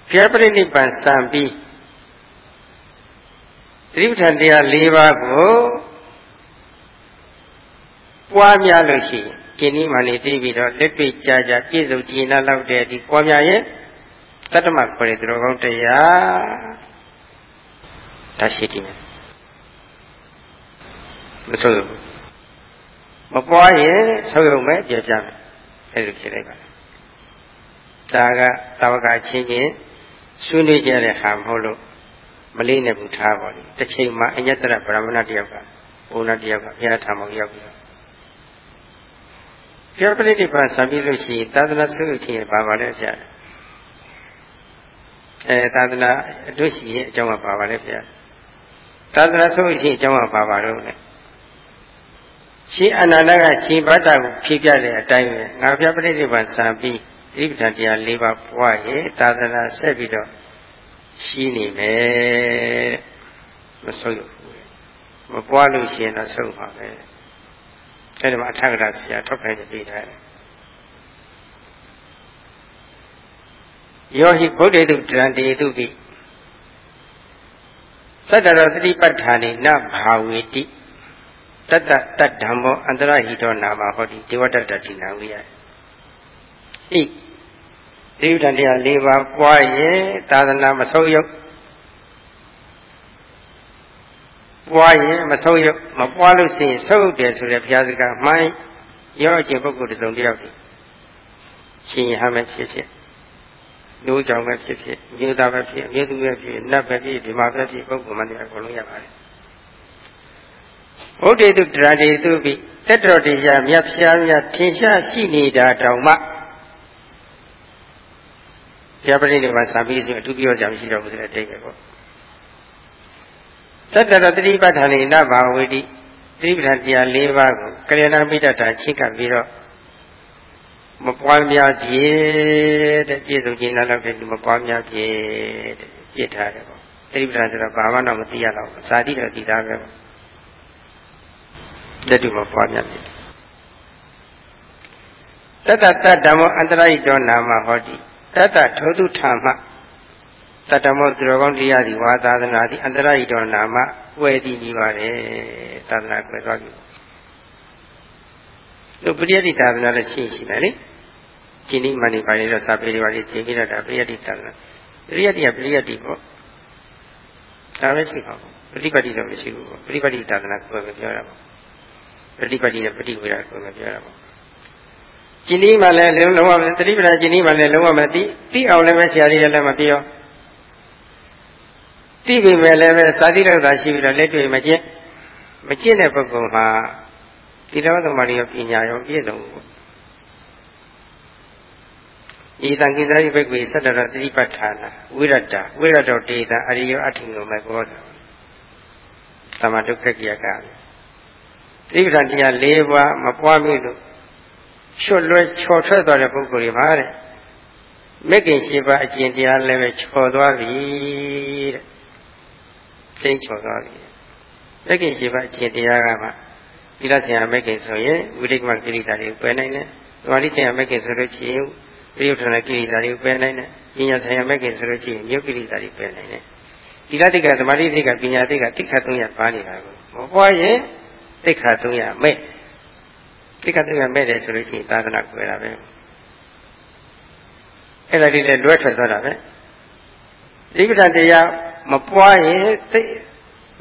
ဘုရားပြိဋိဘံစံပြီးတိပဋ္ဌာန်တရား၄ပါးကိုပွားများလို့ရှိရင်ကျင့်ဒီမှနေသိပြီးတော့လက်တွေ့ကြာကြာပြည့်စုံကြည်နာလောက်တဲ့ဒီပွားများရဲ့တတ္တမခေါ်တဲ့သူတော်ကောင်းတရားဒါရှိတယ် မဆုပ်ရဘူးမပွားရင်ဆုပ်ရုံပဲပြပြမယ်အဲ့လိုဖြစ်လိုက်ပါဒါကတာဝကချင်းချင်းဆွေးနွေးကြတဲ့ဟာမဟုတ်လို့မလေးနဲ့ဘူးထားပါလိမ့်တစ်ချိန်မှာအညတရဗြဟ္မဏတယောက်ကဘုန်းတော်တယောက်ကဘုရားထာမောရောက်ပြီးတော့ပြောပရိနိဗ္ဗာန်ဆံပြီးလို့ရှိရင်သာသနာဆုလို့ရှိရင်ဘာပါလဲဗျာအဲသာသနာအတွေ့ရှိရဲ့အကြောင်းကဘာပါလဲဗျာသာသနာဆုလို့ရှိရင်အကြောင်းကဘာပါလို့လဲ ရှင်အနန္ဒကရှင်ဘတ်တာကိုဖြေပြတဲ့အတိုင်းပဲငါဘုရားပရိနိဗ္ဗာန်ဆံပြီးဒီပဋ္ဌာန်တရား၄ပါးပွားရဲ့သာသနာဆက်ပြီးတော့ရှိနေမယ်မဆုပ်ရဘူးမပွားလို့ရှိရင်တော့ဆုံးပါပဲအဲဒီမှာအထက်ကရာဆရာထုတ်ခိုင်းပြီးထားတယ်ယောဟိဗုဒ္ဓေတုတရံတေတုပိသတ္တရောသတိပဋ္ဌာနေနဘာဝေတိ တတ္တတတ္ဓမ္မောအန္တရဟိတောနာမဟောတိဒေဝတ္တတတိနာဝိယဣဒီဥဒ္ဒတရား၄ပါးပွားရင်သာသနာမဆုံးရုပ်ပွားရင်မဆုံးရုပ်မပွားလို့ရှိရင်ဆုံးရုပ်တယ်ဆိုတဲ့ဘုရားစကားမှန်ရောအချင်းပုဂ္ဂိုလ်တစ်စုံတစ်ယောက်ဒီရှင်ရဟမယ်ဖြစ်ဖြစ်လူကြောင့်ပဲဖြစ်ဖြစ်မြို့သားပဲဖြစ်အမျိုးသူပဲဖြစ်နတ်ပဲဖြစ်ဒီမှာပဲဖြစ်ပုဂ္ဂိုလ်မှန်တယ်အကုန်လုံးရပါတယ် ဘုဒ္ဓေတုတရာတိသူပိတက်တော်တရားမြတ်ဖျားမြတ်ထင်ရှားရှိနေတာတောင်မှဘုရားပရိနိဗ္ဗာန်စံပြီးဆိုအထူးပြောကြမရှိတော့ဘူးဆိုတဲ့အတိတ်ပဲပေါ့သတ္တရတတိပဋ္ဌာန်နဘာဝေတိသတိပဋ္ဌာန်တရား၄ပါးကိုကလျဏမိတ္တတာချိကပ်ပြီးတော့မပွားများပြေတဲ့ပြည့်စုံခြင်းလောက်တဲ့လူမပွားများပြေတဲ့ပြစ်ထားတယ်ပေါ့သတိပဋ္ဌာန်ဆိုတော့ဘာမှတော့မသိရတော့ဘူးဇာတိတော့သိတာပဲပေါ့ လက်တူမပွားများပြေတတ္တတတ္တမောအန္တရာယတောနာမဟောတိတတ္တထိုသူထာမတတ္တမောသူတော်ကောင်းတရားသည်ဝါသာသနာသည်အန္တရာယတောနာမဝယ်တည်နေပါတယ်သာသနာကွယ်သွားပြီတို့ပရိယတိသာသနာလည်းရှိရှိမယ်လေကျင်းဒီမဏိပါရီတော့စာပေတွေပါလေကျင်းပြီးတော့ဒါပရိယတိသာသနာပရိယတိကပရိယတိပေါ့ဒါပဲရှိပါဘူးပฏิပတ်တိတော့မရှိဘူးပေါ့ပฏิပတ်တိသာသနာကိုပဲပြောတာပေါ့ ပฏิပတ်တိနဲ့ပฏิဝေဒကိုပဲပြောတာပေါ့ကျင်ဒီမှလည်းလုံးဝသတိပ္ပဏကျင်ဒီမှလည်းလုံးဝမသိသိအောင်လည်းပဲဆရာကြီးလည်းမပြောသိပြီမဲ့လည်းပဲသာတိလောက်သာရှိပြီးတော့လက်တွေ့မကျင့်မကျင့်တဲ့ပုဂ္ဂိုလ်မှာဒီတော်သမารီရောပညာရောပြည့်စုံဘူးဤတံကိသရိဘိက္ခေသတ္တရတိပဋ္ဌာနာဝိရတဝိရတောတေတအရိယောအဋ္ဌိငုမေဘောသမဒုက္ခကိယက တိပဋ္ဌာန်တရား၄ပါးမပွားမိလို့ချွတ်လွဲချော်ထွက်သွားတဲ့ပုဂ္ဂိုလ်တွေပါတဲ့မက္ကင်ရှိပါအကျင့်တရားလည်းပဲချော်သွားပြီတဲ့သိချော်သွားပြီမက္ကင်ရှိပါအကျင့်တရားကမှသီလဆရာမက္ကင်ဆိုရင်ဝိရိကမကိရိတာတွေပယ်နိုင်တယ်သမာဓိဆရာမက္ကင်ဆိုလို့ရှိရင်ပြယုထနာကိရိတာတွေပယ်နိုင်တယ်ပညာဆရာမက္ကင်ဆိုလို့ရှိရင်မြုပ်ကိရိတာတွေပယ်နိုင်တယ်သီလတိကသမာဓိတိကပညာတိကတိခတ်300ပါနေတာကိုမပွားရင် တိခတ်300မဲ့တိကတိကမဲ့တယ်ဆိုလို့ရှိရင်သာသနာကွယ်တာပဲအဲ့ဒါဒီလည်းလွဲထွက်သွားတာပဲဒီပဒတရားမပွားရင်သိ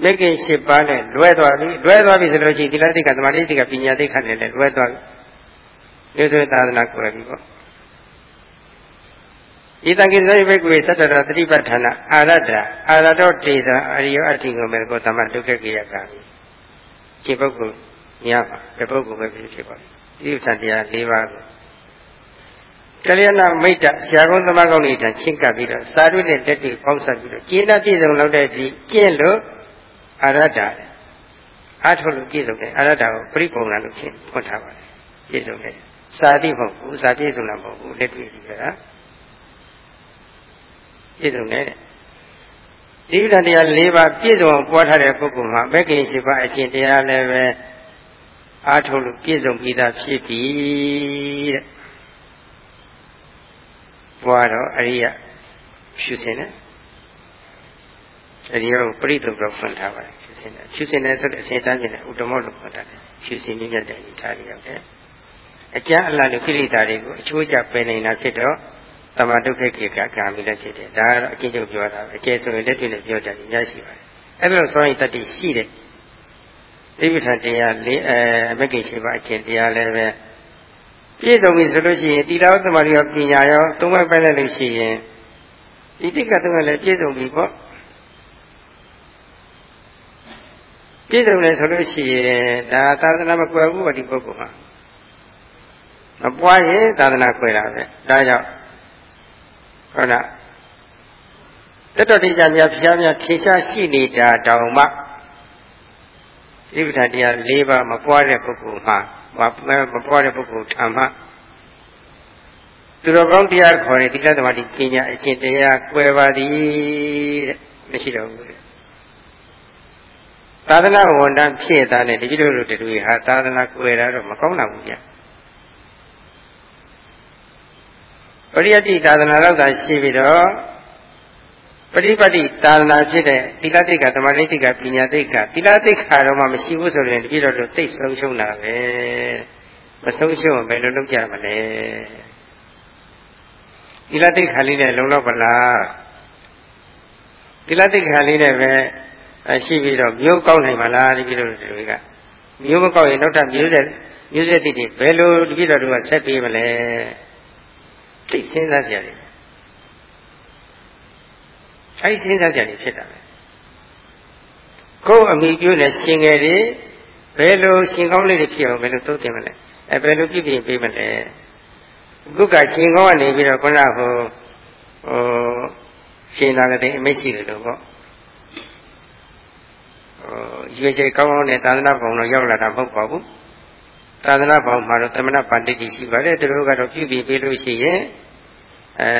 မကင်၈ပါးနဲ့လွဲသွားပြီလွဲသွားပြီဆိုလို့ရှိရင်ဒီလတိကသမာဓိတိကပညာတိကနဲ့လည်းလွဲသွားပြီဒီဆိုသာသနာကွယ်ပြီပေါ့ဤတံကိသရိဘိကွေသတ္တရသတိပဋ္ဌာနာအာရတ္တအာရတောတေသအရိယောအဋ္ဌိကိုမေကိုသမဒုက္ခကိယကံ ခြေပုဂ္ဂိုလ်ညပါဘယ်ပုဂ္ဂိုလ်ပဲဖြစ်ဖြစ်ပါဒီဥစ္စာတရား၄ပါးကိုကလျာဏမိတ်တဆရာကုန်းသမကောင်းလေးတန်ချင်းကပ်ပြီးတော့စာရွက်နဲ့တက်ပြီးပေါင်းစပ်ပြီးတော့ကျင်းတဲ့ပြည့်စုံလောက်တဲ့ဒီကျင့်လို့အာရတ္တအားထုတ်လို့ပြည့်စုံတယ်အာရတ္တကိုပြိပုံလာလို့ဖြစ်ဖွင့်ထားပါတယ်ပြည့်စုံတယ်စာတိမဟုတ်ဘူးစာပြည့်စုံတာမဟုတ်ဘူးလက်တွေ့ကြီးပဲလားပြည့်စုံတယ် ဒီဥဒ္ဒတရား၄ပါးပြည့်စုံအောင်ပွားထားတဲ့ပုဂ္ဂိုလ်မှာမဂ္ဂင်၈ပါးအကျင့်တရားလည်းပဲအားထုတ်လို့ပြည့်စုံပြီးသားဖြစ်ပြီတဲ့ဘွားတော့အရိယဖြူစင်တယ်အရိယကိုပရိသုတ်တော့ဖွင့်ထားပါတယ်ဖြူစင်တယ်ဖြူစင်တယ်ဆိုတဲ့အစဉ်တန်းကျင်တဲ့ဥတ္တမောလို့ဖွင့်ထားတယ်ဖြူစင်မြင့်မြတ်တဲ့ထားရရောက်တယ်အကျအလတ်လူခိရိတာတွေကိုအချိုးကျပယ်နေတာဖြစ်တော့ တမဒုက္ခကေကကာမိလည်းဖြစ်တယ်ဒါကတော့အကျဉ်းချုပ်ပြောတာအကျယ်ဆိုရင်လက်တွေ့နဲ့ပြောကြတယ်အများရှိပါတယ်အဲ့ဒါလို့ဆိုရင်တတိရှိတယ်တိပဋ္ဌာန်တရားလေးအဲမဂ္ဂင်ရှိပါအကျင့်တရားလည်းပဲပြည့်စုံပြီဆိုလို့ရှိရင်တိလာသမာဓိရောပညာရောသုံးပိုင်းပိုင်းလိုက်လို့ရှိရင်ဒီတိကသုံးကလည်းပြည့်စုံပြီပေါ့ပြည့်စုံတယ်ဆိုလို့ရှိရင်ဒါသာသနာမကွယ်ဘူးဒီပုဂ္ဂိုလ်မှာမပွားရင်သာသနာကွယ်တာပဲဒါကြောင့် ဟုတ်လားတတ္တတိကြများဖျားများထေရှားရှိနေတာတောင်မှဣပ္ပဒတရား၄ပါးမပွားတဲ့ပုဂ္ဂိုလ်မှာမပွားတဲ့ပုဂ္ဂိုလ်ထာမသူတော်ကောင်းတရားခေါ်တဲ့တိတ္တသမတိပညာအကျင့်တရားကွယ်ပါသည်တဲ့မရှိတော့ဘူးတဲ့သာသနာဝန်တန်းဖြစ်တာနဲ့တတိတို့တို့တူဟာသာသနာကွယ်တာတော့မကောင်းတာဘူးဗျာ ပရိယတ္တိသာသနာတော့သာရှိပြီးတော့ပฏิပတ်တိသာသနာဖြစ်တဲ့သီလတိတ်ကသမာဓိတိတ်ကပညာတိတ်ကသီလတိတ်ခါတော့မှမရှိဘူးဆိုရင်တပြည့်တော့တိတ်ဆုံးရှုံးတာပဲမဆုံးရှုံးဘယ်လိုလုပ်ကြမလဲသီလတိတ်ခါလေးနဲ့လုံလောက်ပါလားသီလတိတ်ခါလေးနဲ့ပဲရှိပြီးတော့မျိုးကောက်နိုင်ပါလားတပြည့်တော့တွေကမျိုးမကောက်ရင်နောက်ထပ်မျိုးဆက်မျိုးဆက်တိတ်တွေဘယ်လိုတပြည့်တော့ကဆက်ပြေးမလဲ သိစဉ်းစားကြရတယ်အဲဒီစဉ်းစားကြတယ်ဖြစ်တာပဲကိုယ်အမိပြုနဲ့ရှင်ငယ်တွေဘယ်လိုရှင်ကောင်းလေးတွေဖြစ်အောင်ဘယ်လိုသုံးသင်မလဲအဲဘယ်လိုပြုပြင်ပေးမလဲခုကရှင်ကောင်းကနေပြီးတော့ခုနကဟိုဟိုရှင်သာတဲ့အမိတ်ရှိတယ်လို့ပေါ့ဟိုရွေချေကောင်းကောင်းနဲ့သာသနာ့ဘုံတော့ရောက်လာတာမဟုတ်ပါဘူး သာသနာ့ဘုံမှာတော့သမဏပန္တိတိရှိပါတယ်သူတို့ကတော့ပြုပြင်ပေးလို့ရှိရင်အဲ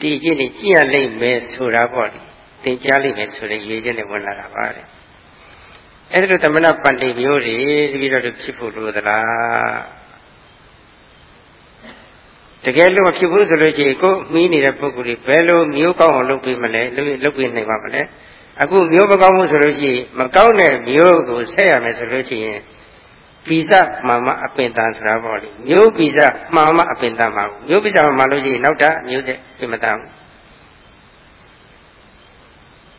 တည်ခြင်းနဲ့ကြည့်ရလိမ့်မယ်ဆိုတာပေါ့လေသင်ကြားလိမ့်မယ်ဆိုတဲ့ရည်ချက်နဲ့ဝင်လာတာပါတဲ့အဲ့ဒါလိုသမဏပန္တိမျိုးတွေတတိတော့ဖြစ်ဖို့လိုသလားတကယ်လို့မဖြစ်ဘူးဆိုလို့ရှိရင်ကိုမီးနေတဲ့ပုဂ္ဂိုလ်တွေဘယ်လိုမျိုးကောင်းအောင်လုပ်ပေးမလဲလုပ်ပေးနိုင်ပါမလဲအခုမျိုးမကောင်းဘူးဆိုလို့ရှိရင်မကောင်းတဲ့မျိုးကိုဆက်ရမယ်ဆိုလို့ရှိရင် ပိစမှန်မှအပင်တန်ဆိုတာပေါ့လေမျိုးပိစမှန်မှအပင်တန်မှာမျိုးပိစမှန်လို့ရှိရင်နောက်တာမျိုးတဲ့ပြမတန်ဘူး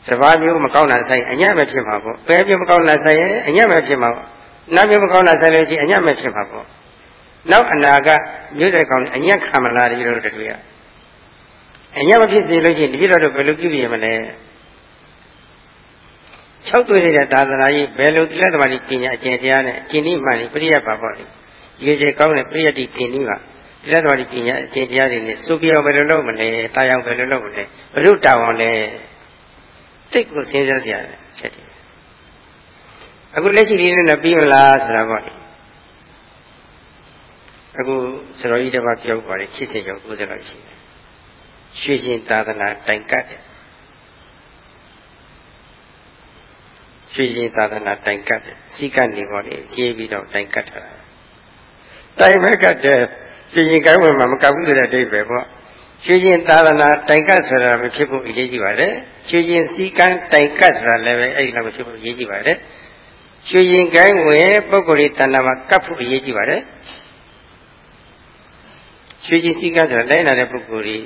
စဘာမျိုးမကောင်းတာဆိုင်အညံ့ပဲဖြစ်မှာပေါ့ပဲမျိုးမကောင်းတာဆိုင်ရင်အညံ့ပဲဖြစ်မှာပေါ့နတ်မျိုးမကောင်းတာဆိုင်လို့ရှိရင်အညံ့ပဲဖြစ်မှာပေါ့နောက်အနာကမျိုးတဲ့ကောင်းအညံ့ခံမလားတတိယတို့တွေ့ရအညံ့မဖြစ်စေလို့ရှိရင်တတိယတို့ဘယ်လိုပြုပြင်မလဲ ၆တွေ့နေတဲ့သာသနာကြီးဘယ်လိုသီလသမာဓိပညာအကျင့်တရားနဲ့အကျင့်ဤမှန်ပရိယတ်ပါပေါ့လေရေချေကောင်းတဲ့ပရိယတ်တိသင်ဤပါသီလသမာဓိပညာအကျင့်တရားတွေနဲ့စုပြောဘယ်လိုလုပ်မလဲတာယောင်ဘယ်လိုလုပ်မလဲဘုရုတောင်းအောင်လဲစိတ်ကိုစဉ်းစားစရာချက်တယ်အခုလက်ရှိလေးနဲ့ပြီးမလားဆိုတာပေါ့လေအခုစတော်ကြီးတစ်ပါးပြောပါတယ်80ကျော်90လောက်ရှိတယ်ရွှေရှင်သာသနာတိုင်ကတ်တယ် ရွှေရှင်သာသနာတိုင်ကတ်တယ်စီကနေပေါ့လေရေးပြီးတော့တိုင်ကတ်ထားတာတိုင်မဲ့ကတ်တဲ့ရွှေရှင်ကိုင်းဝင်မှာမကပ်ဘူးဆိုတဲ့အဓိပ္ပာယ်ပေါ့ရွှေရှင်သာသနာတိုင်ကတ်ဆိုတာမဖြစ်ဖို့အရေးကြီးပါတယ်ရွှေရှင်စီကံတိုင်ကတ်ဆိုတာလည်းပဲအဲ့ဒီလောက်မဖြစ်ဖို့အရေးကြီးပါတယ်ရွှေရင်ကိုင်းဝင်ပုဂ္ဂိုလ်ဤတဏ္ဍာမှာကပ်ဖို့အရေးကြီးပါတယ်ရွှေရင်စီကံဆိုတာလဲလာတဲ့ပုဂ္ဂိုလ်ဤ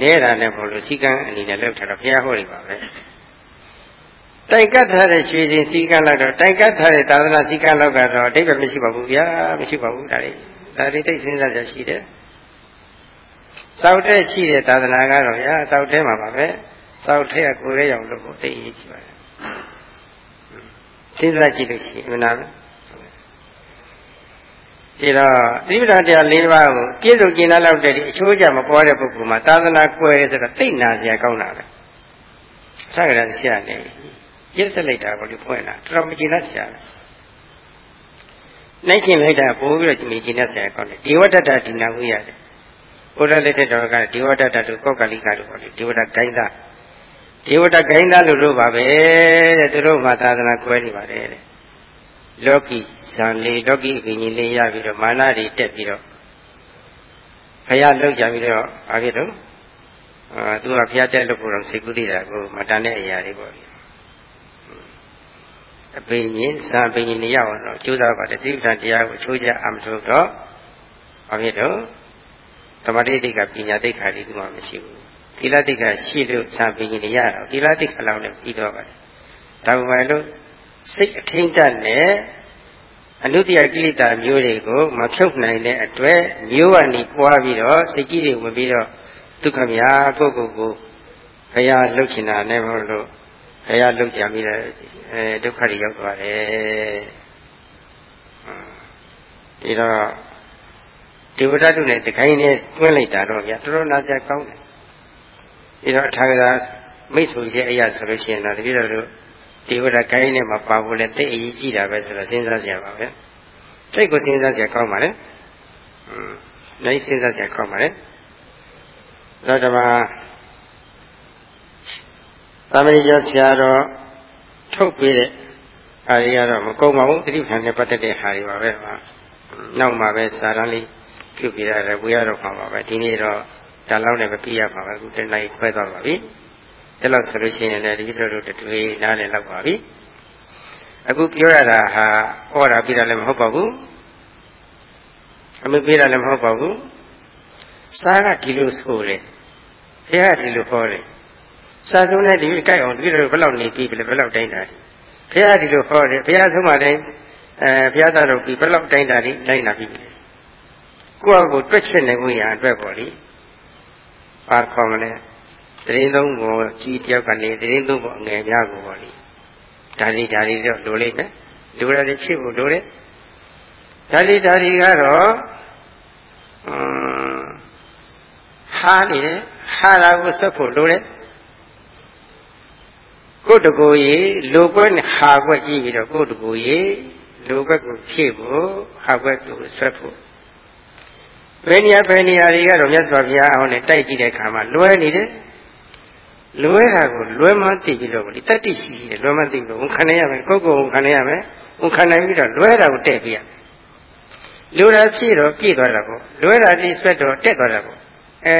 နေတာနဲ့ဘုလို့စီကံအနေနဲ့လောက်ထားတော့ဘုရားဟောနေပါပဲ တိုက်ကတ်ထားတဲ့ရွှေရင်စီကံလောက်တော့တိုက်ကတ်ထားတဲ့သာသနာစီကံလောက်ကတော့အတိတ်ပဲမရှိပါဘူးဗျာမရှိပါဘူးဒါလေးဒါလေးသိစဉ်းစားကြရှိတယ်စောက်တဲ့ရှိတဲ့သာသနာကတော့ဗျာစောက်တဲ့မှာပါပဲစောက်တဲ့ကကိုယ်ရဲရောင်လို့ကိုသိရေးကြည့်ပါတယ်စဉ်းစားကြည့်လို့ရှိရင်မနာဘူးဒီတော့သီပ္ပံတရား၄ပါးကိုပြည့်စုံကျင်လာလောက်တဲ့အချိုးကျမပေါ်တဲ့ပုဂ္ဂိုလ်မှာသာသနာကွယ်တယ်ဆိုတော့သိနာစရာကောင်းတာပဲဆရာကလည်းဆရာနေ ရစ်ဆက်လိုက်တာကိုလေဖွင့်လာတော်တော်မကျင်တတ်ဆရာနိုင်ကျင်လိုက်တာပို့ပြီးတော့မြင်ကျင်တတ်ဆရာကောင်းတယ်ဒီဝတ္တတဒီနာဝိရတယ်ဘုရားလက်ထက်တော်ကဒီဝတ္တတတို့ကောက်ကလိကတို့ပေါ့လေဒီဝတ္တဂိုင်းသားဒီဝတ္တဂိုင်းသားလို့လို့ပါပဲတဲ့သူတို့မှာသာသနာကွဲနေပါတယ်တဲ့လောကီဇံလေးလောကီအပြင်ကြီးလေးရပြီးတော့မာနတွေတက်ပြီးတော့ဘုရားလောက်ကြပြီးတော့ဘာဖြစ်တော့အာသူကဘုရားတက်လို့ကိုယ်တော်စိတ်ကူးသေးတာကိုမတန်တဲ့အရာတွေပေါ့ အပင်ကြီးဇာပင်ကြီးနေရအောင်တော့ကျိုးစားပါတယ်တိပ္ပံတရားကိုချိုးကြအမထုတ်တော့ဘာဖြစ်တော့သမာဓိတိတ်ကပညာတိတ်ခါဒီကမှမရှိဘူးသီလတိတ်ကရှိလို့ဇာပင်ကြီးနေရတော့သီလတိတ်ခလောက်နဲ့ပြီးတော့ပါတယ်ဒါပေမဲ့လို့စိတ်အထိမ့်တတ်နဲ့အနုတ္တိယကိလေသာမျိုးတွေကိုမဖြုတ်နိုင်တဲ့အတွက်မျိုးကနေပွားပြီးတော့စိတ်ကြီးတွေဝင်ပြီးတော့ဒုက္ခများကိုယ့်ကိုယ်ကိုဘုရားလှုပ်ချင်တာနဲ့မဟုတ်လို့ ဘုရားလှုပ်ကြပြီးတော့အဲဒုက္ခတွေရောက်သွားတယ်ဒီတော့ဒီဝတ္တုနဲ့တခိုင်းနဲ့တွင်းလိုက်တာတော့ဗျာတော်တော်နာကြကောင်းတယ်ဒီတော့ထာဂရာမိတ်ဆွေရဲ့အရာဆိုလို့ရှိရင်တော့တတိယတို့ဒီဝတ္တခိုင်းနဲ့မပါဘူးလေတိတ်အရေးကြီးတာပဲဆိုတော့စဉ်းစားကြပါပဲစိတ်ကိုစဉ်းစားကြကောင်းပါလေอืมနိုင်စဉ်းစားကြကောင်းပါလေတော့ဒီမှာ သမဏေကျော်ဆရာတော်ထုတ်ပေးတဲ့ဟာတွေကတော့မကုန်ပါဘူးတိဋ္ဌာန်နဲ့ပတ်သက်တဲ့ဟာတွေပါပဲပါနောက်မှပဲစာရန်လေးပြုပြရတယ်ဝေရတော့မှာပါပဲဒီနေ့တော့ဒါလောက်နဲ့ပဲပြရပါပဲအခုတနေ့ခွဲသွားပါပြီဒါလောက်ဆိုလို့ရှိရင်လည်းဒီလိုလိုတွေ့နားလည်လောက်ပါပြီအခုပြောရတာဟာဟောတာပြတာလည်းမဟုတ်ပါဘူးအမေပြတာလည်းမဟုတ်ပါဘူးစာကဒီလိုဆိုတယ်ဘုရားဒီလိုဟောတယ် စာဆုံးနဲ့ဒီကြိုက်အောင်ဒီလိုဘယ်လောက်နေပြီဘယ်လောက်တိုင်းတာဘုရားဒီလိုဟောတယ်ဘုရားဆုံးမတိုင်းအဲဘုရားသားတော်ပြီဘယ်လောက်တိုင်းတာဒီတိုင်းတာပြီကိုယ့်အကိုတွက်ချက်နေဖို့ရအတွက်ပေါ့လေဘာခေါ်မလဲတရင်သုံးကိုကြီးတယောက်ကနေတရင်သုံးကိုအငယ်များကိုပေါ့လေဒါလေးဒါလေးတော့လိုလိမ့်မယ်လူရည်ဖြစ်ဖို့လိုတယ်ဒါလေးဒါလေးကတော့အင်းဟားနေတယ်ဟာတာကိုဆက်ဖို့လိုတယ် ကိုတကူရေလူကွက်နဲ့ဟာကွက်ကြည့်ပြီးတော့ကိုတကူရေလူကွက်ကိုဖြည့်ဖို့ဟာကွက်ကိုဆက်ဖို့ဘယ်နေရာဘယ်နေရာတွေကတော့မြတ်စွာဘုရားအောင်နဲ့တိုက်ကြည့်တဲ့အခါမှာလွဲနေတယ်လွဲတာကိုလွဲမှသိပြီးတော့ဒီတတ္တိရှိတယ်လွဲမှသိလို့ဝန်ခံရမယ်ကိုယ့်ကိုယ်ဝန်ခံရမယ်ဝန်ခံနိုင်ပြီးတော့လွဲတာကိုတဲ့ပြရလူတာဖြည့်တော့ပြည့်သွားတာပေါ့လွဲတာဒီဆွတ်တော့တက်သွားတာပေါ့အဲ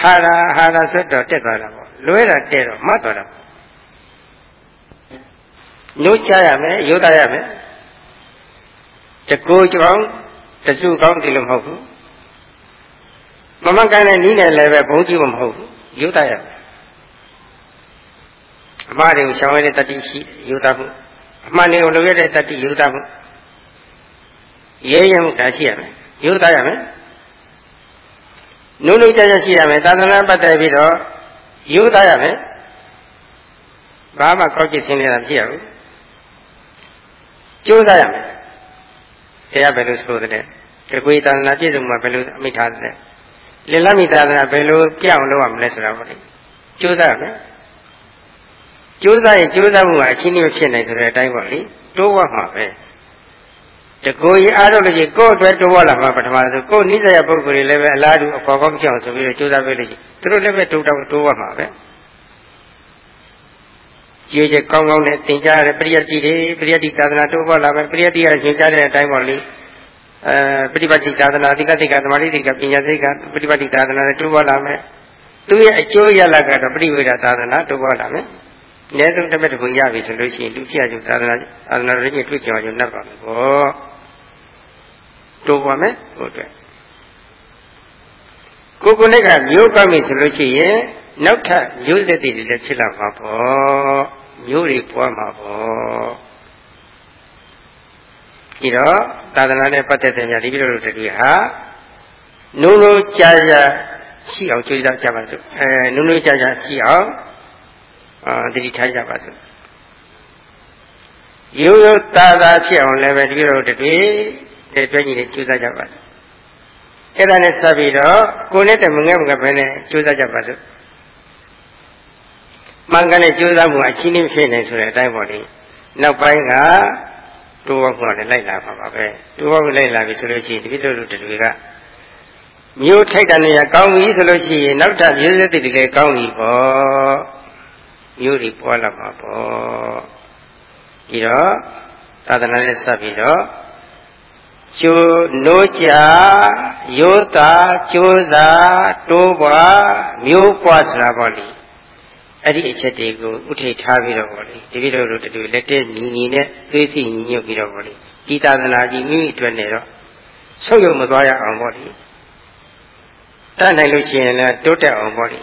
ဟာတာဟာတာဆွတ်တော့တက်သွားတာပေါ့လွဲတာတဲ့တော့မှတ်သွားတာပေါ့ နှုတ်ချရမယ်ရုပ်သားရမယ်တကူကြောင်တစုကောင်းဒီလိုမဟုတ်ဘူးမမကန်တဲ့နီးနဲ့လည်းပဲဘုံကြည့်မဟုတ်ဘူးရုပ်သားရမယ်အမှားတွေကိုရှောင်ရတဲ့တတိရှိရုပ်သားမှုအမှန်တွေကိုလိုရတဲ့တတိရုပ်သားမှုရဲရဲမှုဒါရှိရမယ်ရုပ်သားရမယ်နုနုကြကြရှိရမယ်သာသနာပတ်သက်ပြီးတော့ရုပ်သားရမယ်ဘာမှကောက်ကြည့်ရှင်းနေတာမရှိရဘူး ကြိုးစားရမယ်တရားဘယ်လိုဆိုတဲ့တကွေသာသနာပြည့်စုံမှာဘယ်လိုအမိထားတဲ့လင်လမိသာသနာဘယ်လိုပြအောင်လုပ်ရမလဲဆိုတာပေါ့လေကြိုးစားရမယ်ကြိုးစားရင်ကြိုးစားမှုကအချင်းချင်းဖြစ်နိုင်ဆိုတဲ့အတိုင်းပေါ့လေတိုးဝမှာပဲတကူကြီးအားထုတ်လို့ရှိကိုယ့်အတွက်တိုးဝလာမှာပထမဆိုကိုယ်နိစ္စရပုဂ္ဂိုလ်တွေလည်းပဲအလားတူအပေါ်ကောင်းပြောင်းဆိုပြီးတော့ကြိုးစားပေးလို့ရှိသူတို့လည်းပဲတိုးတောင်းတိုးဝမှာပဲ ရွေချက်ကောင်းကောင်းနဲ့သင်ကြားရတဲ့ပရိယတ်တိတွေပရိယတ်တိသာသနာတိုးပေါ်လာမယ်ပရိယတ်တိကသင်ကြားတဲ့အတိုင်းပေါ့လေအဲပฏิပတ်တိသာသနာအဓိကတိကသမာဓိတိကပညာတိကပฏิပတ်တိသာသနာတွေတိုးပေါ်လာမယ်သူရဲ့အကျိုးရလဒ်ကတော့ပရိဝေဒသာသနာတိုးပေါ်လာမယ်အနည်းဆုံးတစ်ပတ်တစ်ခုရပြီဆိုလို့ရှိရင်လူဖြစ်ရကျသာသနာသာသနာရင်းကြီးတွေ့ကြအောင်နှက်ပါမယ်ဟောတိုးပေါ်မယ်ဟိုအတွက်ကိုကိုနဲ့ကမျိုးကောက်ပြီဆိုလို့ရှိရင်နောက်ထပ်မျိုးဆက်တွေလည်းဖြစ်လာမှာပေါ့ မျိုးတွေပွားမှာပေါ့ဒီတော့သာသနာနဲ့ပတ်သက်တဲ့များဒီပြလို့တူဟာနုံနုံကြာကြာရှိအောင်ကြိုးစားကြပါစို့အဲနုံနုံကြာကြာရှိအောင်အာတတိထားကြပါစို့ရိုးရိုးသာသာဖြစ်အောင်လည်းပဲဒီလိုတူတဲ့တွဲညီတွေကြိုးစားကြပါစို့အဲ့ဒါနဲ့ဆက်ပြီးတော့ကိုယ်နဲ့တမငဲ့မငဲ့ပဲနဲ့ကြိုးစားကြပါစို့ မှန်ကန်တဲ့ကြိုးစားမှုအချင်းချင်းဖြစ်နေဆိုတဲ့အတိုင်းပေါ့လေနောက်ပိုင်းကတိုးဝမှုနဲ့လိုက်လာပါပါပဲတိုးဝမှုလိုက်လာပြီဆိုလို့ရှိရင်တပိတို့တို့တွေကမျိုးထိုက်တဲ့နေရာကောင်းပြီဆိုလို့ရှိရင်နောက်ထပ်မျိုးဆက်တွေလည်းကောင်းပြီပေါ့မျိုးတွေပွားလာမှာပေါ့ဒီတော့သာသနာနဲ့ဆက်ပြီးတော့ကျိုးနိုးကြရိုးတာကျိုးစားတိုးပွားမျိုးပွားဆိုတာပေါ့လေ အဲ့ဒီအချက်တွေကိုဥထိတ်ထားပြီးတော့ဗောလေတပည့်တော်တို့တူလက်တဲ့ညီညီနဲ့သိသိညီညွတ်ပြီးတော့ဗောလေဒီသာသနာကြီးမိမိအတွက်နဲ့တော့ဆုတ်ယုံမသွားရအောင်ဗောလေတတ်နိုင်လို့ရှိရင်လည်းတိုးတက်အောင်ဗောလေ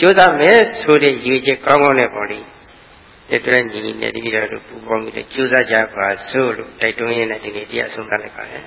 ကြိုးစားမယ်ဆိုတဲ့ရည်ချက်ကောင်းကောင်းနဲ့ဗောလေတဲ့အတွက်ညီညီနဲ့တတိတော်တို့ပူပေါင်းပြီးကြိုးစားကြပါစို့လို့တိုက်တွန်းရင်းနဲ့ဒီနေ့တရားဆုံးသတ်လိုက်ပါရဲ့